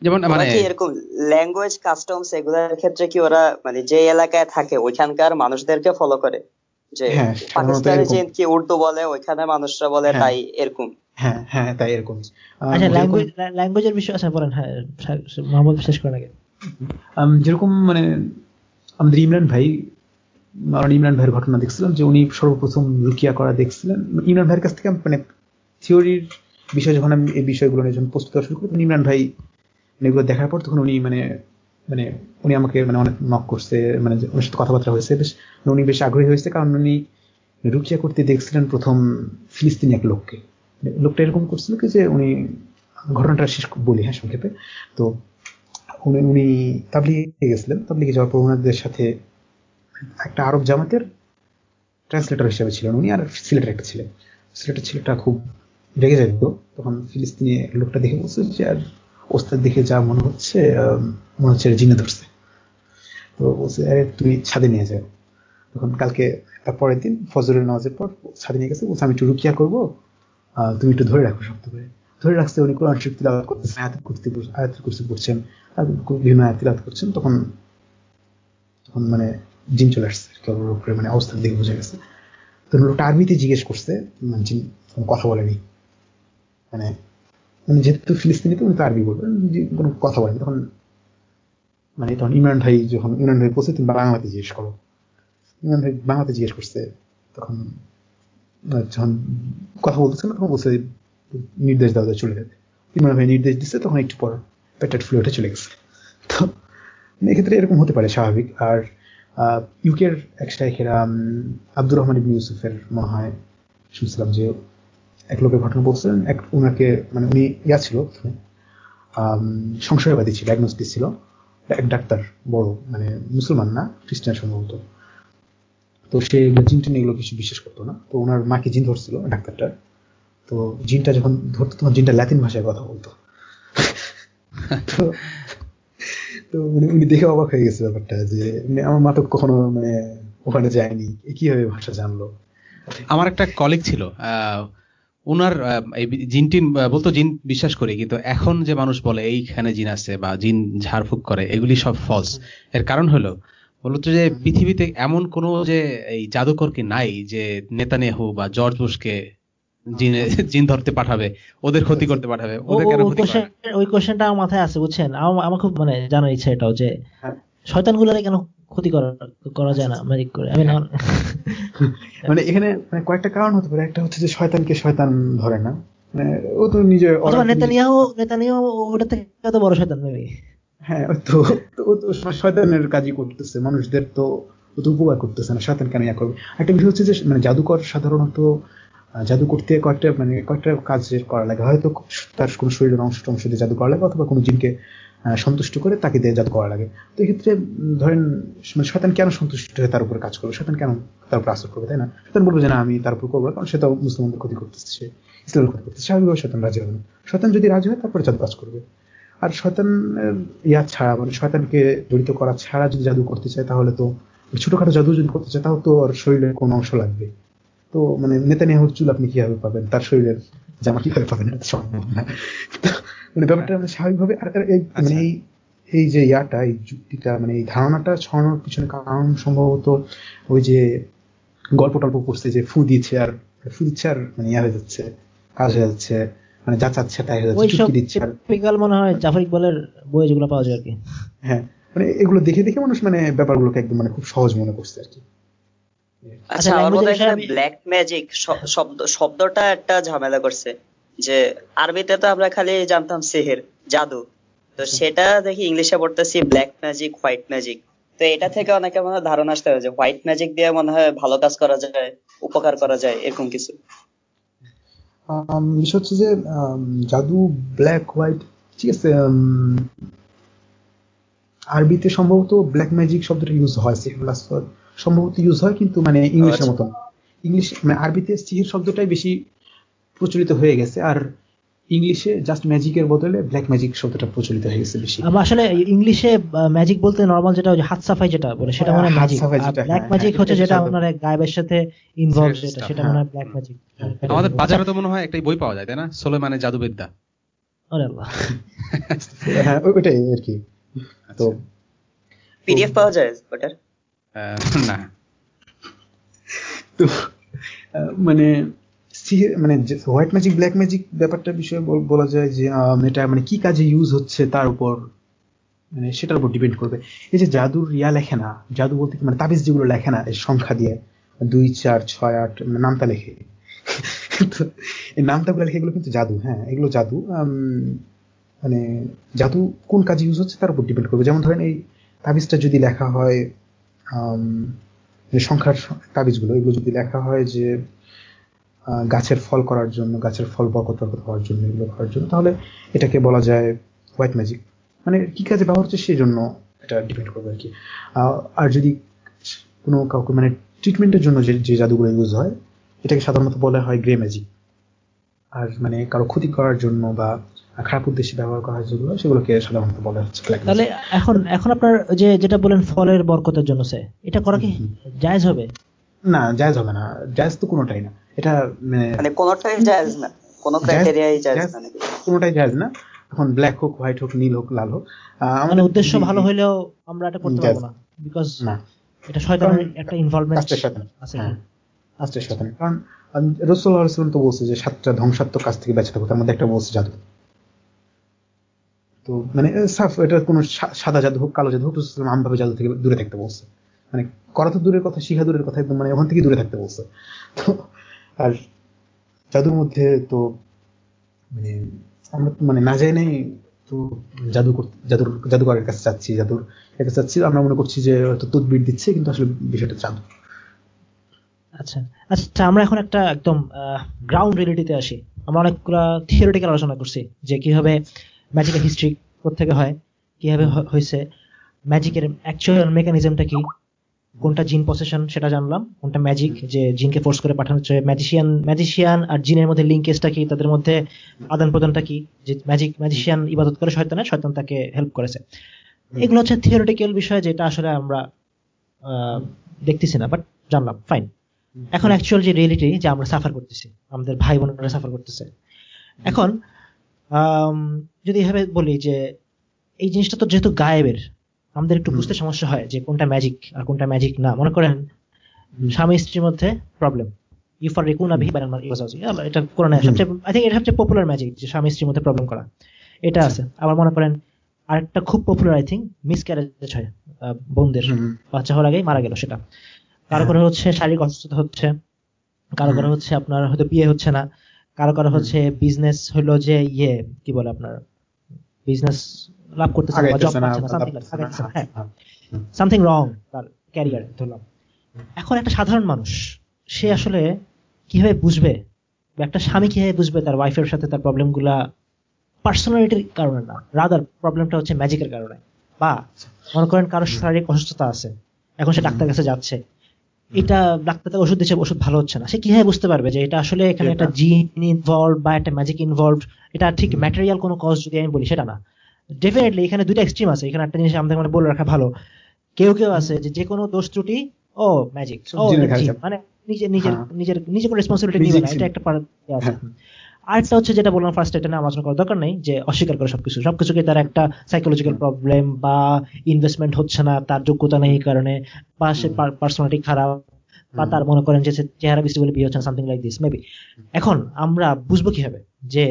যেমন মানে এরকম ল্যাঙ্গুয়েজ কাস্টমস এগুলোর ক্ষেত্রে কি ওরা মানে যে এলাকায় থাকে ওইখানকার মানুষদেরকে ফলো করে? যে হ্যাঁ, পাকিস্তানে যে কি উর্দু বলে ওইখানে মানুষরা বলে হ্যাঁ। তাই এরকম? হ্যাঁ হ্যাঁ তাই এরকম। আচ্ছা ল্যাঙ্গুয়েজ ল্যাঙ্গুয়েজের বিষয় আছে বলেন হ্যাঁ মোহাম্মদ শেষ করার আগে। যেরকম মানে আমাদের ইমরান ভাই মারান ইমরান ভাইয়ের ঘটনা দেখছিলাম যে উনি সর্বপ্রথম রুকিয়া করা দেখছিলেন। ইমরান ভাইয়ের কাছ থেকে মানে থিওরির বিষয় যখন আমি এই বিষয়গুলো নিয়ে যখন প্রস্তুত শুরু করি ইমরান ভাই এগুলো দেখার পর তখন উনি মানে মানে উনি আমাকে মানে অনেক নক করছে মানে ওনার সাথে কথাবার্তা হয়েছে। বেশ উনি বেশ আগ্রহী হয়েছে কারণ উনি রুকিয়া করতে দেখছিলেন প্রথম ফিলিস্তিনি এক লোককে। মানে লোকটা এরকম করছিল কি যে উনি, ঘটনাটা শেষ বলি হ্যাঁ সংক্ষেপে। তো উনি তাবলিগে গেছিলেন। তাবলিগে যাওয়ার পর ওনাদের সাথে একটা আরব জামাতের ট্রান্সলেটর হিসেবে ছিলেন উনি আর সিলেটের একটা ছিলেন। সিলেটের ছেলেটা খুব রেগে যেত তখন ফিলিস্তিনি লোকটা দেখে বলছে যে, আর ওস্তাদ দেখে যা মনে হচ্ছে মনে হচ্ছে জিনে ধরছে। তো বলছে, আরে, তুমি ছাদে নিয়ে যাও। তখন কালকে পরের দিন ফজরের নামাজের পর ছাদে নিয়ে গেছে। বলছে, আমি একটু রুকিয়া করব। তুমি একটু ধরে রাখো শক্ত করে। ধরে রাখছে উনি কোরআন শক্তি তিলাওয়াত করতেছেন আয়াত কুর্তি আয়াত কুর্সি পড়ছেন বিভিন্ন আয়াত তিলাওয়াত করছেন, তখন তখন মানে জিন চলে আসছে কেবল উপরে মানে অবস্থার দিকে বোঝা গেছে। তো লোকটা আরবিতে জিজ্ঞেস করছে মানে জিন কথা বলেনি। মানে উনি যেহেতু ফিলিস্তিনিতে, উনি তো আরবি বলবেন কোনো কথা বলেনি। তখন মানে তখন ইমরান ভাই যখন, ইমরান ভাই বলছে, তুমি বাংলাতে জিজ্ঞেস করো। ইমরান ভাই বাংলাতে জিজ্ঞেস করছে, তখন যখন কথা বলতেছে না, তখন বলছে নির্দেশ দেওয়া চলে যাবে ইমরান ভাই নির্দেশ দিচ্ছে, তখন একটু পর পেটেট ফ্লুয়েটে চলে গেছে। তো, এক্ষেত্রে এরকম হতে পারে স্বাভাবিক। আর ইউকের এক শাইখেরা আব্দুর রহমান ইবনি ইউসুফের মনে হয়, শুনছিলাম যে এক লোকের ঘটনা বলছিলেন, এক ওনাকে মানে উনি ইয়া ছিল সংশয়বাদী ছিল ডায়াগনোস্টিস ছিল। এক ডাক্তার, বড় মানে মুসলমান না, খ্রিস্টান সম্ভবত। তো সে জিন টিন এগুলো কিছু বিশ্বাস করতো না। তো ওনার মাকে জিন ধরছিল ডাক্তারটা তো জিনটা যখন ধরতো, তখন জিনটা ল্যাতিন ভাষায় কথা বলতো। তো উনি উনি দেখে অবাক হয়ে গেছে ব্যাপারটা যে মানে আমার মা তো কখনো মানে ওখানে যায়নি। কীভাবে ভাষা জানলো? আমার একটা কলিগ ছিল ওনার এই জিন টিন বলতো জিন বিশ্বাস করি, কিন্তু এখন যে মানুষ বলে এইখানে জিন আছে বা জিন ঝাড়ফুঁক করে, এগুলি সব ফলস এর কারণ হলো, বলতো যে পৃথিবীতে এমন কোন যে এই জাদুকর কি নাই যে নেতানিয়াহু বা জর্জ বুশকে জিন ধরতে পাঠাবে ওদের ক্ষতি করতে পাঠাবে ওদের কেন ওই কোশ্চেনটা আমার মাথায় আছে বুঝছেন? আমার খুব মানে জানার ইচ্ছা এটাও যে হ্যাঁ। শয়তান গুলারে কেন ক্ষতি করা করা যায় না ম্যাজিক করে? আমি মানে এখানে মানে কয়েকটা কারণ হতে পারে। একটা হচ্ছে যে শয়তানকে শয়তান ধরে না। মানে ও তো নিজে অথবা নেতানিয়াহু নেতানিয়াহু ওটা থেকে এত বড় শয়তান নেবে হ্যাঁ তো ও তো শয়তানের কাজই করতেছে। মানুষদের তো ও তো উপকার করতেছে না শয়তান কেন ইয়া করবে? একটা বিষয় হচ্ছে যে মানে জাদুকর সাধারণত জাদু করতে কয়েকটা মানে কয়েকটা কাজ করা লাগে। হয়তো তার কোনো শরীরের অংশ টংশ দিয়ে জাদু করা লাগে অথবা কোনো জিনকে সন্তুষ্ট করে তাকে দিয়ে জাদু করা লাগে। তো এক্ষেত্রে ধরেন মানে শয়তান কেন সন্তুষ্ট হয়ে তার উপরে কাজ করবে? শয়তান কেন তার উপর আসর করবে, তাই না? শয়তান বলবে যে, না, আমি তার উপর করব কারণ সে তো মুসলমানদের ক্ষতি করতেছে ইসলামের ক্ষতি করতেছে, স্বাভাবিকভাবে শয়তান রাজি হবে না। শয়তান যদি রাজি হয়, তারপরে জাদু কাজ করবে। আর শয়তানের ইয়া ছাড়া মানে শয়তানকে জড়িত করা ছাড়া যদি জাদু করতে চায়, তাহলে তো ছোটখাটো জাদু যদি করতে চায়, তাহলে তো আর শরীরের কোনো অংশ লাগবে। তো মানে নেতা নেহার চুল আপনি কীভাবে পাবেন? তার শরীরের জামা কীভাবে পাবেন? এটা সম্ভব না। মানে ব্যাপারটা মানে স্বাভাবিকভাবে এই মানে আচ্ছা। এই এই যে ইয়াটা এই যুক্তিটা মানে এই ধারণাটা ছড়ানোর পিছনে কারণ সম্ভবত ওই যে গল্প টল্প করছে যে ফু দিচ্ছে আর ফু দিচ্ছে আর মানে ইয়া হয়ে যাচ্ছে কাজ হয়ে যাচ্ছে মানে যা চাচ্ছে তাই হয়ে যাচ্ছে চুক্তি দিচ্ছে আর। মনে হয় জাফর ইকবালের বই যেগুলো পাওয়া যায় আর কি। হ্যাঁ মানে এগুলো দেখে দেখে মানুষ মানে ব্যাপারগুলোকে একদম মানে খুব সহজ মনে করছে আর কি। আচ্ছা আমার মনে হয় ব্ল্যাক ম্যাজিক শব্দ শব্দটা একটা ঝামেলা করছে যে আরবিতে তো আমরা খালি জানতাম সেহের জাদু। তো আচ্ছা। সেটা দেখি ইংলিশে পড়তেছি ব্ল্যাক ম্যাজিক হোয়াইট ম্যাজিক তো এটা থেকে অনেকে মনে হয় ধারণা আসতে যে হোয়াইট ম্যাজিক দিয়ে মনে হয় ভালো কাজ করা যায় উপকার করা যায় এরকম কিছু। বিষয় হচ্ছে যে জাদু ব্ল্যাক হোয়াইট ঠিক আছে আরবিতে সম্ভবত ব্ল্যাক ম্যাজিক শব্দটা ইউজ হয় সম্ভবত ইউজ হয় কিন্তু মানে ইংলিশের আচ্ছা। মতন। ইংলিশ মানে আরবিতে সিহির শব্দটাই বেশি প্রচলিত হয়ে গেছে আর ইংলিশে জাস্ট ম্যাজিকের বদলে ব্ল্যাক ম্যাজিক শব্দটা প্রচলিত হয়ে গেছে বেশি। আসলে ইংলিশে ম্যাজিক বলতে নরমাল যেটা হাত সাফাই যেটা বলে সেটা মানে ম্যাজিক ব্ল্যাক ম্যাজিক হচ্ছে যেটা আপনার গায়েবের সাথে ইনভলভ যেটা সেটা মানে ব্ল্যাক ম্যাজিক আমাদের বাজারে তো মনে হয় একটা বই পাওয়া যায় তাই না? মানে জাদুবিদ্যা। আরে আল্লাহ। হ্যাঁ ওইটাই আর কি। তো পিডিএফ পাওয়া যায় ওটার না। তো মানে মানে হোয়াইট ম্যাজিক ব্ল্যাক ম্যাজিক ব্যাপারটা বিষয়ে বলা যায় যে এটা মানে কি কাজে ইউজ হচ্ছে তার উপর মানে সেটার উপর ডিপেন্ড করবে। এই যে জাদুর লেখে না, জাদু বলতে মানে তাবিজ যেগুলো লেখে না, এই সংখ্যা দিয়ে, দুই, চার, ছয়, আট মানে নামটা লেখে। এই নামটাগুলো লেখে এগুলো কিন্তু জাদু হ্যাঁ এগুলো জাদু মানে জাদু কোন কাজে ইউজ হচ্ছে তার উপর ডিপেন্ড করবে। যেমন ধরেন এই তাবিজটা যদি লেখা হয় সংখ্যার তাবিজগুলো, এগুলো যদি লেখা হয় যে গাছের ফল করার জন্য, গাছের ফল বরকত হওয়ার জন্য, এগুলো করার জন্য, তাহলে এটাকে বলা যায় হোয়াইট ম্যাজিক মানে কি কাজে ব্যবহার হচ্ছে সেই জন্য এটা ডিপেন্ড করবে আর কি। আর যদি কোনো কাউকে মানে ট্রিটমেন্টের জন্য যে যে জাদুগুলো ইউজ হয়, এটাকে সাধারণত বলা হয় গ্রে ম্যাজিক আর মানে কারও ক্ষতি করার জন্য বা খারাপ উদ্দেশ্যে ব্যবহার করা হয় যেগুলো সেগুলোকে সাধারণত বলা হচ্ছে তাহলে এখন এখন আপনার যে যেটা বলেন ফলের বরকতের জন্য সে এটা করা কি জায়েজ হবে? না জায়েজ হবে না। জায়েজ তো কোনোটাই না। এটা মানে মানে কোনোটাই জায়েজ না। কোনো ক্রাইটেরিয়াই জায়েজ না কোনোটাই জায়েজ না। এখন ব্ল্যাক হোক হোয়াইট হোক নীল হোক লাল হোক মানে উদ্দেশ্য ভালো হইলেও আমরা এটা করতে পারব না। বিকজ না। এটা শয়তানের একটা ইনভলভমেন্ট আছে। হ্যাঁ, আস্তে শয়তান। কারণ রাসূলুল্লাহ সাল্লাল্লাহু তো বলছে যে সাতটা ধ্বংসাত্মক কাজ থেকে বেঁচে থাকো তার মধ্যে একটা বলছে জাদু। তো মানে সাফ, এটা কোনো সাদা জাদু হোক, কালো জাদু হোক আমভাবে জাদু থেকে দূরে থাকতে বলছে। মানে করা তো দূরের কথা, শিখা দূরের কথা, একদম মানে ওখান থেকে দূরে থাকতে বলছে। তো, আর জাদুর মধ্যে তো মানে আমরা মানে না যাই নাই তো জাদু জাদুর জাদুকরের কাছে যাচ্ছি, জাদুর কাছে যাচ্ছি। আমরা মনে করছি যে হয়তো তদবির দিচ্ছে, কিন্তু আসলে বিষয়টা জাদু। আচ্ছা আচ্ছা আমরা এখন একটা একদম গ্রাউন্ড রিয়েলিটিতে আসি। আমরা অনেকগুলো থিওরিটিক্যাল আলোচনা করছি, যে কীভাবে ম্যাজিকের হিস্ট্রি কোথেকে হয়? কীভাবে হয়েছে ম্যাজিকের অ্যাকচুয়াল মেকানিজমটা কি? কোনটা জিন পসেশন সেটা জানলাম। কোনটা ম্যাজিক যে জিনকে ফোর্স করে পাঠানো হচ্ছে। ম্যাজিশিয়ান ম্যাজিশিয়ান আর জিনের মধ্যে লিঙ্কেজটা কি? তাদের মধ্যে আদান প্রদানটা কি? যে ম্যাজিক ম্যাজিশিয়ান ইবাদত করে শয়তানে শয়তান তাকে হেল্প করেছে। এগুলো হচ্ছে থিওরিটিক্যাল বিষয় যেটা আসলে আমরা দেখতেছি না বাট জানলাম। ফাইন এখন অ্যাকচুয়াল যে রিয়েলিটি যে আমরা সাফার করতেছি আমাদের ভাই বোনেরা সাফার করতেছে। এখন যদি এভাবে বলি যে এই জিনিসটা তো যেহেতু গায়েবের আমাদের একটু বুঝতে সমস্যা হয় যে কোনটা ম্যাজিক আর কোনটা ম্যাজিক না। মনে করেন স্বামী স্ত্রীর মধ্যে প্রবলেম ইউফার রেকুনা বানান এটা কোরআনে সবচেয়ে আই থিঙ্ক এটা সবচেয়ে পপুলার ম্যাজিক যে স্বামী স্ত্রীর মধ্যে প্রবলেম করা। এটা আছে। আবার মনে করেন আরেকটা খুব popular I think miscarriage হয় বোনদের। বাচ্চা হওয়ার আগেই মারা গেল সেটা। কারও করে হচ্ছে শারীরিক অসুস্থতা হচ্ছে কারও করে হচ্ছে আপনার হয়তো বিয়ে হচ্ছে না কারও কারও হচ্ছে বিজনেস হলো যে ইয়ে কি বলে আপনার বিজনেস লাভ করতেছে না জব পাচ্ছে না সামথিং রং তার ক্যারিয়ার ধরলাম। এখন একটা সাধারণ মানুষ সে আসলে কীভাবে বুঝবে বা একটা স্বামী কীভাবে বুঝবে তার ওয়াইফের সাথে তার প্রবলেমগুলা পার্সোনালিটির কারণে না রাদার প্রবলেমটা হচ্ছে ম্যাজিকের কারণে। বা মনে করেন কারোর শারীরিক অসুস্থতা আছে এখন সে ডাক্তার কাছে যাচ্ছে এটা ডাক্তার ওষুধ দিচ্ছে ওষুধ ভালো হচ্ছে না। সে কীভাবে বুঝতে পারবে যে এটা আসলে এখানে একটা জিন ইনভলভ বা একটা ম্যাজিক ইনভলভ এটা ঠিক ম্যাটেরিয়াল কোনো কজ যদি আমি বলি সেটা না। ডেফিনেটলি এখানে দুইটা এক্সট্রিম আছে। এখানে একটা জিনিস আমাদের মানে বলে রাখা ভালো। কেউ কেউ আছে যে যে কোনো দোষ ত্রুটি ও ম্যাজিক ও মানে নিজের নিজের নিজের নিজের নিজে কোনো রেসপন্সিবিলিটি নিবে না। এটা একটা আছে। হ্যাঁ। আরেকটা হচ্ছে যেটা বললাম ফার্স্ট এটা নিয়ে আলোচনা করার দরকার নেই যে অস্বীকার করে সবকিছু। সবকিছুকে তার একটা সাইকোলজিক্যাল প্রবলেম বা ইনভেস্টমেন্ট হচ্ছে না তার যোগ্যতা নেই কারণে বা সে পার্সোনালিটি খারাপ বা তার মনে করেন যে চেহারা বৃষ্টি বলে বিয়ে হচ্ছে সামথিং লাইক দিস মেবি এখন আমরা বুঝব কীভাবে যে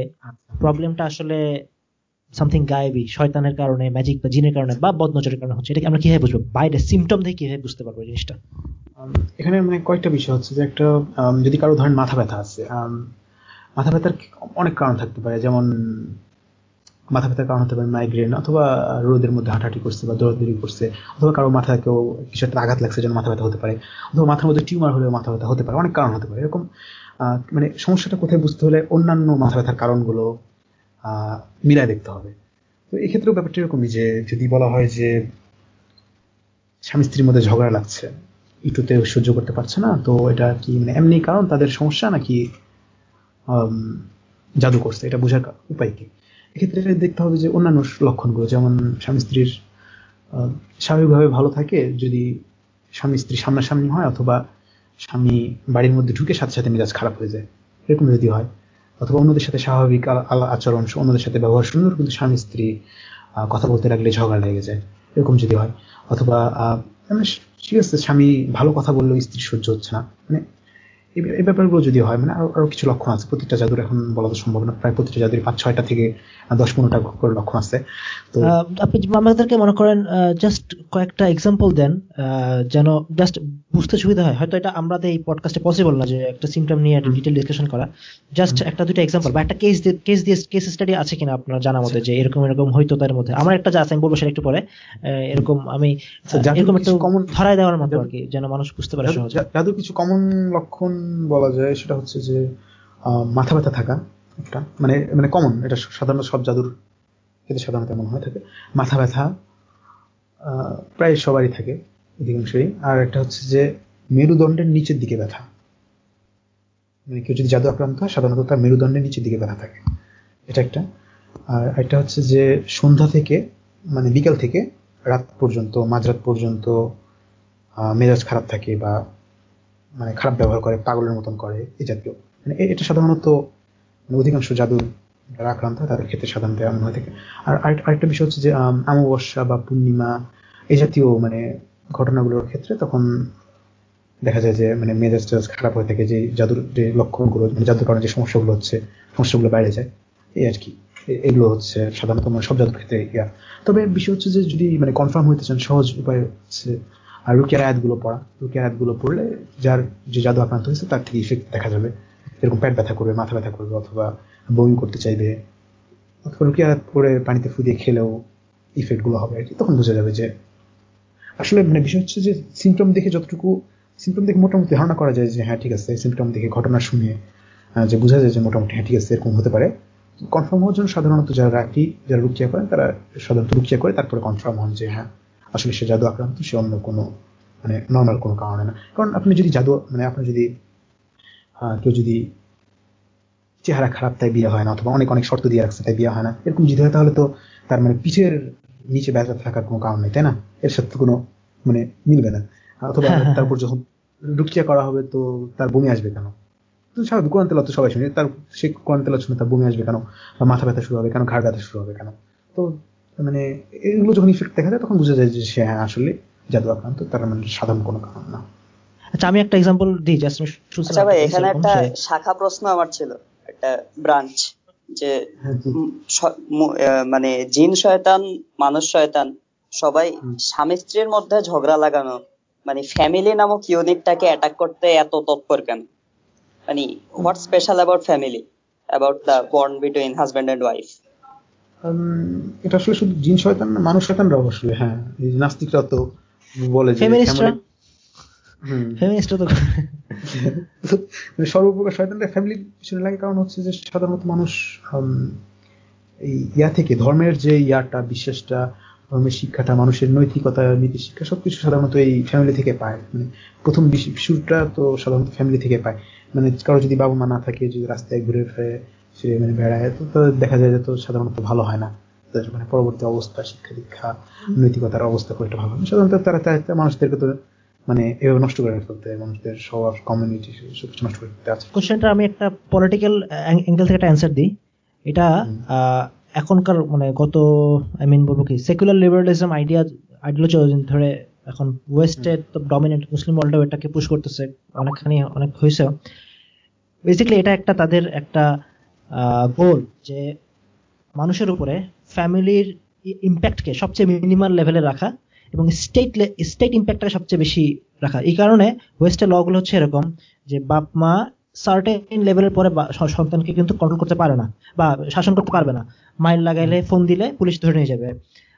প্রবলেমটা আসলে সামথিং গায়েবি শয়তানের কারণে ম্যাজিক বা জিনের কারণে বা বদনজরের কারণে হচ্ছে এটাকে আমরা কীভাবে বুঝব? বাইরে সিমটম থেকে কীভাবে বুঝতে পারব এই জিনিসটা? এখানে মানে কয়েকটা বিষয় হচ্ছে যে একটা যদি কারও ধরেন মাথা ব্যথা আছে মাথা ব্যথার অনেক কারণ থাকতে পারে, যেমন মাথা ব্যথার কারণ হতে পারে মাইগ্রেন অথবা রোদের মধ্যে হাঁটাহাঁটি করছে বা দৌড়াদৌড়ি করছে, অথবা কারও মাথায় কেউ কিছু একটা আঘাত লাগছে যেন মাথা ব্যথা হতে পারে, অথবা মাথার মধ্যে টিউমার হলেও মাথা ব্যথা হতে পারে, অনেক কারণ হতে পারে। এরকম মানে সমস্যাটা কোথায় বুঝতে হলে অন্যান্য মাথা ব্যথার কারণগুলো মিলায় দেখতে হবে। তো এক্ষেত্রেও ব্যাপারটা এরকমই যে, যদি বলা হয় যে স্বামী স্ত্রীর মধ্যে ঝগড়া লাগছে একটুতে সহ্য করতে পারছে না, তো এটা কি মানে এমনি কারণ তাদের সমস্যা নাকি জাদু করছে। এটা বোঝার উপায় কি? এক্ষেত্রে দেখতে হবে যে অন্যান্য লক্ষণগুলো, যেমন স্বামী স্ত্রীর স্বাভাবিকভাবে ভালো থাকে যদি স্বামী স্ত্রী সামনাসামনি হয় অথবা স্বামী বাড়ির মধ্যে ঢুকে সাথে সাথে মেজাজ খারাপ হয়ে যায়। এরকম যদি হয়, অথবা অন্যদের সাথে স্বাভাবিক আচরণ, অন্যদের সাথে ব্যবহার সুন্দর কিন্তু স্বামী স্ত্রী কথা বলতে লাগলে ঝগড়া লেগে যায়। এরকম যদি হয়, অথবা মানে ঠিক আছে, স্বামী ভালো কথা বললেও স্ত্রী সহ্য হচ্ছে না। মানে এই- ব্যাপারগুলো যদি হয় মানে আরও আরও কিছু লক্ষণ আছে। প্রত্যেকটা জাদুর এখন বলা তো সম্ভব না। প্রায় প্রত্যেকটা জাদুর পাঁচ ছয়টা থেকে দশ পনেরোটা করে লক্ষণ আছে। তো আপনি আমাদেরকে মনে করেন জাস্ট কয়েকটা এক্সাম্পল দেন যেন জাস্ট বুঝতে সুবিধা হয়। হয়তো এটা আমাদের এই পডকাস্টে পসিবল না যে একটা সিমটম নিয়ে একটা ডিটেল ডিসকাশন করা। জাস্ট একটা দুটো এক্সাম্পল বা একটা কেস কেস দিয়ে কেস স্টাডি আছে কিনা আপনার জানা মতে যে এরকম এরকম হয়তো তার মধ্যে। আমার একটা যা আছে আমি বলব সেটা একটু পরে। এরকম আমি আচ্ছা, এরকম একটু common- ধরায় দেওয়ার মতো আর কি যেন মানুষ বুঝতে পারে জাদু- সহজে। জা- জাদুর কিছু কমন লক্ষণ বলা যায় সেটা হচ্ছে যে মাথা ব্যথা থাকা একটা মানে মানে কমন এটা সাধারণত সব জাদুর ক্ষেত্রে সাধারণত এমন হয়ে, থাকে। মাথা ব্যথা প্রায় সবারই থাকে অধিকাংশই। আর একটা হচ্ছে যে, মেরুদণ্ডের নিচের দিকে ব্যথা। মানে কেউ যদি জাদু আক্রান্ত হয়, সাধারণত তার মেরুদণ্ডের নিচের দিকে ব্যথা থাকে। এটা একটা। আর একটা হচ্ছে যে, সন্ধ্যা থেকে মানে বিকাল থেকে রাত পর্যন্ত, মাঝরাত পর্যন্ত মেজাজ খারাপ থাকে বা মানে খারাপ ব্যবহার করে পাগলের মতন করে এই জাতীয়। মানে এটা সাধারণত মানে অধিকাংশ জাদু যারা আক্রান্ত হয় তাদের ক্ষেত্রে সাধারণত এমন হয়ে থাকে। আর আরেকটা বিষয় হচ্ছে যে আম, অমাবস্যা বা পূর্ণিমা এই জাতীয় মানে ঘটনাগুলোর ক্ষেত্রে তখন দেখা যায় যে মানে মেজাজ টেজাজ খারাপ হয়ে থাকে যে জাদুর যে লক্ষণগুলো মানে জাদুর কারণে যে সমস্যাগুলো হচ্ছে সমস্যাগুলো বাইরে যায়। এই আর কি। এগুলো হচ্ছে সাধারণত মানে সব জাদুর ক্ষেত্রে ইয়া। তবে বিষয় হচ্ছে যে যদি মানে কনফার্ম হইতে চান সহজ উপায় হচ্ছে আর রুকিয়ার আয়াতগুলো পড়া। রুকিয়ার আয়াতগুলো পড়লে যার যে জাদু আক্রান্ত হয়েছে তার থেকে ইফেক্ট দেখা যাবে। এরকম পেট ব্যথা করবে, মাথা ব্যথা করবে অথবা বমি করতে চাইবে। অথবা রুকিয়ার আয়াত পরে পানিতে ফু দিয়ে খেলেও ইফেক্টগুলো হবে আর কি, তখন বোঝা যাবে যে আসলে মানে বিষয় হচ্ছে যে সিমটম দেখে যতটুকু সিমটম দেখে মোটামুটি ধারণা করা যায় যে হ্যাঁ ঠিক আছে সিমটম দেখে ঘটনা শুনে যে বোঝা যায় যে মোটামুটি হ্যাঁ ঠিক আছে, এরকম হতে পারে। কনফার্ম হওয়ার জন্য সাধারণত যারা রাখি, যারা রুকিয়া করেন, তারা সাধারণত রুকিয়া করে, তারপরে কনফার্ম হন যে হ্যাঁ আসলে সে জাদু আক্রান্ত সে অন্য কোনো মানে নর্মাল কোনো কারণে না। কারণ আপনি যদি জাদু মানে আপনি যদি কেউ যদি চেহারা খারাপ তাই বিয়ে হয় না অথবা অনেক অনেক শর্ত দিয়ে রাখছে তাই বিয়ে হয় না এরকম যদি হয় তাহলে তো তার মানে পিঠের নিচে ব্যথা থাকার কোনো কারণ নেই তাই না? এর সাথে কোনো মানে মিলবে না। অথবা হ্যাঁ, হ্যাঁ, তারপর যখন রুকিয়া করা হবে তো তার বমি আসবে কেন? তো স্বাভাবিক কোরআন তেলাওয়াত তো সবাই শুনে তার সে কোরআন তেলাওয়াত শুনে তার বমি আসবে কেন? বা মাথা ব্যথা শুরু হবে কেন? ঘাড় ব্যথা শুরু হবে কেন? তো মানে এগুলো যখন ইফেক্ট দেখা যায় তখন বোঝা যায় যে সে হ্যাঁ আসলে জাদু আক্রান্ত তার মানে সাধারণ কোনো কারণ না। আচ্ছা আমি একটা এক্সাম্পল দিই জাস্ট আচ্ছা ভাই এখানে একটা শাখা প্রশ্ন আমার ছিল একটা ব্রাঞ্চ যে হ্যাঁ, মানে জিন শয়তান মানুষ শয়তান সবাই স্বামী স্ত্রীর মধ্যে ঝগড়া লাগানো মানে ফ্যামিলি নামক ইউনিটটাকে অ্যাটাক করতে এত তৎপর কেন? মানে what special about family about the bond between husband and wife এটা আসলে শুধু জিন শয়তান না মানুষ শয়তানরাও আসলে হ্যাঁ। এই নাস্তিকরা তো বলে যে মানে সর্বপ্রকার শয়তানটা ফ্যামিলির পিছনে লাগে কারণ হচ্ছে যে সাধারণত মানুষ এই ইয়া থেকে ধর্মের যে ইয়াটা বিশ্বাসটা ধর্মের শিক্ষাটা মানুষের নৈতিকতা নীতি শিক্ষা সবকিছু সাধারণত এই ফ্যামিলি থেকে পায়। মানে প্রথম শুরুটা তো সাধারণত ফ্যামিলি থেকে পায়। মানে কারও যদি বাবা মা না থাকে যদি রাস্তায় ঘুরে ফিরে ফিরে মানে বেড়ায়। তো দেখা যায় যে তো সাধারণত ভালো হয় না। তাদের মানে পরবর্তী অবস্থা শিক্ষা দীক্ষা নৈতিকতার অবস্থা খুব একটা ভালো সাধারণত তারা মানুষদেরকে তো মানে এভাবে নষ্ট করে ফেলতে মানুষদের কমিউনিটি সবকিছু নষ্ট করে ফেলতে আছে। কোশ্চেনটা আমি একটা পলিটিক্যাল অ্যাঙ্গেল থেকে একটা অ্যান্সার দিই। এটা এখনকার মানে গত আই মিন বলব কি সেকুলার লিবারালিজম আইডিয়া আইডিওলজি ধরে এখন ওয়েস্টের তো ডমিনেন্ট মুসলিম ওয়ার্ল্ডও এটাকে পুশ করতেছে। অনেকখানি অনেক হয়েছে। বেসিক্যালি এটা একটা তাদের একটা গোল যে মানুষের উপরে ফ্যামিলির ইম্প্যাক্টকে সবচেয়ে মিনিমাল লেভেলে রাখা এবং স্টেট স্টেট ইম্প্যাক্টটাকে সবচেয়ে বেশি রাখা। এই কারণে ওয়েস্টের লগুলো হচ্ছে এরকম যে বাপ মা সার্টেন লেভেলের পরে সন্তানকে কিন্তু কন্ট্রোল করতে পারে না বা শাসন করতে পারবে না। মাইল লাগাইলে ফোন দিলে পুলিশ ধরে নিয়ে যাবে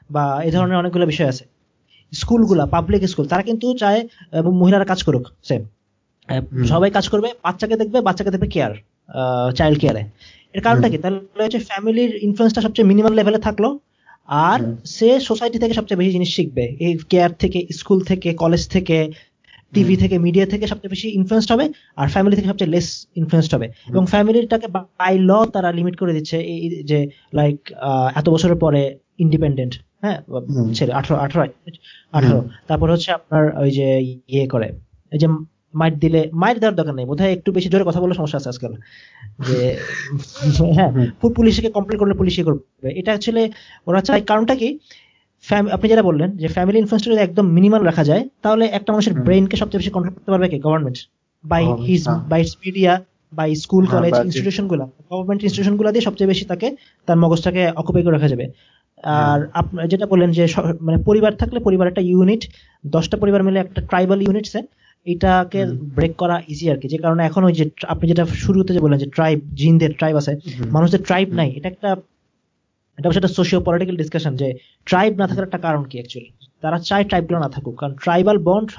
বা এই ধরনের অনেকগুলো বিষয় আছে। স্কুলগুলা পাবলিক স্কুল তারা কিন্তু চায় মহিলারা কাজ করুক সেম সবাই কাজ করবে বাচ্চাকে দেখবে বাচ্চাকে দেখবে কেয়ার চাইল্ড কেয়ারে এর কারণটা কি? তাহলে হচ্ছে ফ্যামিলির ইনফ্লুয়েন্সটা সবচেয়ে মিনিমাম লেভেলে থাকল আর সে সোসাইটি থেকে সবচেয়ে বেশি জিনিস শিখবে। এই কেয়ার থেকে স্কুল থেকে কলেজ থেকে টিভি থেকে মিডিয়া থেকে সবচেয়ে বেশি ইনফ্লুয়েসড হবে আর ফ্যামিলি থেকে সবচেয়ে লেস ইনফ্লুয়েসড হবে। এবং ফ্যামিলিটাকে বাই ল তারা লিমিট করে দিচ্ছে এই যে লাইক এত বছরের পরে ইন্ডিপেন্ডেন্ট হ্যাঁ? ছেলে আঠারো আঠারো আঠারো। তারপর হচ্ছে আপনার ওই যে ইয়ে করে এই যে মাইট দিলে মাইট দেওয়ার দরকার নেই। বোধহয় একটু বেশি জোরে কথা বলে সমস্যা আছে আজকাল। যে হ্যাঁ পুলিশকে কমপ্লেন করলে পুলিশই করবে। এটা আসলে ওরা চায় কারণটা কি? আপনি যেটা বললেন যে ফ্যামিলি ইনফ্লুয়েন্সটা যদি একদম মিনিমাল রাখা যায় তাহলে একটা মানুষের ব্রেনকে সবচেয়ে বেশি কন্ট্রোল করতে পারবে কি? Government by his by media by school college ইনস্টিটিউশনগুলা government ইনস্টিটিউশনগুলা দিয়ে সবচেয়ে বেশি তাকে তার মগজটাকে অকুপাই করে রাখা যাবে। আর আপনার যেটা বললেন যে মানে পরিবার থাকলে পরিবার একটা ইউনিট দশটা পরিবার মিলে একটা ট্রাইবাল ইউনিটসে এটাকে ব্রেক করা ইজি আর কি। যে কারণে এখন ওই যে আপনি যেটা শুরুতে যে বললেন যে ট্রাইব জিনদের ট্রাইব আছে মানুষদের ট্রাইব নাই এটা একটা এটা হচ্ছে একটা সোশিও পলিটিক্যাল ডিসকাশন যে ট্রাইব না থাকার একটা কারণ কি অ্যাকচুয়ালি তারা চায় ট্রাইবগুলো না থাকুক কারণ ট্রাইবাল বন্ড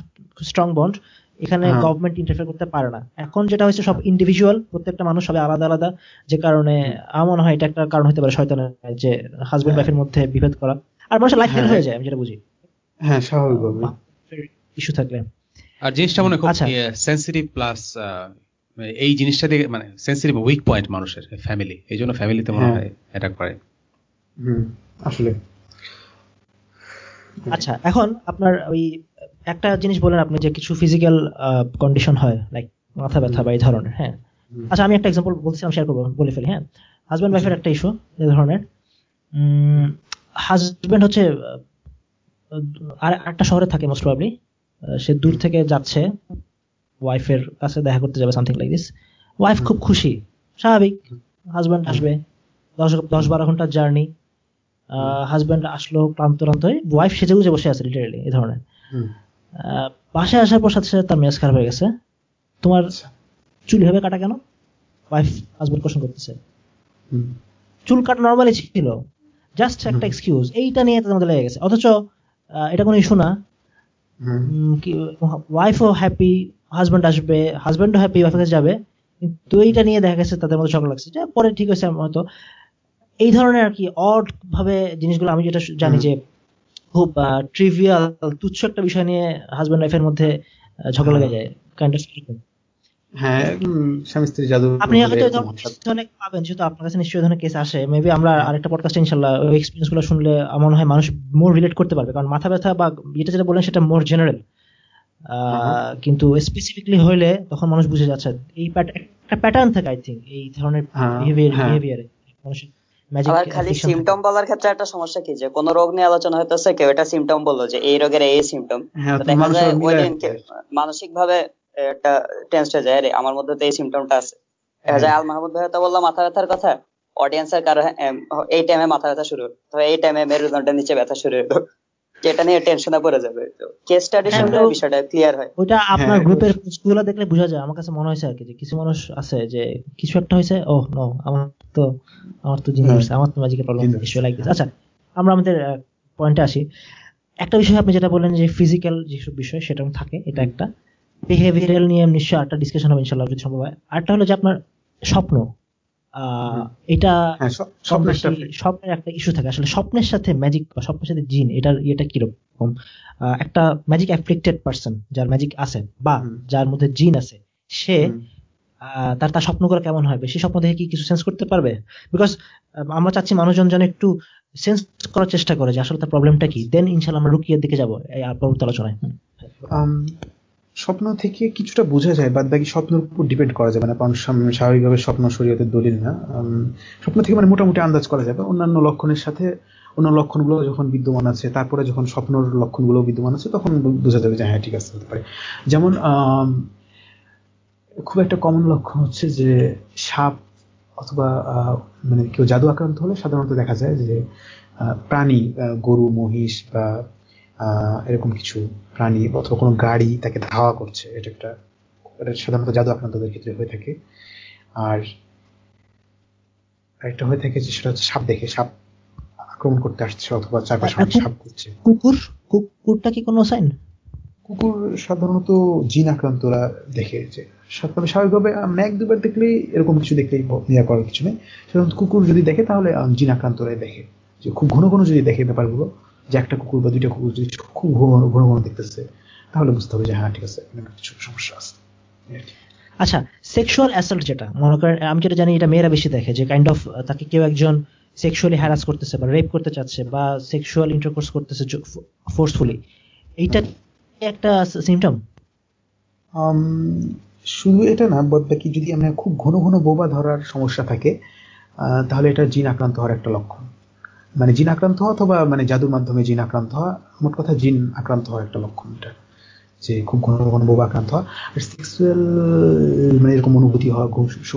স্ট্রং বন্ড এখানে গভর্নমেন্ট ইন্টারফেয়ার করতে পারে না। এখন যেটা হচ্ছে সব ইন্ডিভিজুয়াল প্রত্যেকটা মানুষ সবাই আলাদা আলাদা যে কারণে আমার মনে হয় এটা একটা কারণ হতে পারে শয়তানের যে হাজবেন্ড ওয়াইফের মধ্যে বিভেদ করা। আর মানুষের লাইফ হয়ে। যায় আমি যেটা বুঝি। হ্যাঁ স্বাভাবিক ইস্যু থাকলে। আর জিনিসটা মনে খুব সেন্সিটিভ প্লাস এই জিনিসটা দিয়ে মানে সেন্সিটিভ উইক পয়েন্ট মানুষের ফ্যামিলি এই জন্য ফ্যামিলিতে মনে হয়। অ্যাটাক করে। আসলে। আচ্ছা এখন আপনার ওই একটা জিনিস বলেন আপনি যে কিছু ফিজিক্যাল কন্ডিশন হয় লাইক মাথা ব্যথা বা এই ধরনের হ্যাঁ। আচ্ছা আমি একটা এক্সাম্পল বলছিলাম শেয়ার করব বলে ফেলি হ্যাঁ। হাজব্যান্ড ওয়াইফের একটা ইস্যু এ ধরনের। হাজব্যান্ড হচ্ছে আর একটা শহরে থাকে মোস্ট প্রবলি সে দূর থেকে যাচ্ছে। ওয়াইফের কাছে দেখা করতে যাবে সামথিং লাইক দিস ওয়াইফ খুব খুশি স্বাভাবিক। হাজব্যান্ড আসবে দশ দশ বারো ঘণ্টার জার্নি হাজব্যান্ড আসলো ক্লান্ত ক্লান্ত হয়ে ওয়াইফ সেজে গুজে বসে আছে লিটারেলি এই ধরনের। বাসায় আসার পর সাথে সাথে তার মেজাজ খারাপ হয়ে গেছে। তোমার চুল হবে কাটা কেন? ওয়াইফ হাজব্যান্ড কোশ্চেন করতেছে। চুল কাটা নর্মালি ছিল। জাস্ট একটা এক্সকিউজ এইটা নিয়ে তোমাদের লেগে গেছে। অথচ এটা কোনো ইস্যু না। ওয়াইফও হ্যাপি হাজব্যান্ড আসবে হাজব্যান্ডও হ্যাপি ওয়াইফের কাছে যাবে। কিন্তু এইটা নিয়ে দেখা গেছে তাদের মধ্যে ঝগড়া লাগছে। যে পরে ঠিক আছে হয়তো এই ধরনের আর কি অড ভাবে জিনিসগুলো আমি যেটা জানি যে খুব ট্রিভিয়াল তুচ্ছ একটা বিষয় নিয়ে হাজব্যান্ড ওয়াইফের মধ্যে ঝগড়া লেগে যায়। কাইন্ড অফ হ্যাঁ স্বামী স্ত্রী জাদু আপনি হয়তো অনেক পাবেন যেহেতু আপনার কাছে নিশ্চয়ই ধরনের কেস আসে। মেবি আমরা আরেকটা পডকাস্ট ইনশাল্লাহ ওই এক্সপিরিয়েন্সগুলো শুনলে মনে হয় মানুষ মোর রিলেট করতে পারবে। কারণ মাথা ব্যথা বা যেটা যেটা বলেন সেটা মোর জেনারেল কিন্তু স্পেসিফিকলি হইলে তখন মানুষ বুঝে যাচ্ছে এই একটা প্যাটার্ন থাকে আই থিঙ্ক এই ধরনের বিহেভিয়ার বিহেভিয়ারে মানুষের আবার খালি সিমটম বলার ক্ষেত্রে একটা সমস্যা কি যে কোন রোগ নিয়ে আলোচনা হইতেছে কেউ এটা সিমটম বলল যে এই রোগের এই সিমটম দেখা যায় ওই মানসিক ভাবে একটা টেন্স হয়ে যায় আমার মধ্যে তো এই সিমটমটা আছে। আল মাহমুদ ভাই তো বললাম মাথা ব্যথার কথা। অডিয়েন্সের কারও এই টাইমে মাথা ব্যথা শুরু তো এই টাইমে মেরুদণ্ডের নিচে ব্যথা শুরু হলো। যেটা নিয়ে টেনশনে পড়ে যাবে। কেস স্টাডি শুনলে বিষয়টা ক্লিয়ার হয়। ওইটা আপনার গ্রুপেরগুলো দেখলে বোঝা যায়। আমার কাছে মনে হয়েছে আর কি যে কিছু মানুষ আছে যে কিছু একটা হয়েছে ও নো আমার তো আমার তো জিনিস আমার তো ম্যাজিকের প্রবলেম ইস্যু লাইক দিস আচ্ছা আমরা আমাদের পয়েন্টে আসি। একটা বিষয় আপনি যেটা বললেন যে ফিজিক্যাল যেসব বিষয় সেটা থাকে এটা একটা। বিহেভিয়ারাল নিয়ে নিশ্চয়ই একটা ডিসকাশন হবে ইনশাল্লাহ যদি সম্ভব হয়। আরেকটা হলো যে আপনার স্বপ্ন এটা হ্যাঁ, স্বপ্নের একটা ইস্যু থাকে। আসলে স্বপ্নের সাথে ম্যাজিক বা স্বপ্নের সাথে জিন এটার ইয়েটা কীরকম? একটা ম্যাজিক অ্যাফ্লিক্টেড পার্সন যার ম্যাজিক আছে বা যার মধ্যে জিন আছে সে তার তার স্বপ্ন স্বপ্নগুলো কেমন হবে সেই স্বপ্ন দেখে কি কিছু সেন্স করতে পারবে? বিকজ আমরা চাচ্ছি মানুষজন যেন একটু সেন্স করার চেষ্টা করে যে আসলে তার প্রবলেমটা কি। দেন ইনশাল্লাহ আমরা রুকিয়ার দিকে যাব এই পরবর্তী আলোচনায়। স্বপ্ন থেকে কিছুটা বোঝা যায় বাদ বাকি স্বপ্নের উপর ডিপেন্ড করা যাবে না কারণ স্বাভাবিকভাবে স্বপ্ন শরীয়তের দলিল না। স্বপ্ন থেকে মানে মোটামুটি আন্দাজ করা যাবে অন্যান্য লক্ষণের সাথে অন্য লক্ষণগুলো যখন বিদ্যমান আছে, তারপরে যখন স্বপ্নর লক্ষণগুলো বিদ্যমান আছে, তখন বোঝা যাবে যে হ্যাঁ ঠিক আছে পারে। যেমন খুব একটা কমন লক্ষণ হচ্ছে যে সাপ অথবা মানে কেউ জাদু আক্রান্ত হলে সাধারণত দেখা যায় যে প্রাণী গরু, মহিষ বা এরকম কিছু প্রাণী অথবা কোনো গাড়ি তাকে ধাওয়া করছে এটা একটা সাধারণত জাদু আক্রান্তদের ক্ষেত্রে হয়ে থাকে। আর একটা হয়ে থাকে যে সেটা হচ্ছে সাপ দেখে সাপ আক্রমণ করতে আসছে অথবা চারপাশে সাপ করছে কুকুর? কুকুরটা কি কোনো সাইন কুকুর সাধারণত জিন আক্রান্তরা দেখে যে তবে স্বাভাবিকভাবে এক দুবার দেখলেই এরকম কিছু দেখলেই নিয়ে করার কিছু নেই। সাধারণত কুকুর যদি দেখে তাহলে জিন আক্রান্তরাই দেখে। যে খুব ঘন ঘন যদি দেখে ব্যাপারগুলো যে একটা কুকুর বা দুইটা কুকুর যদি খুব ঘন ঘন দেখতেছে তাহলে বুঝতে হবে যে হ্যাঁ ঠিক আছে কিছু সমস্যা আছে। আচ্ছা সেক্সুয়াল অ্যাসাল্ট যেটা মনে করেন আমি যেটা জানি এটা মেয়েরা বেশি দেখে যে কাইন্ড অফ তাকে কেউ একজন সেক্সুয়ালি হ্যারাস করতেছে বা রেপ করতে চাচ্ছে বা সেক্সুয়াল ইন্টারকোর্স করতেছে ফোর্সফুলি এইটা একটা সিমটম শুধু এটা না বদ বাকি যদি আমরা খুব ঘন ঘন বোবা ধরার সমস্যা থাকে তাহলে এটা জিন আক্রান্ত হওয়ার একটা লক্ষণ। মানে জিন আক্রান্ত হওয়া অথবা মানে জাদুর মাধ্যমে জিন আক্রান্ত হওয়া মোট কথা জিন আক্রান্ত হওয়ার একটা লক্ষণ এটা যে খুব ঘন ঘন বোবা আক্রান্ত হওয়া। আর সেক্সুয়াল মানে এরকম অনুভূতি হওয়া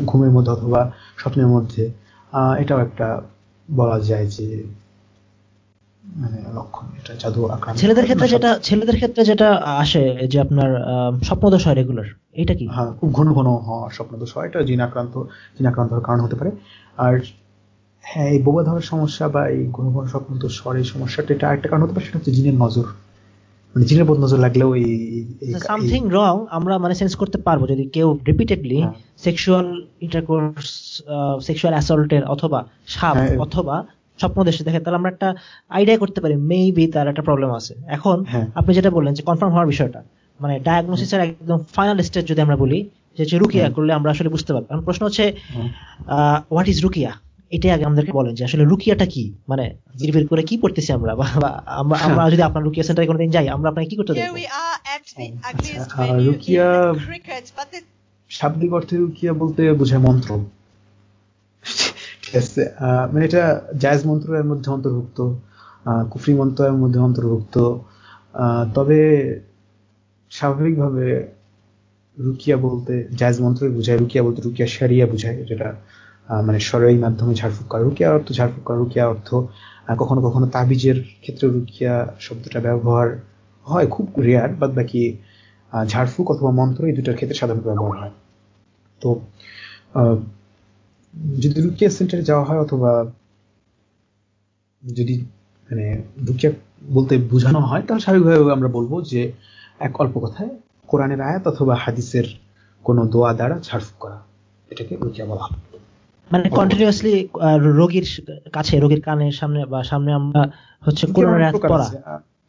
ঘুমের মধ্যে অথবা স্বপ্নের মধ্যে এটাও একটা বলা যায় যে মানে লক্ষণ এটা জাদু আক্রান্ত। ছেলেদের ক্ষেত্রে যেটা ছেলেদের ক্ষেত্রে যেটা আসে যে আপনার স্বপ্নদোষ হয় রেগুলার এটা কি? হ্যাঁ খুব ঘন ঘন হওয়া স্বপ্নদোষ হয় এটা জিন আক্রান্ত জিন আক্রান্ত হওয়ার কারণ হতে পারে। আর হ্যাঁ এই বোবা ধরার সমস্যা বা এই ঘন ঘন স্বপ্নদোষ হওয়ার এই সমস্যাটা এটা একটা কারণ হতে পারে সেটা হচ্ছে জিনের নজর। মানে জিনের বদ নজর লাগলেও এই সামথিং রং আমরা মানে সেন্স করতে পারব যদি কেউ রিপিটেডলি সেক্সুয়াল ইন্টারকোর্স সেক্সুয়াল অ্যাসল্টের অথবা সাপ হ্যাঁ, অথবা স্বপ্ন দেশে দেখে তাহলে আমরা একটা আইডিয়া করতে পারি মেবি তার একটা প্রবলেম আছে। এখন হ্যাঁ। আপনি যেটা বললেন যে কনফার্ম হওয়ার বিষয়টা মানে ডায়াগনোসিসের একদম ফাইনাল স্টেজ যদি আমরা বলি যে রুকিয়া করলে আমরা আসলে বুঝতে পারব। এখন প্রশ্ন হচ্ছে হোয়াট ইজ রুকিয়া? এটাই আগে আমাদেরকে বলেন যে আসলে রুকিয়াটা কি? মানে বিড়বিড় করে কি পড়তেছি আমরা? আমরা আমরা যদি আপনার রুকিয়া সেন্টারে কোনোদিন যাই আমরা আপনাকে কি করতে দেবো রুকিয়া শাব্দিক অর্থে রুকিয়া বলতে বোঝায় মন্ত্র। ঠিক আছে মানে এটা জায়জ মন্ত্রের মধ্যে অন্তর্ভুক্ত কুফরি মন্ত্রের মধ্যে অন্তর্ভুক্ত তবে স্বাভাবিকভাবে রুকিয়া বলতে জায়জ মন্ত্র বুঝায় রুকিয়া বলতে রুকিয়া সারিয়া বুঝায় যেটা মানে সরাই মাধ্যমে ঝাড়ফুঁক করা। রুকিয়া অর্থ ঝাড়ফুঁক করা। রুকিয়া অর্থ কখনো কখনো তাবিজের ক্ষেত্রে রুকিয়া শব্দটা ব্যবহার হয়, খুব রেয়ার বাদ বাকি ঝাড়ফুঁক অথবা মন্ত্র এই দুটার ক্ষেত্রে সাধারণত ব্যবহার হয়। তো যদি রুকিয়া সেন্টারে যাওয়া হয় অথবা যদি মানে রুকিয়া বলতে বোঝানো হয়, তাহলে স্বাভাবিকভাবে আমরা বলব যে এক অল্প কথায় কোরআনের আয়াত অথবা হাদিসের কোনো দোয়া দ্বারা ঝাড়ফুঁক করা, এটাকে রুকিয়া বলা হয়। মানে কন্টিনিউয়াসলি রোগীর কাছে রোগীর কানের সামনে বা সামনে আমরা হচ্ছে কোরআনের আয়াত পড়া।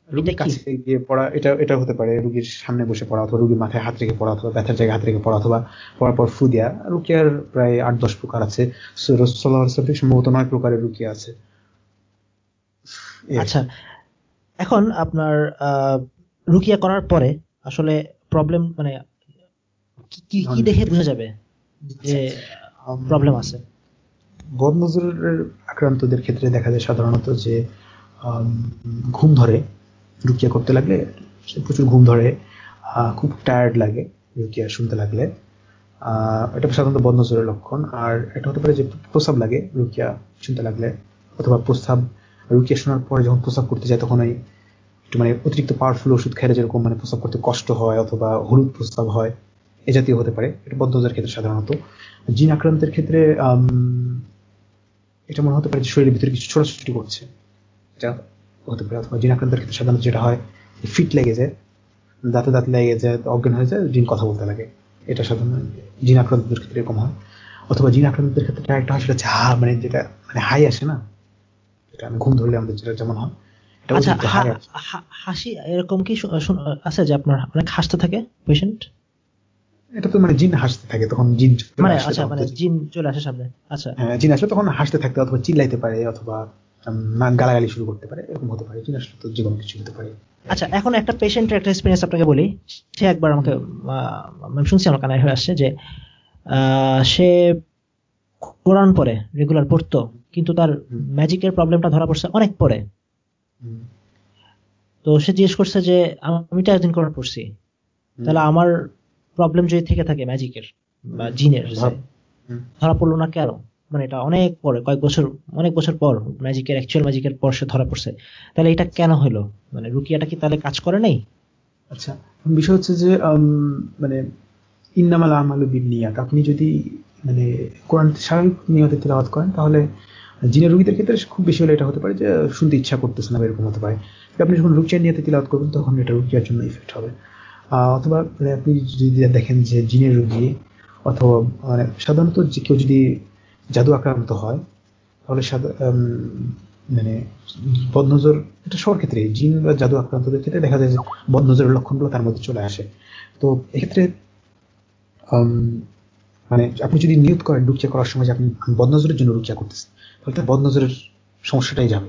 রুগীর কাছে গিয়ে পড়া এটা এটা হতে পারে রুগীর সামনে বসে পড়া অথবা রুগীর মাথায় হাত রেখে পড়া অথবা ব্যথার জায়গায় হাত রেখে পড়া অথবা পড়ার পর ফু দেওয়া রুকিয়ার প্রায় আট দশ প্রকার আছে। সম্ভবত নয় প্রকারের রুকিয়া আছে। আচ্ছা এখন আপনার রুকিয়া করার পরে আসলে প্রবলেম মানে কি কি দেখে বোঝা যাবে যে প্রবলেম আছে? বদনজরের আক্রান্তদের ক্ষেত্রে দেখা যায় সাধারণত যে ঘুম ধরে, রুকিয়া করতে লাগলে প্রচুর ঘুম ধরে খুব টায়ার্ড লাগে রুকিয়া শুনতে লাগলে। এটা সাধারণত বদনজরের লক্ষণ। আর এটা হতে পারে যে, প্রস্রাব লাগে রুকিয়া শুনতে লাগলে, অথবা প্রস্রাব, রুকিয়া শোনার পরে যখন প্রস্রাব করতে যায় তখন ওই একটু মানে অতিরিক্ত পাওয়ারফুল ওষুধ খেলে যেরকম মানে প্রস্রাব করতে কষ্ট হয় অথবা হলুদ প্রস্রাব হয়, এ জাতীয় হতে পারে। এটা বদ্ধতার ক্ষেত্রে সাধারণত। জিন আক্রান্তের ক্ষেত্রে এটা মনে হতে পারে যে শরীরের ভিতরে কিছু ছোটাছুটি করছে। এটা হতে পারে অথবা জিন আক্রান্তের ক্ষেত্রে সাধারণত যেটা হয় ফিট লেগে যায় দাঁতে দাঁত লেগে যায় অজ্ঞান হয়ে যায় জিন কথা বলতে লাগে। এটা সাধারণত জিন আক্রান্তদের ক্ষেত্রে এরকম হয়। অথবা জিন আক্রান্তদের ক্ষেত্রে একটা হয় সেটা হচ্ছে হা মানে যেটা মানে হাই আসে না? এটা ঘুম ধরলে আমাদের যেটা যেমন হয়। আচ্ছা হাসি এরকম কি আছে যে আপনার অনেক হাসতে থাকে পেশেন্ট? এটা তো মানে জিন হাসতে থাকে তখন জিন মানে আচ্ছা মানে জিন চলে আসে সামনে আচ্ছা। হ্যাঁ জিন আসলে তখন হাসতে থাকতে অথবা চিল্লাইতে পারে অথবা গালাগালি শুরু করতে পারে এরকম হতে পারে জিন আসলে তো যে কোনো কিছু হতে পারে। আচ্ছা এখন একটা পেশেন্টের একটা এক্সপিরিয়েন্স আপনাকে বলি। সে একবার আমাকে আমি শুনছি আমার কানায় হয়ে আসছে যে সে কোরআন পরে রেগুলার পড়তো কিন্তু তার ম্যাজিকের প্রবলেমটা ধরা পড়ছে অনেক পরে। তো সে জিজ্ঞেস করছে যে আমি তো একদিন কোরআন পড়ছি। তাহলে আমার প্রবলেম যদি থেকে থাকে ম্যাজিকের বা জিনের ধরা পড়ল না কেন? মানে এটা অনেক পরে কয়েক বছর অনেক বছর পর ম্যাজিকের অ্যাকচুয়াল ম্যাজিকের পর সে ধরা পড়ছে। তাহলে এটা কেন হলো? মানে রুকিয়াটা কি তাহলে কাজ করে নাই? আচ্ছা বিষয় হচ্ছে যে মানে ইন্নামাল আমালু বিনিয়াত আপনি যদি মানে কোরআন স্বাভাবিক নিয়তে তেলাওয়াত করেন তাহলে জিনের রুগীদের ক্ষেত্রে খুব বেশি হলে এটা হতে পারে যে শুনতে ইচ্ছা করতেছে না এরকম হতে পারে। আপনি যখন রুকিয়া নিয়তে তিলাওয়াত করবেন তখন এটা রুকিয়ার জন্য ইফেক্ট হবে। অথবা মানে আপনি যদি দেখেন যে জিনের রুগী অথবা মানে সাধারণত যে কেউ যদি জাদু আক্রান্ত হয়, তাহলে মানে বদনজর, এটা সবার ক্ষেত্রে, জিন বা জাদু আক্রান্তদের ক্ষেত্রে দেখা যায় যে বদনজরের লক্ষণগুলো তার মধ্যে চলে আসে। তো এক্ষেত্রে মানে আপনি যদি নিয়োগ করেন রুকিয়া করার সময় যে আপনি বদনজরের জন্য রুকিয়া করতেছেন, তাহলে তার বদনজরের সমস্যাটাই যাবে।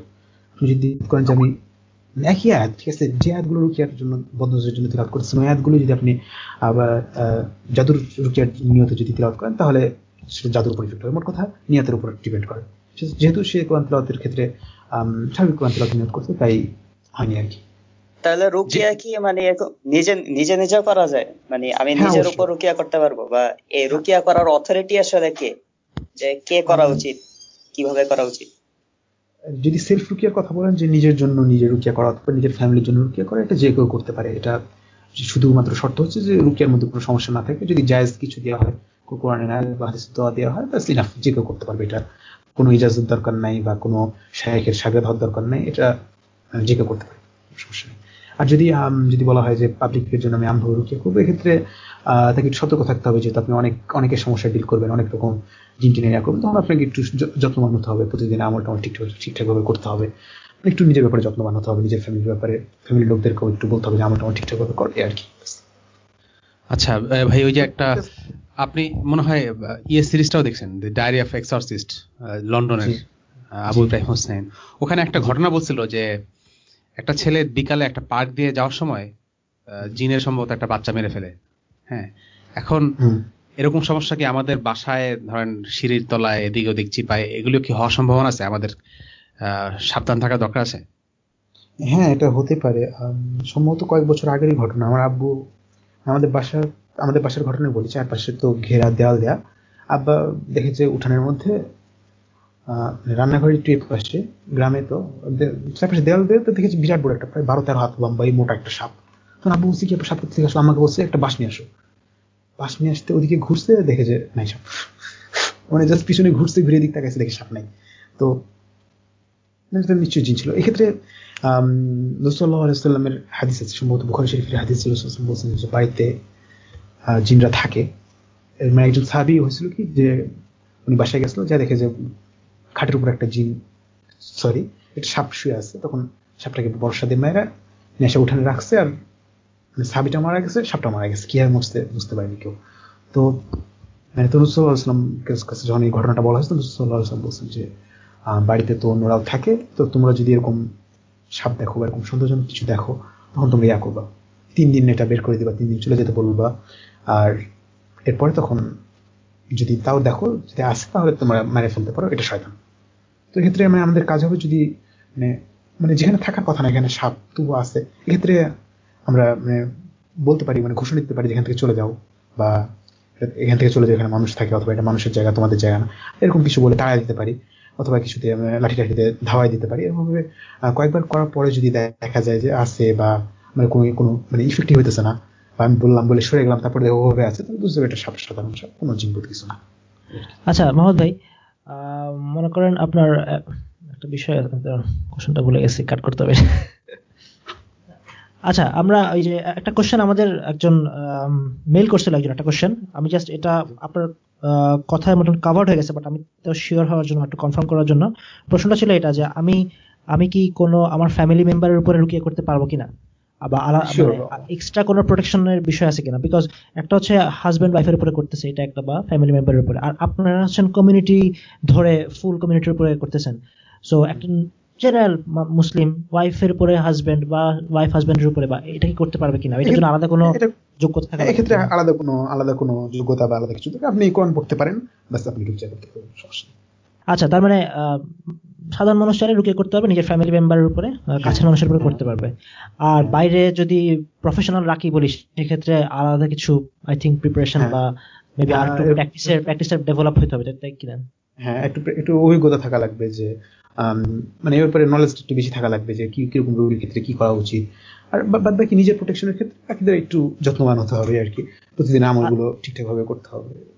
আপনি যদি করেন যে আমি একই আয়াত ঠিক আছে? যে আয়াতগুলো রুকিয়ার জন্য বদনজরের জন্য তিলাত করতেছেন ওই আয়াতগুলো যদি আপনি আবার জাদুর রুকিয়ার নিয়ত যদি তিলাত করেন তাহলে সেটা জাদুর উপর ইফেক্ট হবে। মোট কথা নিয়াতের উপর ডিপেন্ড করে। যেহেতু সে কোরআন তেলাওয়াতের ক্ষেত্রে স্বাভাবিক কোরআন তেলাওয়াত নিয়ত করছে তাই হয়নি আর কি। তাহলে রুকিয়া কি মানে নিজে নিজে নিজে করা যায়? মানে আমি হ্যাঁ, নিজের উপর রুকিয়া করতে পারব? বা এই রুকিয়া করার অথরিটি আসলে কে? যে কে করা উচিত? কীভাবে করা উচিত? যদি সেলফ রুকিয়ার কথা বলেন যে নিজের জন্য নিজের রুকিয়া করা অথবা নিজের ফ্যামিলির জন্য রুকিয়া করা, এটা যে কেউ করতে পারে। এটা শুধুমাত্র শর্ত হচ্ছে যে রুকিয়ার মধ্যে কোনো সমস্যা না থাকে। যদি জায়েজ কিছু দেওয়া হয় কোরআনের আয়াত বা হাদিস দোয়া দেওয়া হয় তাহলে ইনাফ যে কেউ করতে পারবে এটা। কোনো ইজাজত দরকার নাই বা কোনো শায়েখের সাগেদ হওয়ার দরকার নাই। এটা যে কেউ করতে পারে সমস্যা নেই। আর যদি যদি বলা হয় যে পাবলিকের জন্য আমি আম্ভ রুকিয়া করব, এক্ষেত্রে তাকে সতর্ক থাকতে হবে যেহেতু আপনি অনেক, অনেকের সমস্যা ডিল করবেন, অনেক রকম জিন টিনে করবেন তখন আপনাকে একটু যত্নবান হতে হবে। প্রতিদিন আমার ঠিকঠাক ঠিকঠাকভাবে করতে হবে। একটু নিজের ব্যাপারে যত্নবান হতে হবে। নিজের ফ্যামিলির ব্যাপারে ফ্যামিলির লোকদেরকেও একটু বলতে হবে যে আমার ঠিকঠাকভাবে করে। আর কি। আচ্ছা ভাই ওই যে একটা আপনি মনে হয় ইয়ে সিরিজটাও দেখছেন ডায়েরি অফ এক্সরসিস্ট লন্ডনের আবু ইব্রাহিম হোসেন। ওখানে একটা ঘটনা বলছিল যে একটা ছেলে বিকালে একটা পার্ক দিয়ে যাওয়ার সময় জিনের সম্ভবত একটা বাচ্চা মেরে ফেলে। হ্যাঁ? এখন এরকম সমস্যা কি আমাদের বাসায়, ধরেন, সিঁড়ির তলায়, এদিক ওদিক চিপায়, এগুলো কি হওয়ার সম্ভাবনা আছে? আমাদের সাবধান থাকা দরকার আছে? হ্যাঁ এটা হতে পারে। সম্ভবত কয়েক বছর আগেরই ঘটনা। আমার আব্বু আমাদের বাসার আমাদের বাসার ঘটনা বলি। চারপাশে তো ঘেরা দেওয়াল দেয়া। আব্বা দেখেছে উঠানের মধ্যে রান্নাঘরের একটু পাশে গ্রামে তো চারপাশে দেওয়াল দিয়ে তো দেখেছি বিরাট বড় একটা, প্রায় বারো তেরো হাত লম্বা এই মোটা একটা সাপ। তখন আব্বু বলছি, কি সাপ থেকে আসলো? আমাকে বলছে, একটা বাঁশ নিয়ে আসো। বাঁশ নিয়ে আসতে ওদিকে ঘুরছে দেখে যে, নাই সাপ মানে জাস্ট পিছনে ঘুরছে ঘুরে দিক তাকাইছে দেখে সাপ নাই। তো নিশ্চয়ই জিন ছিল। এক্ষেত্রে রসুল্লাহ হাদিস আছে, সম্ভবত বুখারি শরীফের হাদিস ছিল বলছেন যে বাড়িতে জিনরা থাকে। মানে একজন সাবি হয়েছিল কি, যে উনি বাসায় গেছিল, যা দেখে যে খাটের উপর একটা জিন, সরি, একটা সাপ শুয়ে আছে। তখন সাপটাকে বর্ষা দিয়ে মেয়েরা নেশা উঠানে রাখছে আর সাবিটা মারা গেছে, সাপটা মারা গেছে। কি আর বুঝতে বুঝতে পারেনি কেউ। তো মানে তনুসাল্লাহাম কাছে যখন এই ঘটনাটা বলা হয়েছে তনুসাল্লাহাম বলছেন যে বাড়িতে তো অন্যরাও থাকে, তো তোমরা যদি এরকম সাপ দেখো বা এরকম সন্দেহজনক কিছু দেখো, তখন তোমরা ইয়া করবা। তিন দিন এটা বের করে দিবা, তিন দিন চলে যেতে বলবা। আর এরপরে তখন যদি তাও দেখো, যদি আসে, তাহলে তোমরা মেরে ফেলতে পারো, এটা শয়তান। তো এক্ষেত্রে মানে আমাদের কাজ হবে যদি মানে মানে যেখানে থাকার কথা না, এখানে সাপ তবু আছে। এক্ষেত্রে আমরা মানে বলতে পারি মানে ঘোষণা দিতে পারি যেখান থেকে চলে যাও, বা এখান থেকে চলে যাও, এখানে মানুষ থাকে, অথবা এটা মানুষের জায়গা, তোমাদের জায়গা না। এরকম কিছু বলে তাড়াই দিতে পারি, অথবা কিছুতে লাঠি টাঠিতে ধাওয়াই দিতে পারি। এরকমভাবে কয়েকবার করার পরে যদি দেখা যায় যে আছে বা মানে কোনো কোনো মানে ইফেক্টিভ হইতেছে না, বা আমি বললাম, বলে সরে গেলাম, তারপরে ওভাবে আছে, তাহলে বুঝতে এটা সাধারণ কোনো জিনবোধ কিছু না। আচ্ছা মোহাম্মদ ভাই মনে করেন আপনার একটা বিষয় কোশ্চেনটা বলে গেছি, কাট করতে হবে। আচ্ছা আমরা ওই যে একটা কোশ্চেন আমাদের একজন মেল করছিল একজন একটা কোশ্চেন আমি জাস্ট এটা আপনার কথায় মতন কাভার্ড হয়ে গেছে বাট আমি তো শিওর হওয়ার জন্য একটু কনফার্ম করার জন্য। প্রশ্নটা ছিল এটা যে আমি আমি কি কোনো আমার ফ্যামিলি মেম্বারের উপরে রুকিয়ে করতে পারব কিনা? বা এক্সট্রা কোনো প্রোটেকশনের বিষয় আছে কিনা? বিকজ একটা হচ্ছে হাজব্যান্ড ওয়াইফের উপরে করতেছে এটা একটা বা ফ্যামিলি মেম্বারের উপরে। আর আপনারা হচ্ছেন কমিউনিটি ধরে ফুল কমিউনিটির উপরে করতেছেন। সো একটা জেনারেল মুসলিম ওয়াইফের উপরে হাজবেন্ড বা ওয়াইফ হাজবেন্ডের উপরে বা এটা কি করতে পারবে কিনা? এটার জন্য আলাদা কোনো যোগ্যতা থাকে এক্ষেত্রে আলাদা কোনো আলাদা কোনো যোগ্যতা বা আলাদা কিছু আপনি কোরআন পড়তে পারেন ব্যাস আপনি রুকিয়া করতে সমস্যা আচ্ছা তার মানে সাধারণ মানুষ চাইলে রুকিয়া করতে পারবে নিজের ফ্যামিলি মেম্বারের উপরে হ্যাঁ। কাছের মানুষের উপরে করতে পারবে। আর বাইরে যদি প্রফেশনাল রাখি বলিস সেক্ষেত্রে আলাদা কিছু আই থিঙ্ক প্রিপারেশন বা মেবি আর একটু প্র্যাকটিসের প্র্যাকটিসের ডেভেলপ হতে হবে তাই কিনা হ্যাঁ একটু একটু অভিজ্ঞতা থাকা লাগবে যে মানে এর ব্যাপারে নলেজ একটু বেশি থাকা লাগবে যে কি কীরকম রোগীর ক্ষেত্রে কি করা উচিত। আর বাদ বাকি নিজের প্রোটেকশনের ক্ষেত্রে বাকিদের একটু যত্নবান হতে হবে আর কি। প্রতিদিন আমলগুলো ঠিকঠাক ভাবে করতে হবে।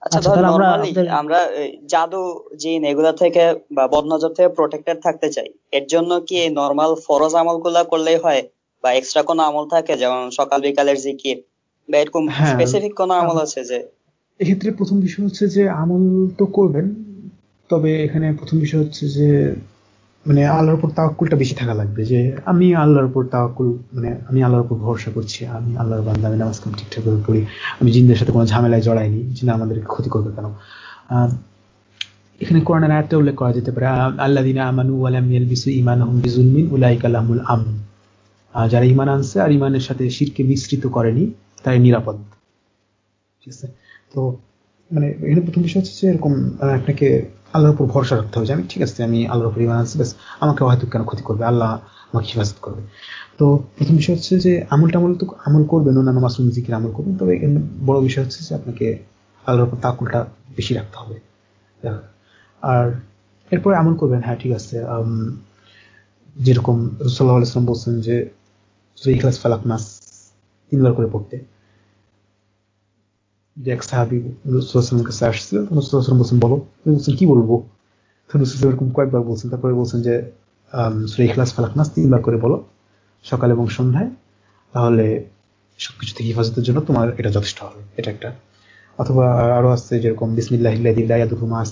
আচ্ছা, আচ্ছা আমরা আমরা জাদু জিন এগুলা থেকে বা বদনজর থেকে প্রোটেক্টেড থাকতে চাই। এর জন্য কি নর্মাল ফরজ আমলগুলা করলেই হয়? বা এক্সট্রা কোনো আমল থাকে? যেমন সকাল বিকালের জিকির? বা এরকম স্পেসিফিক কোনো আমল আছে যে? এক্ষেত্রে প্রথম বিষয় হচ্ছে যে আমল তো করবেন তবে এখানে প্রথম বিষয় হচ্ছে যে মানে আল্লাহর উপর তাওয়াক্কুলটা বেশি থাকা লাগবে যে, আমি আল্লাহর উপর তাওয়াক্কুল মানে আমি আল্লাহর উপর ভরসা করছি, আমি আল্লাহর বান্দা, আমি নামাজ কাম ঠিকঠাক করে পড়ি, আমি জিনদের সাথে কোনো ঝামেলায় জড়াইনি জিন আমাদেরকে ক্ষতি করবে কেন? এখানে কোরআনের আয়াতটা উল্লেখ করা যেতে পারে আল্লাহ দিনা আমানু আলাম ইয়ালবিসু ঈমানহুম বিজুলমিন উলাইকা লাহুমুল আমন। যারা ইমান আনছে আর ইমানের সাথে শিরকে মিশ্রিত করেনি তাই নিরাপদ। ঠিক আছে? তো মানে এখানে প্রথম বিষয় হচ্ছে যে এরকম আপনাকে আল্লাহর উপর ভরসা রাখতে হবে যে আমি ঠিক আছে, আমি আল্লাহর উপর ইমান আছি আমাকে হয়তো কেন ক্ষতি করবে? আল্লাহ আমাকে হিফাজত করবে। তো প্রথম বিষয় হচ্ছে যে আমল টামল তো আমল করবেন, অন্যান্য মাসুম জিকির আমল করবেন, তবে বড় বিষয় হচ্ছে যে আপনাকে আল্লাহর উপর তাকুলটা বেশি রাখতে হবে। আর এরপরে আমল করবেন হ্যাঁ ঠিক আছে যেরকম রসল্লাহ আলাইসলাম বলছেন যে ইখলাস ফালাক নাস তিনবার করে পড়তে। বলো। বলছেন কি বলব? এরকম কয়েকবার বলছেন তারপরে বলছেন যে সুরে ইখলাস ফালাক নাস তিনবার করে বলো, সকাল এবং সন্ধ্যায়। তাহলে সবকিছু থেকে হেফাজতের জন্য তোমার এটা যথেষ্ট হবে। এটা একটা। অথবা আরও আছে যেরকম, বিসমিল্লাহ ইল্লাদিল্লাহুমা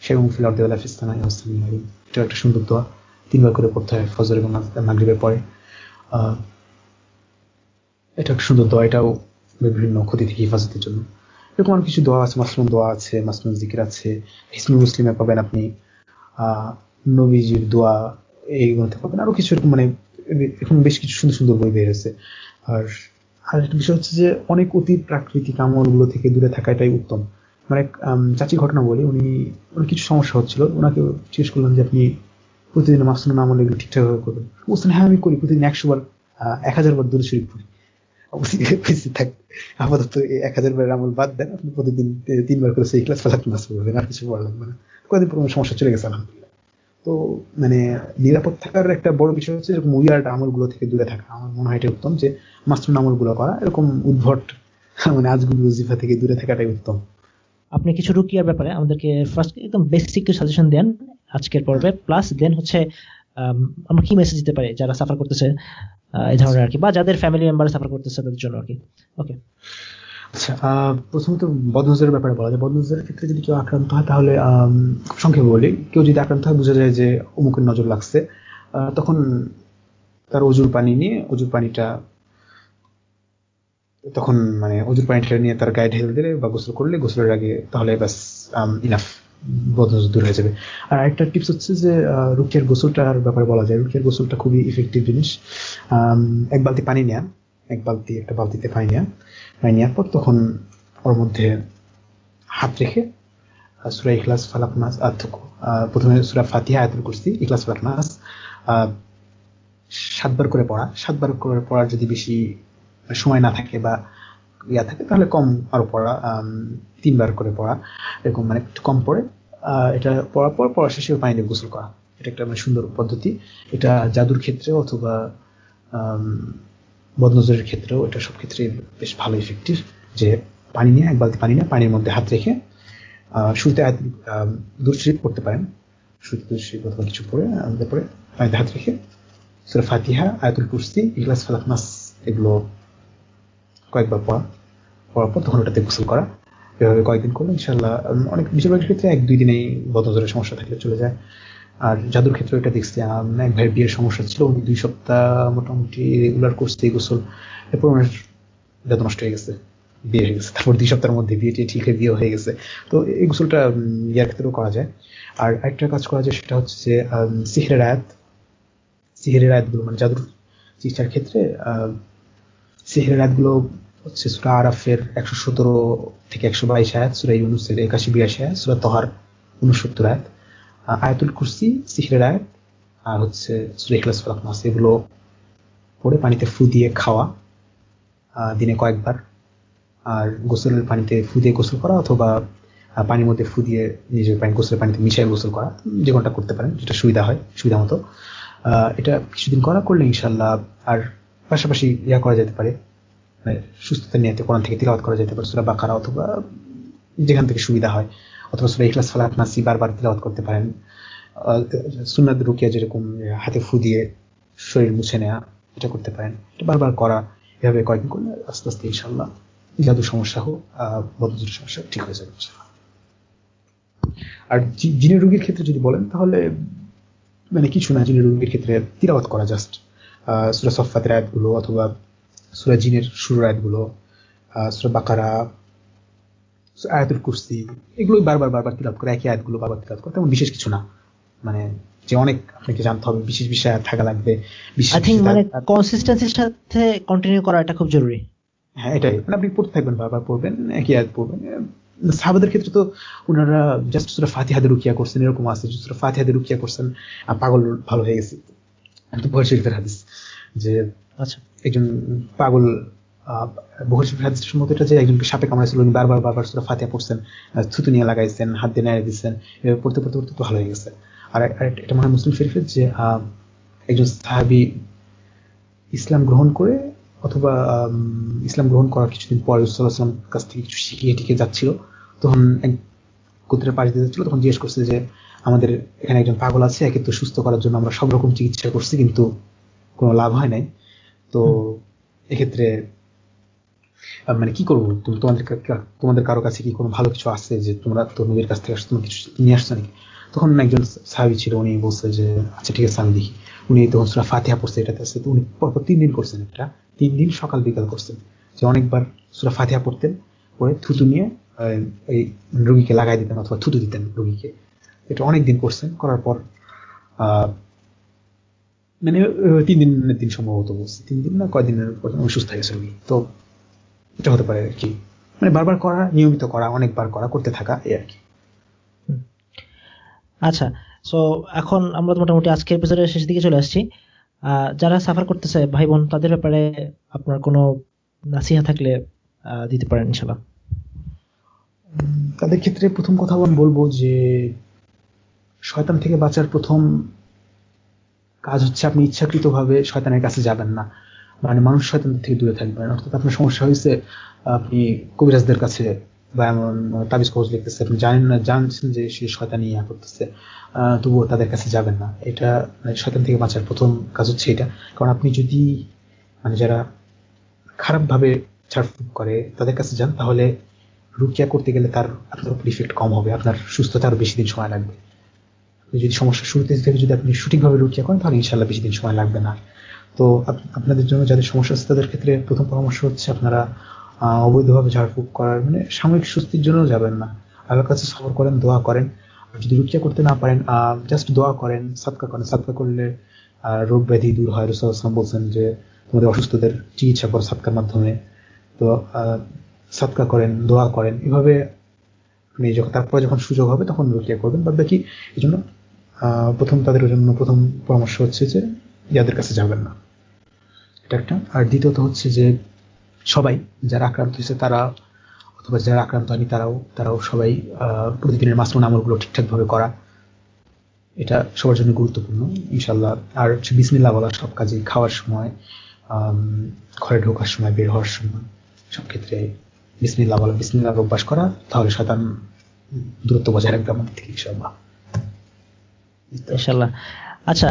সেরকম ফিস্তানা এটা একটা সুন্দর দোয়া। তিনবার করে পড়তে হয়, ফজর এবং মাগরিবের পরে। এটা একটা সুন্দর দোয়া, এটাও বিভিন্ন ক্ষতি থেকে হেফাজতের জন্য। এরকম অনেক কিছু দোয়া আছে মাসরুম দোয়া আছে মাসরুম জিকির আছে হিসমুল মুসলিমে পাবেন আপনি। নবীজির দোয়া এই গ্রন্থে পাবেন। আরও কিছু এরকম মানে এখন বেশ কিছু সুন্দর সুন্দর বই বের হয়েছে। আর আর একটা বিষয় হচ্ছে যে, অনেক অতি প্রাকৃতিক আমলগুলো থেকে দূরে থাকা এটাই উত্তম। মানে চাচি ঘটনা বলি, উনি অনেক কিছু সমস্যা হচ্ছিল। ওনাকে জিজ্ঞেস করলাম যে, আপনি প্রতিদিন মাসরুম আমল এগুলো ঠিকঠাকভাবে করবেন? বলছেন হ্যাঁ আমি করি। প্রতিদিন একশো বার এক হাজার বার দূরে শরীফ পড়ি। আপাতত এক হাজার বারের আমল বাদ দেন আপনি প্রতিদিন তিনবার করে সেই ক্লাস ক্লাস করবেন আর কিছু লাগবে না কয়েকদিন সমস্যা চলে গেছে তো মানে নিরাপদ থাকার একটা বড় বিষয় হচ্ছে এরকম উইয়ার্ড আমলগুলো থেকে দূরে থাকা আমার মনে হয় উত্তম যে মাস্টার আমলগুলো করা এরকম উদ্ভট মানে আজগুলো জিফা থেকে দূরে থাকাটাই উত্তম আপনি কিছু রুকিয়ার ব্যাপারে আমাদেরকে ফার্স্ট একদম বেসিক সাজেশন দেন আজকের পর্বে প্লাস দেন হচ্ছে আমরা কি মেসেজ দিতে পারি যারা সাফার করতেছে? এই ধরনের আর কি বা যাদের ফ্যামিলি মেম্বার সাফার করতেছে তাদের জন্য আর কি ওকে আচ্ছা প্রথমত বদনজরের ব্যাপারে বলা যায়। বদনজরের ক্ষেত্রে যদি কেউ আক্রান্ত হয়, তাহলে সংক্ষেপে বলি। কেউ যদি আক্রান্ত হয়, বোঝা যায় যে অমুকের নজর লাগছে। তখন তার অজুর পানি নিয়ে, অজুর পানিটা, তখন মানে অজুর পানিটা নিয়ে তার গায়ে ঢেলে দিলে বা গোসল করলে গোসলের আগে তাহলে ব্যাস ইনাফ হয়ে যাবে। আর আরেকটা টিপস হচ্ছে যে গোসলটার ব্যাপারে বলা যায়। গোসলটা খুবই ইফেক্টিভ জিনিস। এক বালতি পানি নেয়া, এক বালতি, একটা বালতিতে পানি নেয়া, পানি নেওয়ার পর তখন ওর মধ্যে হাত রেখে সুরা ইখলাস প্রথমে সুরা ফাতিহা আয়াতুল কুরসি, ইখলাস, ফালাক নাস সাতবার করে পড়া। সাতবার করে পড়ার যদি বেশি সময় না থাকে বা ইয়া থাকে, তাহলে কম আরও পড়া। তিনবার করে পড়া, এরকম মানে একটু কম পড়ে। এটা পড়ার পর পড়া শেষে পানি দিয়ে গোসল করা। এটা একটা মানে সুন্দর পদ্ধতি। এটা জাদুর ক্ষেত্রে অথবা বদনজরের ক্ষেত্রেও এটা সব ক্ষেত্রে বেশ ভালো ইফেক্টিভ যে পানি নিয়ে, এক বালতি পানি নিয়ে পানির মধ্যে হাত রেখে শুরুতে দুশ্রীপ করতে পারেন। শুরুতে দুশ্রীপ অথবা কিছু পরে তারপরে পানিতে হাত রেখে, সুরা ফাতিহা, আয়াতুল কুরসি, ইখলাস ফালাক নাস, এগুলো কয়েকবার পড়া। পড়ার পর তখন ওটাতে গোসল করা। এভাবে কয়েকদিন করলে ইনশাল্লাহ অনেক বেশিরভাগ ক্ষেত্রে এক দুই দিনেই বদনজরের সমস্যা থাকলে চলে যায়। আর জাদুর ক্ষেত্রে এটা দেখছি এক ভাইয়ের বিয়ের সমস্যা ছিল, উনি দুই সপ্তাহ মোটামুটি রেগুলার করছে গোসল। এরপর ওনার জাদু নষ্ট হয়ে গেছে, বিয়ে হয়ে গেছে। তারপর দুই সপ্তাহের মধ্যে বিয়েটি ঠিক হয়ে বিয়ে হয়ে গেছে। তো এই গোসলটা ইয়ার ক্ষেত্রেও করা যায়। আর আরেকটা কাজ করা যায় সেটা হচ্ছে যে সিহরের আয়াত সিহরের আয়াতগুলো মানে জাদুর চিকিৎসার ক্ষেত্রে সিহরের আয়াতগুলো হচ্ছে সুরা আরাফের একশো সতেরো থেকে একশো বাইশ আয়াত, সুরা ইউনুসের একাশি বিরাশি আয়াত, সুরা তহার উনসত্তর আয়াত। আয়াতুল কুরসি সিহরের আয়াত আর হচ্ছে সুরা ইখলাস ফালাক এগুলো পরে পানিতে ফু দিয়ে খাওয়া দিনে কয়েকবার। আর গোসলের পানিতে ফু দিয়ে গোসল করা অথবা পানির মধ্যে ফু দিয়ে নিজের পানি, গোসলের পানিতে মিশিয়ে গোসল করা যে কোনটা করতে পারেন, যেটা সুবিধা হয়, সুবিধা মতো। এটা কিছুদিন করা করলে ইনশাল্লাহ আর পাশাপাশি ইয়া করা যেতে পারে। সুস্থতা নিয়ে কোরআন থেকে তিলাওয়াত করা যেতে পারে, সুরা বাকারা অথবা যেখান থেকে সুবিধা হয়, অথবা সুরা ইখলাস ফালাক নাসি বারবার তিলাওয়াত করতে পারেন। সুনাদ রুকিয়া যেরকম, হাতে ফু দিয়ে শরীর মুছে নেওয়া এটা করতে পারেন। এটা বারবার করা, এভাবে কয়েকদিন করলে আস্তে আস্তে ইনশাল্লাহ জাদু সমস্যা হোক বদজুর সমস্যা ঠিক হয়ে যাবে আর জিনের রোগীর ক্ষেত্রে যদি বলেন, তাহলে মানে কিছু না জিনের রোগীর ক্ষেত্রে তিরাওয়াত করা জাস্ট সুরা সফাতের আয়াতগুলো অথবা সুরা জিনের শুরুর আয়াতগুলো সুরা বাকারা আয়াতুল কুস্তি এগুলোই বারবার বারবার তিলাপ করে একই আয়াতগুলো বারবার তিলাপ করে তেমন বিশেষ কিছু না। মানে যে অনেক আপনাকে জানতে হবে বিশেষ বিষয় থাকা লাগবে মানে কনসিস্টেন্সির সাথে কন্টিনিউ করা এটা খুব জরুরি। হ্যাঁ এটাই। মানে আপনি পড়তে থাকবেন বারবার পড়বেন একই আয়াত পড়বেন। সাহাবাদের ক্ষেত্রে তো ওনারা জাস্ট সুরা ফাতিহাদে রুকিয়া করছেন এরকম আছে সুরা ফাতিহাদে রুকিয়া করছেন আর পাগল ভালো হয়ে গেছে। তো ভয় শরীফের হাদিস যে আচ্ছা একজন পাগল বহু শরীফের হাদিস মতো এটা যে একজনকে সাপে কামড়াইছিল, উনি বারবার বারবার সুরা ফাতিহা পড়ছেন থুতু নিয়ে লাগাইছেন, হাত দিয়ে নেড়ে দিচ্ছেন পড়তে পড়তে পড়তে তো ভালো হয়ে গেছে। আর এটা মনে হয় মুসলিম শরীফের যে একজন সাহাবি ইসলাম গ্রহণ করে অথবা ইসলাম গ্রহণ করার কিছুদিন পরে সাল্লাহাম কাছ থেকে কিছু শিখিয়ে টিকে যাচ্ছিল, তখন এক গোত্রের পাশ দিয়ে যাচ্ছিল, তখন জিজ্ঞেস করছে যে, আমাদের এখানে একজন পাগল আছে, একে তো সুস্থ করার জন্য আমরা সব রকম চিকিৎসা করছি, কিন্তু কোনো লাভ হয় নাই। তো এক্ষেত্রে মানে কি করব? তুমি তোমাদের তোমাদের কারও কাছে কি কোনো ভালো কিছু আছে যে তোমরা তোর নবীর কাছ থেকে আসছো তোমার কিছু নিয়ে আসছো নাকি? তখন একজন সাহাবি ছিল, উনি বলছে যে আচ্ছা ঠিক আছে, আমি দেখি। উনি তখন সুরা ফাতিহা পড়ছে, এটাতে আছে, তো উনি পরপর তিন দিন করছেন এটা তিন দিন সকাল বিকাল করছেন। যে অনেকবার সুরা ফাতিহা পড়তেন, পরে থুতু নিয়ে এই রুগীকে লাগাই দিতেন অথবা থুতু দিতেন রুগীকে। এটা অনেক দিন করছেন, করার পর মানে তিন দিনের দিন সম্ভবত বলছে তিন দিন না কয়দিনের পর সুস্থ হয়ে গেছে রুগী। তো এটা হতে পারে আর কি। মানে বারবার করা নিয়মিত করা অনেকবার করা করতে থাকা এই আর কি। আচ্ছা সো এখন আমরা মোটামুটি আজকের এপিসোডের শেষ দিকে চলে আসছি। যারা সাফার করতেছে ভাই বোন তাদের ব্যাপারে আপনার কোনো নাসিহা থাকলে দিতে পারেন ইনশাল্লাহ তাদের ক্ষেত্রে প্রথম কথা আমি বলব যে শয়তান থেকে বাঁচার প্রথম কাজ হচ্ছে আপনি ইচ্ছাকৃতভাবে শয়তানের কাছে যাবেন না। মানে মানুষ শয়তান থেকে দূরে থাকবেন অর্থাৎ আপনার সমস্যা হয়েছে, আপনি কবিরাজদের কাছে বা এমন তাবিজ কবজ লিখতেছে, আপনি জানেন না, জানছেন যে সে শয়তানি ইয়া করতেছে তবুও তাদের কাছে যাবেন না। এটা মানে শয়তান থেকে বাঁচার প্রথম কাজ হচ্ছে এটা। কারণ আপনি যদি মানে যারা খারাপভাবে ছাড়ফুক করে তাদের কাছে যান, তাহলে রুকিয়া করতে গেলে তার আপনার উপর ইফেক্ট কম হবে, আপনার সুস্থতা আরও বেশি দিন সময় লাগবে। যদি সমস্যা শুরুতে থেকে যদি আপনি সঠিকভাবে রুকিয়া করেন, তাহলে ইনশাল্লাহ বেশি দিন সময় লাগবে না। তো আপনাদের জন্য যাদের সমস্যা আছে, তাদের ক্ষেত্রে প্রথম পরামর্শ হচ্ছে আপনারা অবৈধভাবে ঝাড়ফুঁক করার মানে সাময়িক স্বস্তির জন্য যাবেন না। আল্লাহর কাছে সফর করেন, দোয়া করেন। যদি রুকিয়া করতে না পারেন জাস্ট দোয়া করেন সাতকা করেন। সাতকা করলে রোগ ব্যাধি দূর হয়। রসুলাম বলছেন যে, তোমাদের অসুস্থদের চিকিৎসা করো সাতকার মাধ্যমে। তো সাতকা করেন, দোয়া করেন। এভাবে আপনি যখন, তারপরে যখন সুযোগ হবে, তখন রুকিয়া করবেন। বাদ বাকি, এই জন্য প্রথম তাদের জন্য প্রথম পরামর্শ হচ্ছে যে যাদের কাছে যাবেন না। এটা একটা। আর দ্বিতীয়ত হচ্ছে যে সবাই যারা আক্রান্ত হয়েছে তারা, অথবা যারা আক্রান্ত হয়নি তারাও তারাও সবাই প্রতিদিনের মাসরুন আমলগুলো ঠিকঠাকভাবে করা। এটা সবার জন্য গুরুত্বপূর্ণ ইনশাল্লাহ আর হচ্ছে বিসমিল্লা বলা সব কাজে খাওয়ার সময় ঘরে ঢোকার সময়, বের হওয়ার সময়, সব ক্ষেত্রে বিসমিল্লা বলা বিসমিল্লা অভ্যাস করা, তাহলে শতান দূরত্ব বজায় রাখবে আমাদের থেকে ইনশাল্লাহ ইনশাল্লাহ আচ্ছা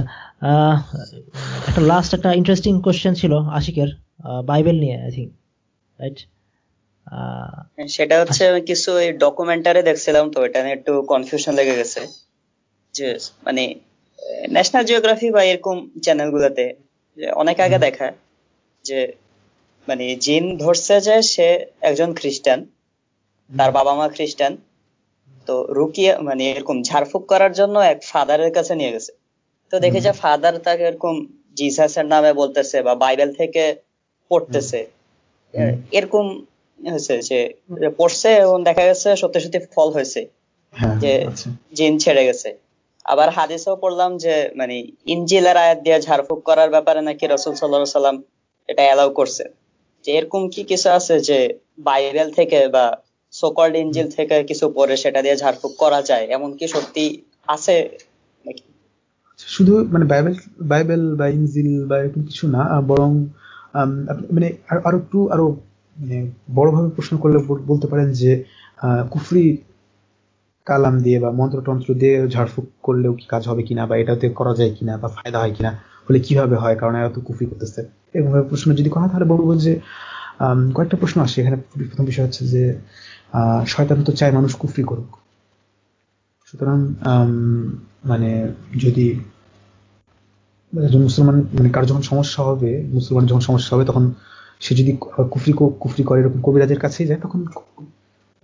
একটা লাস্ট একটা ইন্টারেস্টিং কোশ্চেন ছিল আশিকের বাইবেল নিয়ে আই থিঙ্ক রাইট সেটা হচ্ছে আমি কিছু ডকুমেন্টারি দেখছিলাম তো এটা নিয়ে একটু কনফিউশন লেগে গেছে। যে মানে ন্যাশনাল জিওগ্রাফি বা এরকম চ্যানেলগুলোতে অনেক আগে দেখা যে মানে জিন ধরছে যে সে একজন খ্রিস্টান তার বাবা মা খ্রিস্টান তো রুকিয়া মানে এরকম ঝাড়ফুঁক করার জন্য এক ফাদারের কাছে নিয়ে গেছে। তো দেখে যে ফাদার তাকে এরকম জিসাসের নামে বলতেছে বা বাইবেল থেকে পড়তেছে। এরকম হয়েছে যে পড়ছে এবং দেখা গেছে সত্যি সত্যি ফল হয়েছে। হ্যাঁ, যে আচ্ছা। জিন ছেড়ে গেছে। আবার হাদিসেও পড়লাম যে মানে ইঞ্জিলের আয়াত দিয়ে ঝাড়ফুঁক করার ব্যাপারে নাকি রসুল সাল্লাহ সাল্লাম এটা অ্যালাউ করছে। যে এরকম কি কিছু আছে যে বাইবেল থেকে বা সোকল্ড ইঞ্জিল থেকে কিছু পড়ে সেটা দিয়ে ঝাড়ফুঁক করা যায় এমন কি সত্যি আছে নাকি? শুধু মানে বাইবেল বাইবেল বা ইঞ্জিল বা এরকম কিছু না বরং মানে আরও একটু, আরও মানে বড়ভাবে প্রশ্ন করলে বলতে পারেন যে কুফরি কালাম দিয়ে বা মন্ত্রতন্ত্র দিয়ে ঝাড়ফুঁক করলেও কি কাজ হবে কিনা বা এটাতে করা যায় কিনা বা ফায়দা হয় কিনা, হলে কীভাবে হয়, কারণ এরা তো কুফরি করতেছে। এরকম প্রশ্ন যদি করা তাহলে বলব যে কয়েকটা প্রশ্ন আসে। এখানে প্রথম বিষয় হচ্ছে যে শয়তান তো চায় মানুষ কুফরি করুক। সুতরাং মানে যদি মুসলমান মানে কার যখন সমস্যা হবে মুসলমান যখন সমস্যা হবে, তখন সে যদি কুফরি কুফরি করে এরকম কবিরাজের কাছেই যায়, তখন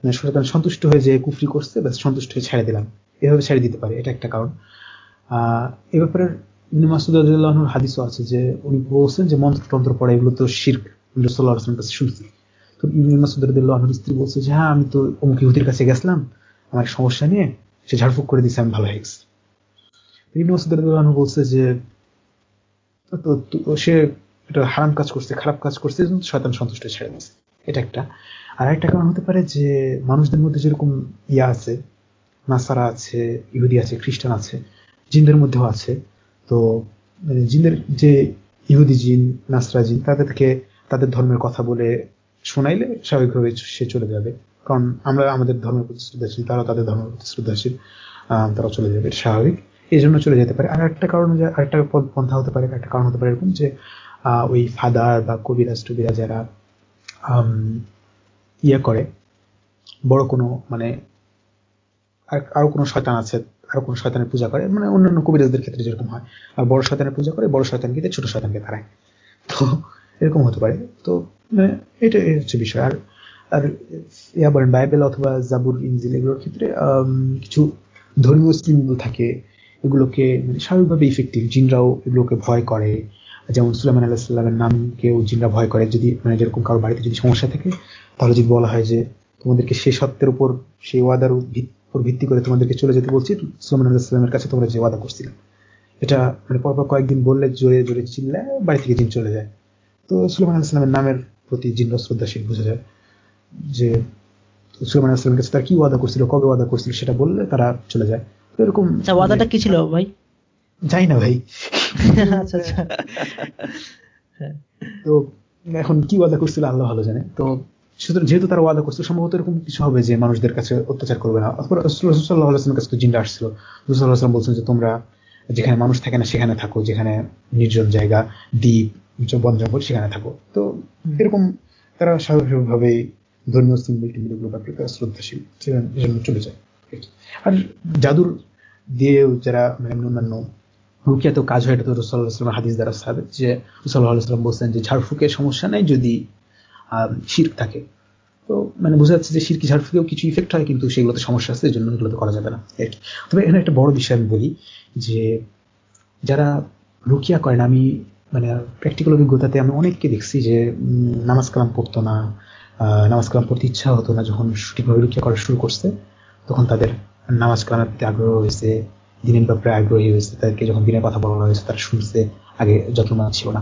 মানে শয়তান সন্তুষ্ট হয়ে যে কুফরি করছে, ব্যাস সন্তুষ্ট হয়ে ছেড়ে দিলাম। এভাবে ছেড়ে দিতে পারে, এটা একটা কারণ। এ ব্যাপারে মাসুদুল্লাহর হাদিসও আছে যে, উনি বলছেন যে মন্ত্রতন্ত্র পড়ে এগুলো তো শির্ক। সাল্লাহ আসলামের কাছে শুনছি। মাসুদুল্লাহর স্ত্রী বলছে যে হ্যাঁ আমি তো অমুক ইহুদির কাছে গেছিলাম। আমার সমস্যা নিয়ে সে ঝাড়ফুঁক করে দিছে আমি ভালো হয়ে গেছি। ইবনুল মাসুদুল্লাহ বলছে যে সে এটা হারাম কাজ করছে, খারাপ কাজ করছে শয়তান সন্তুষ্ট ছেড়ে দিচ্ছে এটা একটা। আর একটা কারণ হতে পারে যে, মানুষদের মধ্যে যেরকম ইয়া আছে, নাসারা আছে, ইহুদি আছে, খ্রিস্টান আছে, জিনদের মধ্যেও আছে, তো, জিনদের যে ইহুদি জিন, নাসরা জিন তাদেরকে তাদের ধর্মের কথা বলে শোনাইলে স্বাভাবিকভাবে সে চলে যাবে। কারণ আমরা আমাদের ধর্মের প্রতি শ্রদ্ধাশীল তারা তাদের ধর্মের প্রতি শ্রদ্ধাশীল তারা চলে যাবে স্বাভাবিক। এই জন্য চলে যেতে পারে। আর একটা কারণ আরেকটা পন্থা হতে পারে একটা কারণ হতে পারে এরকম যে ওই ফাদার বা কবিরাজ টবিরা যারা ইয়ে করে, বড় কোনো মানে আরও কোনো শয়তান আছে, আরও কোনো শয়তানের পূজা করে মানে অন্যান্য কবিরাজদের ক্ষেত্রে যেরকম হয়। আর বড় শয়তানের পূজা করে, বড় শয়তানকে ছোট শয়তানকে তারায় তো এরকম হতে পারে। তো এটা হচ্ছে বিষয়। আর আর ইয়া বলেন বাইবেল অথবা জাবুর ইঞ্জিল এগুলোর ক্ষেত্রে কিছু ধর্মীয় সিম্বল থাকে, এগুলোকে মানে স্বাভাবিকভাবে ইফেক্টিভ জিনরাও এগুলোকে ভয় করে। যেমন সুলাইমান আল্লাহামের নামকেও জিনরা ভয় করে, যদি মানে যেরকম কারও বাড়িতে যদি সমস্যা থাকে, তাহলে যদি বলা হয় যে, তোমাদেরকে সে সত্যের উপর সেই ওয়াদার উপর ভিত্তি করে তোমাদেরকে চলে যেতে বলছি সুলাইমান আল্লাহামের কাছে তোমরা যে ওয়াদা করছিলে। এটা মানে পরপর কয়েকদিন বললে, জোরে জোরে চিনলে বাড়ি থেকে জিন চলে যায়। তো সুলাইমান আল্লাহামের নামের প্রতি জিনরা শ্রদ্ধাশীল বোঝা যায় যে সুলাইমান আল্লাহামের কাছে তারা কি ওয়াদা করছিল কবে ওয়াদা করছিল সেটা বললে তারা চলে যায়। এরকম আচ্ছা, ওয়াদাটা কি ছিল ভাই? যাই না ভাই। আচ্ছা আচ্ছা। তো এখন কি ওয়াদা করছিল আল্লাহ ভালো জানে। তো সুতরাং যেহেতু তারা ওয়াদা করছিল সম্ভবত এরকম কিছু হবে যে মানুষদের কাছে অত্যাচার করবে না। রসুল্লাহ আসলামের কাছে তো জিনটা আসছিল। রসুল্লাহ আসলাম বলছেন যে তোমরা যেখানে মানুষ থাকে না সেখানে থাকো যেখানে নির্জন জায়গা দ্বীপ বন জঙ্গল সেখানে থাকো। তো এরকম তারা স্বাভাবিকভাবেই ধর্মীয় সিম্বল ব্যাপারে তারা শ্রদ্ধাশীল সেজন্য চলে যায়। আর জাদুর দিয়েও যারা মানে অন্যান্য রুকিয়া তো কাজ হয় এটা তো রসুল্লাহামের হাদিস দ্বারা সাবেক যে রসুল্লাহাম বলছেন যে ঝাড়ফুকের সমস্যা নেই যদি শির্ক থাকে। তো মানে বোঝা যাচ্ছে যে শিরকি ঝাড়ফুকেও কিছু ইফেক্ট হয় কিন্তু সেগুলোতে সমস্যা আছে এই জন্য এগুলোতে করা যাবে না। আর কি। তবে এখানে একটা বড় বিষয় আমি বলি যে যারা রুকিয়া করেন আমি মানে প্র্যাকটিক্যাল অভিজ্ঞতাতে আমি অনেককে দেখছি যে নামাজ কালাম পড়তো না নামাজ কালাম পড়তে ইচ্ছা হতো না যখন সঠিকভাবে রুকিয়া করা শুরু করছে, তখন তাদের নামাজ কালামের প্রতি আগ্রহ হয়েছে, দিনের ব্যাপারে আগ্রহী হয়েছে, তাদেরকে যখন দিনের কথা বলা হয়েছে, তারা শুনছে, আগে যত্নবান ছিল না।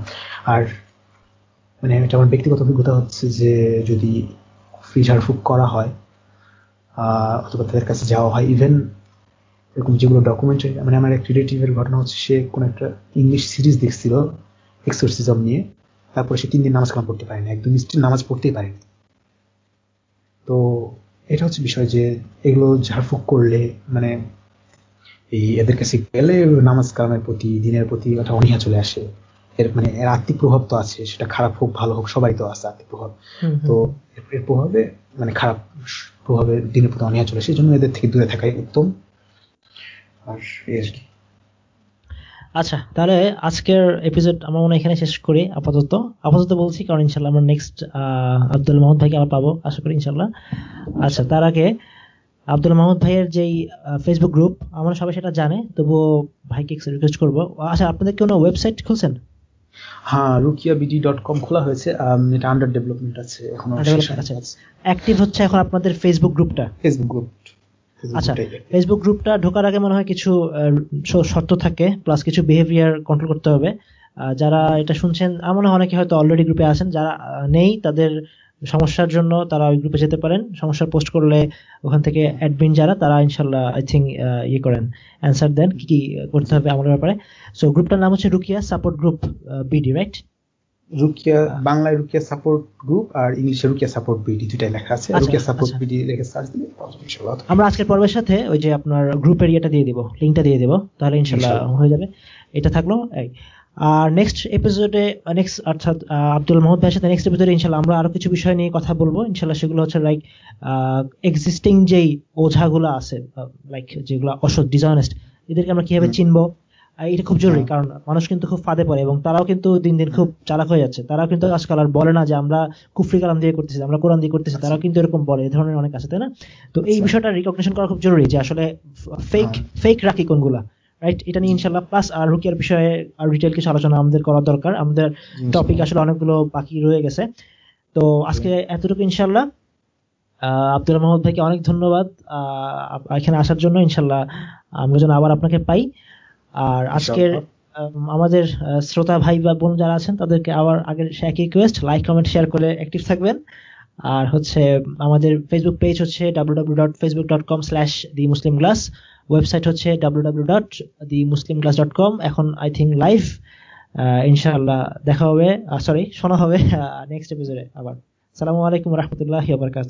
আর মানে এটা আমার ব্যক্তিগত অভিজ্ঞতা হচ্ছে যে, যদি ফ্রি ঝাড়ফুঁক করা হয় অথবা তাদের কাছে যাওয়া হয় ইভেন এরকম যেগুলো ডকুমেন্টারি মানে আমার এক রিলেটিভের ঘটনা হচ্ছে, সে কোন একটা ইংলিশ সিরিজ দেখছিল এক্সোরসিজম নিয়ে তারপরে সে তিন দিন নামাজ কালাম পড়তে পারেনি একদম স্টিল নামাজ পড়তেই পারেনি। তো এটা হচ্ছে বিষয় যে এগুলো ঝাড়ফুঁক করলে মানে এই এদের কাছে গেলে নামাজ কালামের প্রতি দিনের প্রতি একটা অনীহা চলে আসে। এর মানে এর আত্মিক প্রভাব তো আছে সেটা খারাপ হোক ভালো হোক সবাই তো আছে আত্মিক প্রভাব। তো এর প্রভাবে মানে খারাপ প্রভাবে দিনের প্রতি অনীহা চলে সেই জন্য এদের থেকে দূরে থাকাই উত্তম। আর এই আর কি। আচ্ছা তাহলে আজকের এপিসোড আমরা মনে এখানে শেষ করি আপাতত। আপাতত বলছি কারণ ইনশাল্লাহ আমরা নেক্সট আব্দুল মাহমুদ ভাইকে আবার পাবো আশা করি ইনশাল্লাহ আচ্ছা তার আগে আব্দুল মাহমুদ ভাইয়ের যেই ফেসবুক গ্রুপ আমরা সবাই সেটা জানে তবুও ভাইকে রিকোয়েস্ট করব। আচ্ছা আপনাদের কোনো ওয়েবসাইট খুলছেন? হ্যাঁ রুকিয়া বিডি ডট কম খোলা হয়েছে এটা আন্ডার ডেভেলপমেন্ট আছে এখনও অ্যাক্টিভ হচ্ছে এখন আপনাদের ফেসবুক গ্রুপটা ফেসবুক গ্রুপ আচ্ছা ফেসবুক গ্রুপটা ঢোকার আগে মনে হয় কিছু শর্ত থাকে প্লাস কিছু বিহেভিয়ার কন্ট্রোল করতে হবে। যারা এটা শুনছেন আমার অনেকে হয়তো অলরেডি গ্রুপে আছেন যারা নেই তাদের সমস্যার জন্য তারা ওই গ্রুপে যেতে পারেন। সমস্যার পোস্ট করলে ওখান থেকে অ্যাডমিন যারা তারা ইনশাল্লাহ আই থিঙ্ক ইয়ে করেন অ্যান্সার দেন কি কি করতে হবে আমাদের ব্যাপারে। সো গ্রুপটার নাম হচ্ছে Ruqyah support group BD right Ruqyah বাংলায় রুকিয়া সাপোর্ট গ্রুপ আর ইংলিশে রুকিয়া সাপোর্ট বিডি দুটাই লেখা আছে। আচ্ছা, রুকিয়া সাপোর্ট বিডি লিখে সার্চ দিলে আমরা আজকের পর্বের সাথে ওই যে আপনার গ্রুপের ইয়েটা দিয়ে দিব লিংকটা দিয়ে দিব তাহলে ইনশাল্লাহ হয়ে যাবে। এটা থাকল এই। আর নেক্সট এপিসোডে নেক্সট অর্থাৎ আব্দুল মোহাম্মদ ভাইয়ের সাথে নেক্সট এপিসোডে ইনশাল্লাহ আমরা আরও কিছু বিষয় নিয়ে কথা বলব। ইনশাল্লাহ সেগুলো হচ্ছে লাইক এক্সিস্টিং যেই ওঝাগুলো আছে লাইক যেগুলো অসৎ ডিসঅনেস্ট এদেরকে আমরা কীভাবে চিনবো? এটা খুব জরুরি কারণ মানুষ কিন্তু খুব ফাঁদে পড়ে এবং তারাও কিন্তু দিন দিন খুব চালাক হয়ে যাচ্ছে। তারাও কিন্তু আজকাল আর বলে না যে আমরা কুফরি কালাম দিয়ে করতেছি আমরা কোরআন দিয়ে করতেছি তারাও কিন্তু এরকম বলে এই ধরনের অনেক আছে তাই না? তো এই বিষয়টা রিকগনিশন করা খুব জরুরি যে আসলে ফেক ফেক রাখি কোনগুলা রাইট এটা নিয়ে ইনশাল্লাহ প্লাস আর রুকিয়ার বিষয়ে আর ডিটেল কিছু আলোচনা আমাদের করা দরকার। আমাদের টপিক আসলে অনেকগুলো বাকি রয়ে গেছে। তো আজকে এতটুকু ইনশাল্লাহ আব্দুল মাহমুদ ভাইকে অনেক ধন্যবাদ। এখানে আসার জন্য ইনশাল্লাহ আমরা যেন আবার আপনাকে পাই। আর আজকের আমাদের শ্রোতা ভাই বা বোন যারা আছেন তাদেরকে আবার আগের একই রিকোয়েস্ট লাইক কমেন্ট শেয়ার করে অ্যাক্টিভ থাকবেন। আর হচ্ছে আমাদের ফেসবুক পেজ হচ্ছে W W dot Facebook dot com slash the Muslim class website হচ্ছে W W dot the Muslim class dot com এখন আই থিঙ্ক লাইভ ইনশাআল্লাহ দেখা হবে সরি শোনা হবে নেক্সট এপিসোডে আবার। সালামু আলাইকুম রহমতুল্লাহ বারকাত